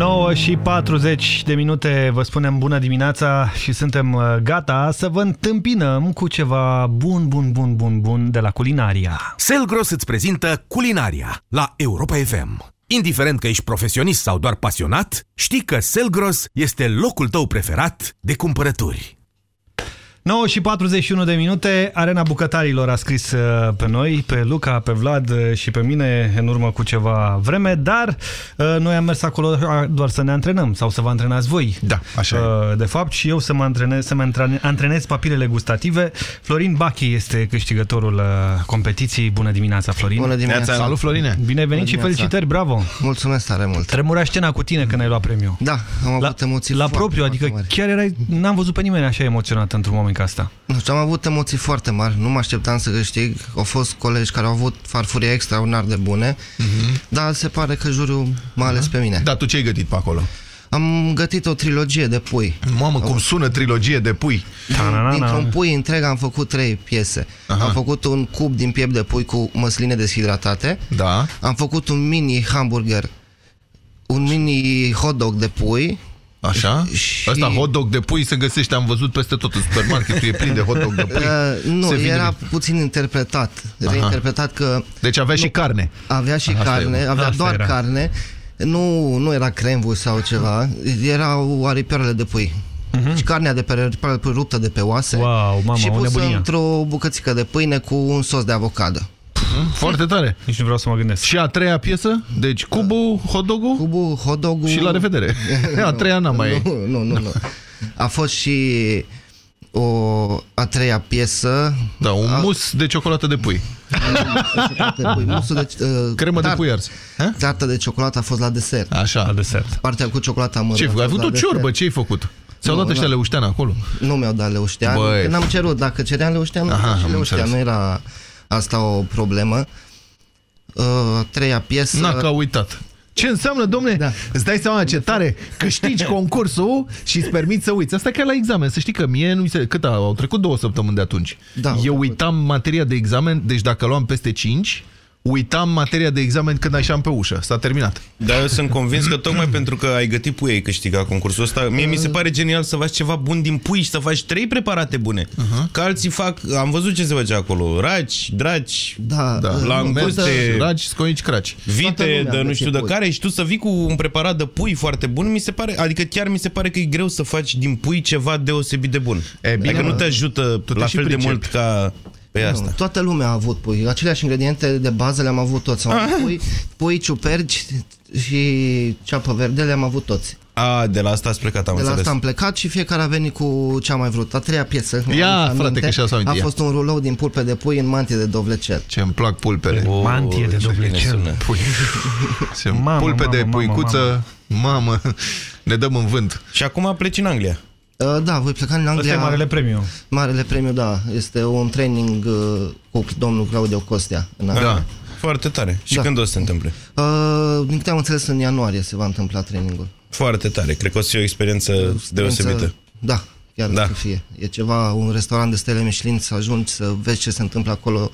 9 și 40 de minute vă spunem bună dimineața și suntem uh, gata să vă întâmpinăm cu ceva bun, bun, bun, bun, bun de la culinaria. Selgros îți prezintă Culinaria la Europa FM. Indiferent că ești profesionist sau doar pasionat, știi că Selgros este locul tău preferat de cumpărături. 9 și 41 de minute, Arena Bucătarilor a scris uh, pe noi, pe Luca, pe Vlad uh, și pe mine în urmă cu ceva vreme, dar uh, noi am mers acolo doar să ne antrenăm sau să vă antrenați voi. Da, așa e. De fapt, și eu să mă antrenez, să mă antrenez papilele gustative. Florin Bachi este câștigătorul competiției. Bună dimineața, Florin! Bună dimineața! Salut, Florine! Bine venit și felicitări, bravo! Mulțumesc tare mult! Tremura scena cu tine când ai luat premiu. Da, am avut la, emoții La foarte, propriu, foarte adică mari. chiar erai, n-am văzut pe nimeni așa emoționat într-un moment ca asta. Nu știu, am avut emoții foarte mari, nu mă așteptam să câștig. Au fost colegi care au avut farfurii extraordinar de bune, dar se pare că juriul m-a ales pe mine. Dar tu ce ai gătit pe acolo? Am gătit o trilogie de pui. Mamă, cum sună trilogie de pui! Dintr-un pui întreg am făcut trei piese. Aha. Am făcut un cub din piept de pui cu măsline deshidratate. Da. Am făcut un mini hamburger, un mini hot dog de pui. Așa? Și... Ăsta hot dog de pui se găsește, am văzut peste tot în supermarket, e plin de hot dog de pui. Uh, nu, Se vinde era din- puțin interpretat. Aha. Reinterpretat că... Deci avea și carne. Avea și Asta carne, e, mă. avea Asta doar era. carne. Nu, nu era cremvul sau ceva, erau aripioarele de pui. Și carnea de pe aripioarele de pui ruptă de pe oase Mhm. Wow, mamă, și o pusă nebunie. într-o bucățică de pâine cu un sos de avocado. Foarte tare. Nici nu vreau să mă gândesc. Și a treia piesă? Deci cubul, hot dog-ul? Cubul, hot dog Și la revedere. [LAUGHS] A treia n-am mai... Nu, nu, nu, nu. A fost și o a treia piesă. Da, un mus de ciocolată de pui. de pui. [LAUGHS] Musul de, uh, Cremă de tart- pui ars. Tarta de ciocolată a fost la desert. Așa. La desert. Partea cu ciocolata mără. Ce ai a făcut? Ai fost făcut o la ciorbă, desert. ce ai făcut? Ți-au Nu, dat ăștia nu. leuștean acolo? Nu mi-au dat leuștean. Băi. Când am cerut, dacă ceream leuștean, nu Aha, Aha, și am leuștean. Nu înțeles. era asta o problemă. Uh, a treia piesă... Na, că a uitat. Ce înseamnă, domne? Da. Îți dai seama ce tare? Câștigi concursul și îți permiți să uiți. Asta e ca la examen. Să știi că mie nu mi se... Cât a, au trecut două săptămâni de atunci. Da, Eu uitam materia de examen, deci dacă luam peste 5, uitam materia de examen când ieșeam pe ușă. S-a terminat. Dar eu sunt convins că tocmai [CLEARS THROAT] pentru că ai gătit pui ai câștigat concursul ăsta. Mie mi se pare genial să faci ceva bun din pui și să faci trei preparate bune. Uh-huh. Că alții fac... Am văzut ce se face acolo. Raci, draci, Da, Da. languste, Ragi, scoici, craci. Toată vite, lumea de nu găsit știu de pui. care și tu să vii cu un preparat de pui foarte bun, mi se pare, adică chiar mi se pare că e greu să faci din pui ceva deosebit de bun. E, bine, adică nu mă. te ajută Tu te la și fel de pricepi. mult ca pe asta. Nu, toată lumea a avut pui. Aceleași ingrediente de bază le-am avut toți. Am avut [LAUGHS] pui, pui, ciuperci și ceapă verde le-am avut toți. A, de la asta ați plecat, am de la înțeles. asta am plecat și fiecare a venit cu ce a mai vrut. A treia piesă, Ia, mi-am adus frate, aminte, că și-a să a aminte, ia. fost un rulou din pulpe de pui în mantie de dovlecel. Ce îmi plac pulpele. O, Mantie de ce bine dovlecel. sună. Pui. [LAUGHS] Se Mamă, pulpe mamă, de mamă, puicuță. Mamă, ne dăm în vânt. Și acum pleci în Anglia. Uh, da, voi pleca în Asta Anglia. e marele premiu. Marele premiu, da. Este un training uh, cu domnul Claudio Costea. În Anglia. Da. Foarte tare. Și Da. când o să se întâmple? Uh, din câte am înțeles, în ianuarie se va întâmpla trainingul. Foarte tare. Cred că o să fie o experiență deosebită. Da, chiar Da. da. să fie. E ceva, un restaurant de stele Michelin, să ajungi să vezi ce se întâmplă acolo.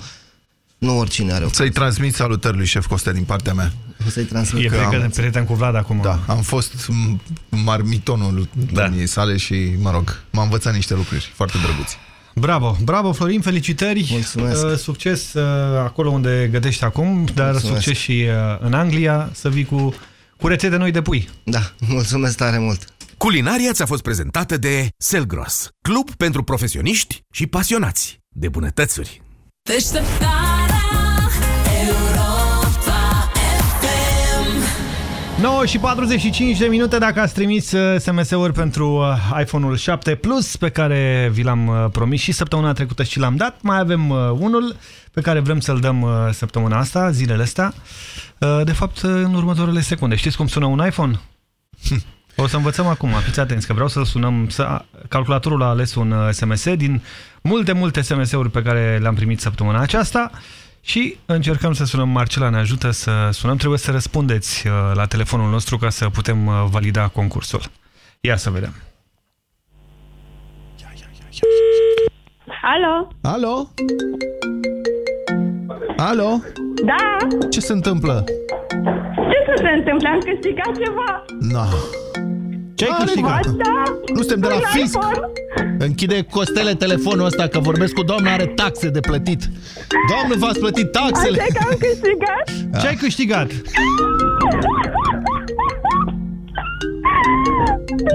Nu oricine are o Să-i transmit salutări lui șef Costea din partea mea. O să-i transmit. E Că că am- prieten cu Vlad acum. Da, am fost m- marmitonul da. domniei sale și, mă rog, m-a învățat niște lucruri foarte drăguți. Bravo, bravo Florin, felicitări. Mulțumesc. Uh, Succes uh, acolo unde gătești acum, dar Mulțumesc. succes și uh, în Anglia, să vii cu, cu rețete noi de pui. Da, [LAUGHS] mulțumesc tare mult. Culinaria ți-a fost prezentată de Selgros, club pentru profesioniști și pasionați de bunătățuri. Deșteptarea 9 și 45 de minute dacă ați trimis uh, SMS-uri pentru uh, iPhone-ul 7 Plus pe care vi l-am uh, promis și săptămâna trecută și l-am dat. Mai avem uh, unul pe care vrem să-l dăm uh, săptămâna asta, zilele astea. Uh, De fapt, uh, în următoarele secunde. Știți cum sună un iPhone? O să învățăm acum, fiți atenți, că vreau să-l sunăm. Să... Calculatorul a ales un uh, SMS din multe, multe SMS-uri pe care le-am primit săptămâna aceasta și încercăm să sunăm. Marcela ne ajută să sunăm. Trebuie să răspundeți uh, la telefonul nostru ca să putem uh, valida concursul. Ia să vedem. Alo? Alo? Alo? Da? Ce se întâmplă? Ce să se întâmple? Am câștigat ceva? No. Ce ai Ba câștigat? Da. Nu suntem de la Un fisc. iPhone. Închide costele telefonul ăsta, că vorbesc cu doamna, are taxe de plătit. Doamnă, v-ați plătit taxele? Așa că am câștigat? Ce ai câștigat?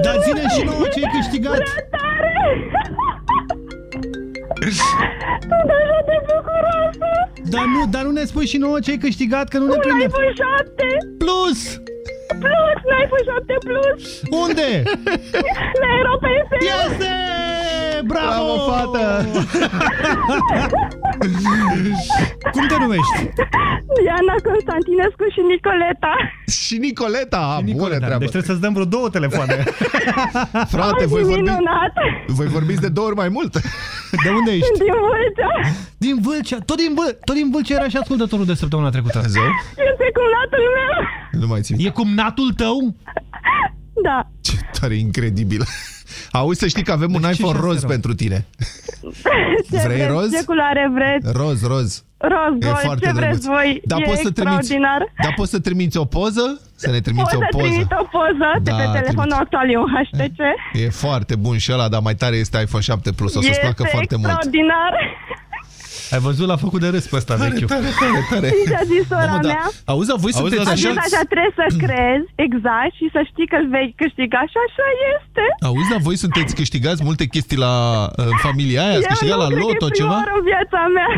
Dar ține și nouă ce ai câștigat. Sunt așa de bucuroasă! Dar nu, dar nu ne spui și nouă ce ai câștigat, că nu ne Un prinde. iPhone 7! Plus! Plus! Un iPhone 7 Plus! Unde? [LAUGHS] La Europa FM! Este! Bravo! Bravo, fată! [LAUGHS] Cum te numești? Diana Constantinescu și Nicoleta. Și Nicoleta, a, bună Nicoleta. treabă. Deci trebuie să-ți dăm vreo două telefoane. [LAUGHS] Frate, Ai, voi, vorbi, minunat! voi vorbiți de două ori mai mult. De unde ești? Sunt din Vâlcea. Din Vâlcea. Tot din, Vâl tot din Vâlcea era și ascultătorul de săptămâna trecută. Zău? Este cumnatul meu. Nu mai țin. E cumnatul tău? Da. Ce tare incredibil. Auzi să știi că avem un Deci ce iPhone șase roz erau? pentru tine. Ce Vrei vreți? roz? Ce culoare vreți? Roz, roz. Roz, E gold, foarte ce drăguț. vreți voi? Dar e poți să trimiți, extraordinar. dar poți să trimiți o poză? Să ne trimiți Pot o să poză. trimit o poză de Da, pe telefonul trimite. actual, e un HTC. E foarte bun și ăla, dar mai tare este iPhone 7 Plus. O să-ți este placă foarte mult. extraordinar. Ai văzut, l-a făcut de râs pe ăsta Tare, vechiul. tare, tare, tare. Și ce-a zis sora Mamă, da. mea? Auzi, dar voi Auzi, sunteți dar A zis așa... așa, trebuie să [CLEARS THROAT] crezi, exact, și să știi că îl vei câștiga și așa este. Auzi, dar voi sunteți câștigați multe chestii la în familia aia? Ați Eu câștigat nu la cred că loto e prima ceva? oară în viața mea.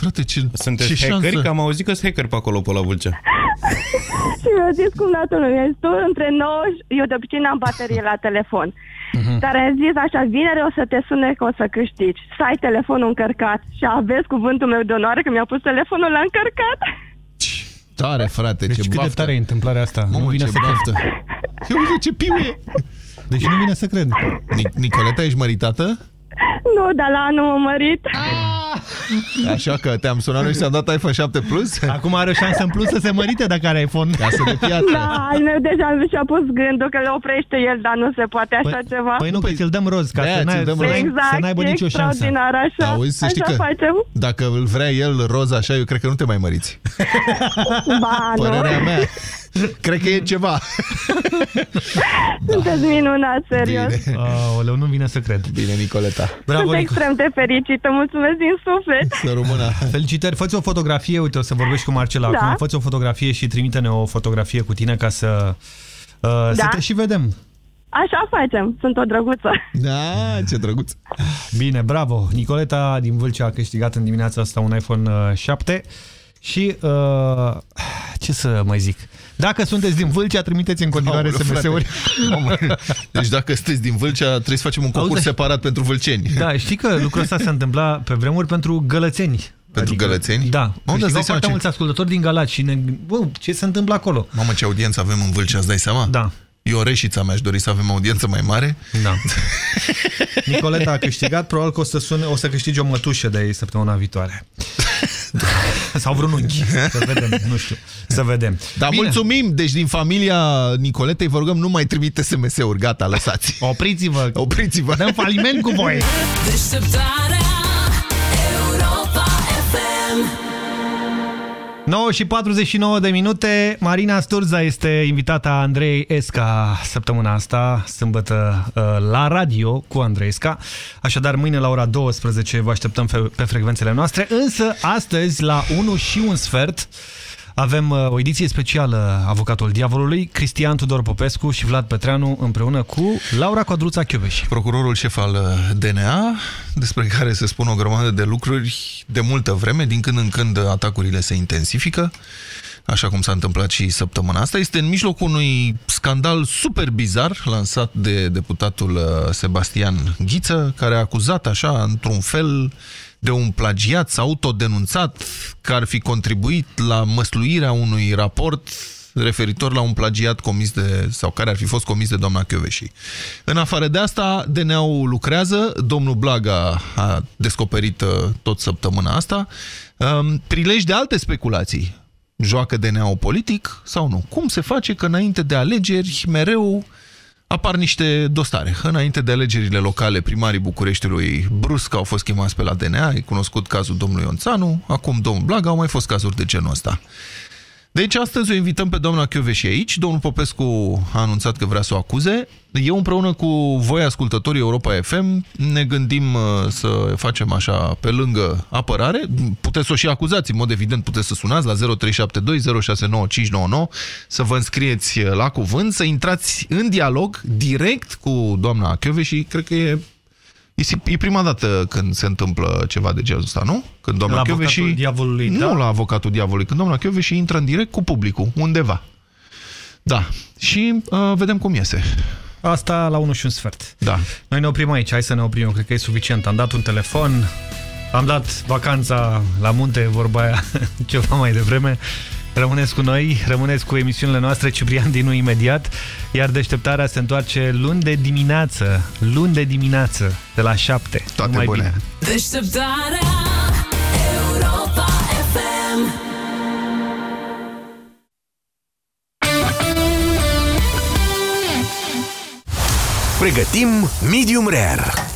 Frate, ce, Sunteți ce hackeri? șansă. Că am auzit că sunt hackeri pe acolo, pe la Vâlcea. Și mi-a zis cum natul meu, ești tu între 9 și... Eu de obicei n-am baterie la telefon. Mhm. Dar am zis așa, vineri o să te sune că o să câștigi. Să ai telefonul încărcat. Și aveți cuvântul meu de onoare că mi-a pus telefonul la încărcat. Tare, frate, Deci ce cât de baftă. tare e întâmplarea asta. Mamă, nu vine ce să cred. baftă. Eu uite ce piu e. Deci nu vine să cred. Nic- Nicoleta, ești măritată? [LAUGHS] Nu, dar la anul m-am mărit. Așa că te-am sunat noi și ți-am dat iPhone 7 Plus? Acum are o șansă în plus să se mărite dacă are iPhone. Ca să de piatră. Da, al meu deja și-a pus gândul că le oprește el, dar nu se poate așa ceva. Păi nu, că ți-l dăm roz, ca De-aia să n-ai- ți-l dăm să roz. n-ai- exact, să n-aibă e nicio șansă. extraordinar, așa. Auzi, să așa știi că facem. dacă îl vrea el roz așa, eu cred că nu te mai măriți. [LAUGHS] Ba, nu. Părerea mea. Cred că e ceva. Sunteți minunat, serios. Bine. Aoleu, nu vine să cred. Bine, Nicoleta. Bravo, Sunt Nico. extrem de fericită, mulțumesc din suflet. Să rămână. Felicitări, fă o fotografie, uite, o să vorbești cu Marcela Da. acum, fă o fotografie și trimite-ne o fotografie cu tine ca să, uh, să Da. te și vedem. Așa facem, sunt o drăguță. Da, ce drăguț. Bine, bravo. Nicoleta din Vâlcea a câștigat în dimineața asta un iPhone uh, 7 și uh, ce să mai zic? Dacă sunteți din Vâlcea, trimiteți în continuare Aoleu, SMS-uri. frate. Mamă. Deci dacă sunteți din Vâlcea, trebuie să facem un concurs Auzi, separat pentru vâlceni. Da, știi că lucrul ăsta se întâmpla pe vremuri pentru gălățeni. Pentru gălățeni? Da. Mamă, dar îți Câștigau dai seama foarte ce- mulți ascultători din Galați și ne... Bă, ce se întâmplă acolo? Mamă, ce audiență avem în Vâlcea, îți dai seama? Da. Eu reșița mi-aș dori să avem audiență mai mare. Da. [LAUGHS] Nicoleta a câștigat, probabil că o să, sune, o să câștige o mătușă de ei săptămâna viitoare. [LAUGHS] Sau vreun unchi. Să vedem, nu știu. Să vedem. Dar Bine. mulțumim! Deci din familia Nicoletei vă rugăm nu mai trimite SMS-uri. Gata, lăsați. Opriți-vă! Opriți-vă! Dăm faliment cu voi! Deșteptarea Europa FM 9 și 49 de minute. Marina Sturza este invitata Andrei Esca săptămâna asta, sâmbătă, uh, la radio cu Andrei Esca. Așadar, mâine la ora 12 vă așteptăm fe- pe frecvențele noastre. Însă, astăzi, la 1 și un sfert, avem uh, o ediție specială Avocatul Diavolului, Cristian Tudor Popescu și Vlad Petreanu împreună cu Laura Codruța Chioveși. Procurorul șef al uh, DNA, despre care se spun o grămadă de lucruri de multă vreme, din când în când atacurile se intensifică, așa cum s-a întâmplat și săptămâna asta. Este în mijlocul unui scandal super bizar lansat de deputatul uh, Sebastian Ghiță, care a acuzat așa, într-un fel, de un plagiat, s-a autodenunțat că ar fi contribuit la măsluirea unui raport referitor la un plagiat comis de, sau care ar fi fost comis de doamna Chioveși. În afară de asta, DNA-ul lucrează, domnul Blaga a descoperit uh, tot săptămâna asta, um, prilej de alte speculații. Joacă DNA-ul politic sau nu? Cum se face că înainte de alegeri mereu apar niște dosare. Înainte de alegerile locale, primarii Bucureștiului brusc au fost chemați pe la DNA, ai cunoscut cazul domnului Ionțanu, acum domnul Blaga, au mai fost cazuri de genul ăsta. Deci astăzi o invităm pe doamna Chioveși aici. Domnul Popescu a anunțat că vrea să o acuze. Eu împreună cu voi, ascultătorii Europa FM, ne gândim uh, să facem așa pe lângă apărare. Puteți să o și acuzați, în mod evident puteți să sunați la 0372069599 să vă înscrieți la cuvânt, să intrați în dialog direct cu doamna Chioveși. Cred că e E, e prima dată când se întâmplă ceva de genul ăsta, nu? Când doamna La Chioveși... avocatul diavolului, Nu da? la avocatul diavolului, când doamna Chioveși intră în direct cu publicul, undeva. Da. Și uh, vedem cum iese. Asta la 1 și un sfert. Da. Noi ne oprim aici, hai să ne oprim, eu cred că e suficient. Am dat un telefon, am dat vacanța la munte, vorba aia, [LAUGHS] ceva mai devreme. Rămâneți cu noi, rămâneți cu emisiunile noastre, Ciprian Dinu imediat, iar deșteptarea se întoarce luni de dimineață, luni de dimineață, de la 7. Toate Numai bune. Bine. Deșteptarea Europa FM Pregătim Medium Rare.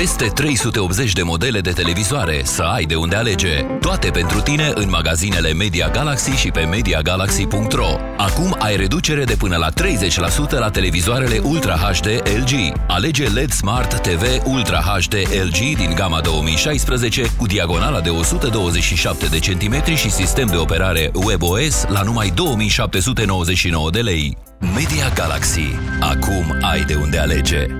Peste 380 de modele de televizoare, să ai de unde alege. Toate pentru tine în magazinele Media Galaxy și pe MediaGalaxy.ro. Acum ai reducere de până la 30% la televizoarele Ultra HD LG. Alege LED Smart TV Ultra HD LG din gama 2016 cu diagonala de 127 de centimetri și sistem de operare WebOS la numai 2799 de lei. Media Galaxy. Acum ai de unde alege.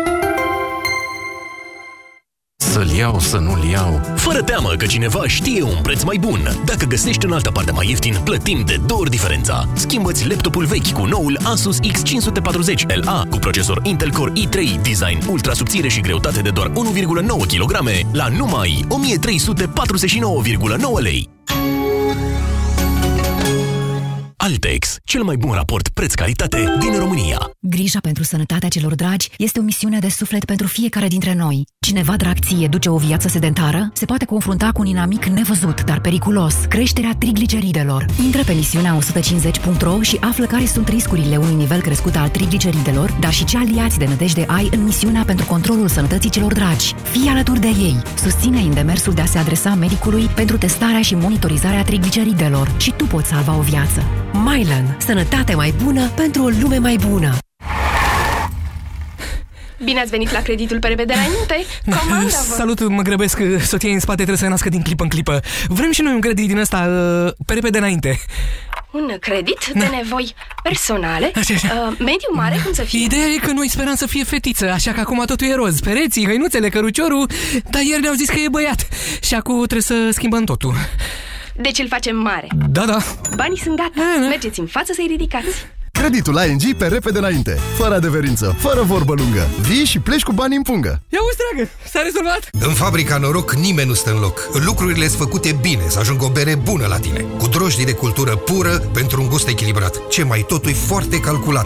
Să-l iau, să nu-l iau. Fără teamă că cineva știe un preț mai bun. Dacă găsești în altă parte mai ieftin, plătim de două ori diferența. Schimbă-ți laptopul vechi cu noul Asus X540 LA cu procesor Intel Core i3, design ultra subțire și greutate de doar 1,9 kg la numai 1349,9 lei. Altex, cel mai bun raport preț-calitate din România. Grija pentru sănătatea celor dragi este o misiune de suflet pentru fiecare dintre noi. Cineva drag ție duce o viață sedentară, se poate confrunta cu un inamic nevăzut, dar periculos, creșterea trigliceridelor. Intră pe misiunea 150.ro și află care sunt riscurile unui nivel crescut al trigliceridelor, dar și ce aliați de nădejde ai în misiunea pentru controlul sănătății celor dragi. Fii alături de ei. Susține în demersul de a se adresa medicului pentru testarea și monitorizarea trigliceridelor și tu poți salva o viață. Mylan. Sănătate mai bună pentru o lume mai bună. Bine ați venit la creditul pe repede înainte. Comanda-vă! Salut, mă grăbesc, soția în spate trebuie să nască din clipă în clipă. Vrem și noi un credit din ăsta, uh, pe repede înainte. Un credit de nevoi personale, uh, mediu mare, cum să fie? Ideea e că noi speram să fie fetiță, așa că acum totul e roz. Pereții, hăinuțele, căruciorul, dar ieri ne-au zis că e băiat. Și acum trebuie să schimbăm totul. Deci îl facem mare. Da, da. Banii sunt gata. Mergeți în față să-i ridicați. Creditul ING pe repede înainte, fără adeverință, fără vorbă lungă. Vii și pleci cu bani în pungă. Ia uite, dragă, s-a rezolvat? În fabrica Noroc nimeni nu stă în loc. Lucrurile sunt făcute bine, să ajungă o bere bună la tine. Cu drojdii de cultură pură pentru un gust echilibrat. Ce mai totul e foarte calculat.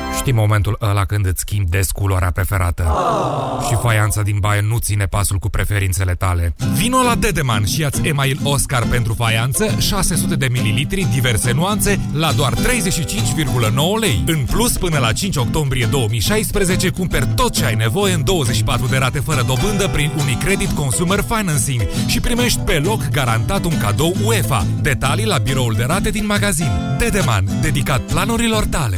Știi momentul ăla când îți schimbi des culoarea preferată și faianța din baie nu ține pasul cu preferințele tale. Vino la Dedeman și ia-ți email Oscar pentru faianță 600 de mililitri, diverse nuanțe, la doar 35,9 lei. În plus, până la 5 octombrie 2016, cumperi tot ce ai nevoie în 24 de rate fără dobândă prin Unicredit Consumer Financing și primești pe loc garantat un cadou UEFA. Detalii la biroul de rate din magazin. Dedeman, dedicat planurilor tale.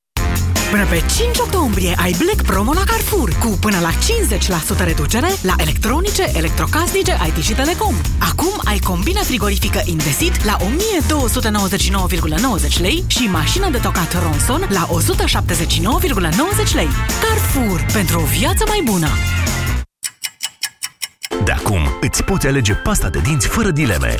Până pe 5 octombrie ai Black Promo la Carrefour cu până la 50% reducere la electronice, electrocasnice, IT și telecom. Acum ai combina frigorifică Indesit la 1299,90 lei și mașină de tocat Ronson la 179,90 lei. Carrefour, pentru o viață mai bună! De acum îți poți alege pasta de dinți fără dileme.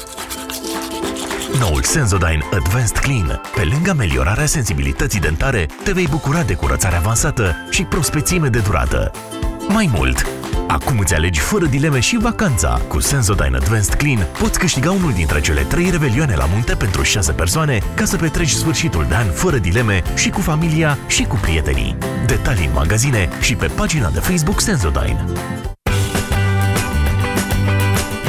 Noul Sensodyne Advanced Clean. Pe lângă ameliorarea sensibilității dentare, te vei bucura de curățare avansată și prospețime de durată. Mai mult, acum îți alegi fără dileme și vacanța. Cu Sensodyne Advanced Clean poți câștiga unul dintre cele trei revelioane la munte pentru 6 persoane ca să petreci sfârșitul de an fără dileme și cu familia și cu prietenii. Detalii în magazine și pe pagina de Facebook Sensodyne.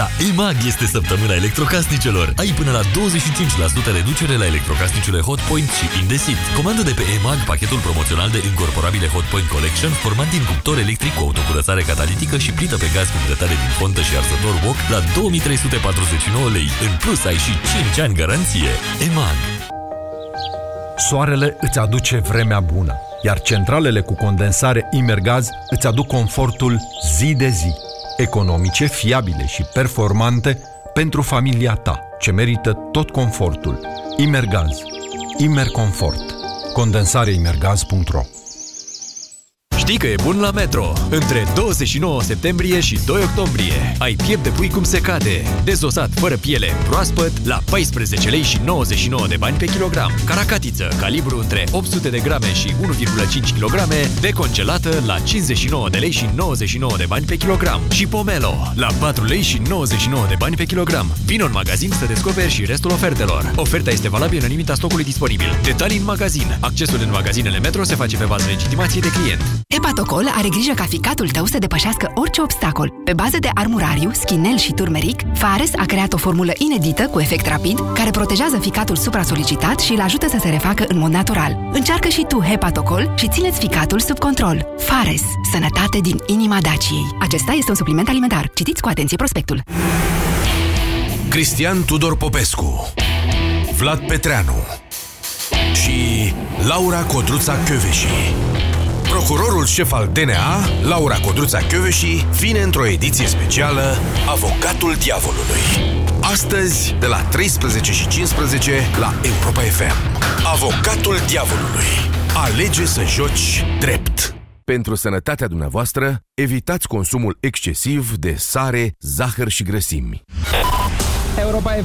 La EMAG este săptămâna electrocasnicelor. Ai până la 25% reducere la electrocasnicele Hotpoint și Indesit. Comandă de pe EMAG pachetul promoțional de incorporabile Hotpoint Collection format din cuptor electric cu autocurățare catalitică și plită pe gaz cu grătare din fontă și arsător wok la 2349 lei. În plus ai și 5 ani garanție. EMAG Soarele îți aduce vremea bună, iar centralele cu condensare Imergaz îți aduc confortul zi de zi, economice, fiabile și performante pentru familia ta, ce merită tot confortul. Imergaz. Imerconfort. Condensareimergaz.ro Știi că e bun la Metro! Între 29 septembrie și 2 octombrie ai piept de pui cum se cade, dezosat fără piele, proaspăt, la 14 lei și 99 de bani pe kilogram. Caracatiță, calibru între 800 de grame și 1,5 kg, decongelată la 59 de lei și 99 de bani pe kilogram. Și pomelo, la 4 lei și 99 de bani pe kilogram. Vino în magazin să descoperi și restul ofertelor. Oferta este valabilă în limita stocului disponibil. Detalii în magazin. Accesul în magazinele Metro se face pe bază legitimației de client. Hepatocol are grijă ca ficatul tău să depășească orice obstacol. Pe bază de armurariu, schinel și turmeric, Fares a creat o formulă inedită cu efect rapid care protejează ficatul supra-solicitat și îl ajută să se refacă în mod natural. Încearcă și tu Hepatocol și țineți ficatul sub control. Fares. Sănătate din inima Daciei. Acesta este un supliment alimentar. Citiți cu atenție prospectul. Cristian Tudor Popescu Vlad Petreanu și Laura Codruța Căveși. Procurorul șef al DNA, Laura Codruța Căveși, vine într-o ediție specială Avocatul Diavolului. Astăzi, de la 13 și 15 la Europa FM. Avocatul Diavolului. Alege să joci drept. Pentru sănătatea dumneavoastră, evitați consumul excesiv de sare, zahăr și grăsimi. Europa FM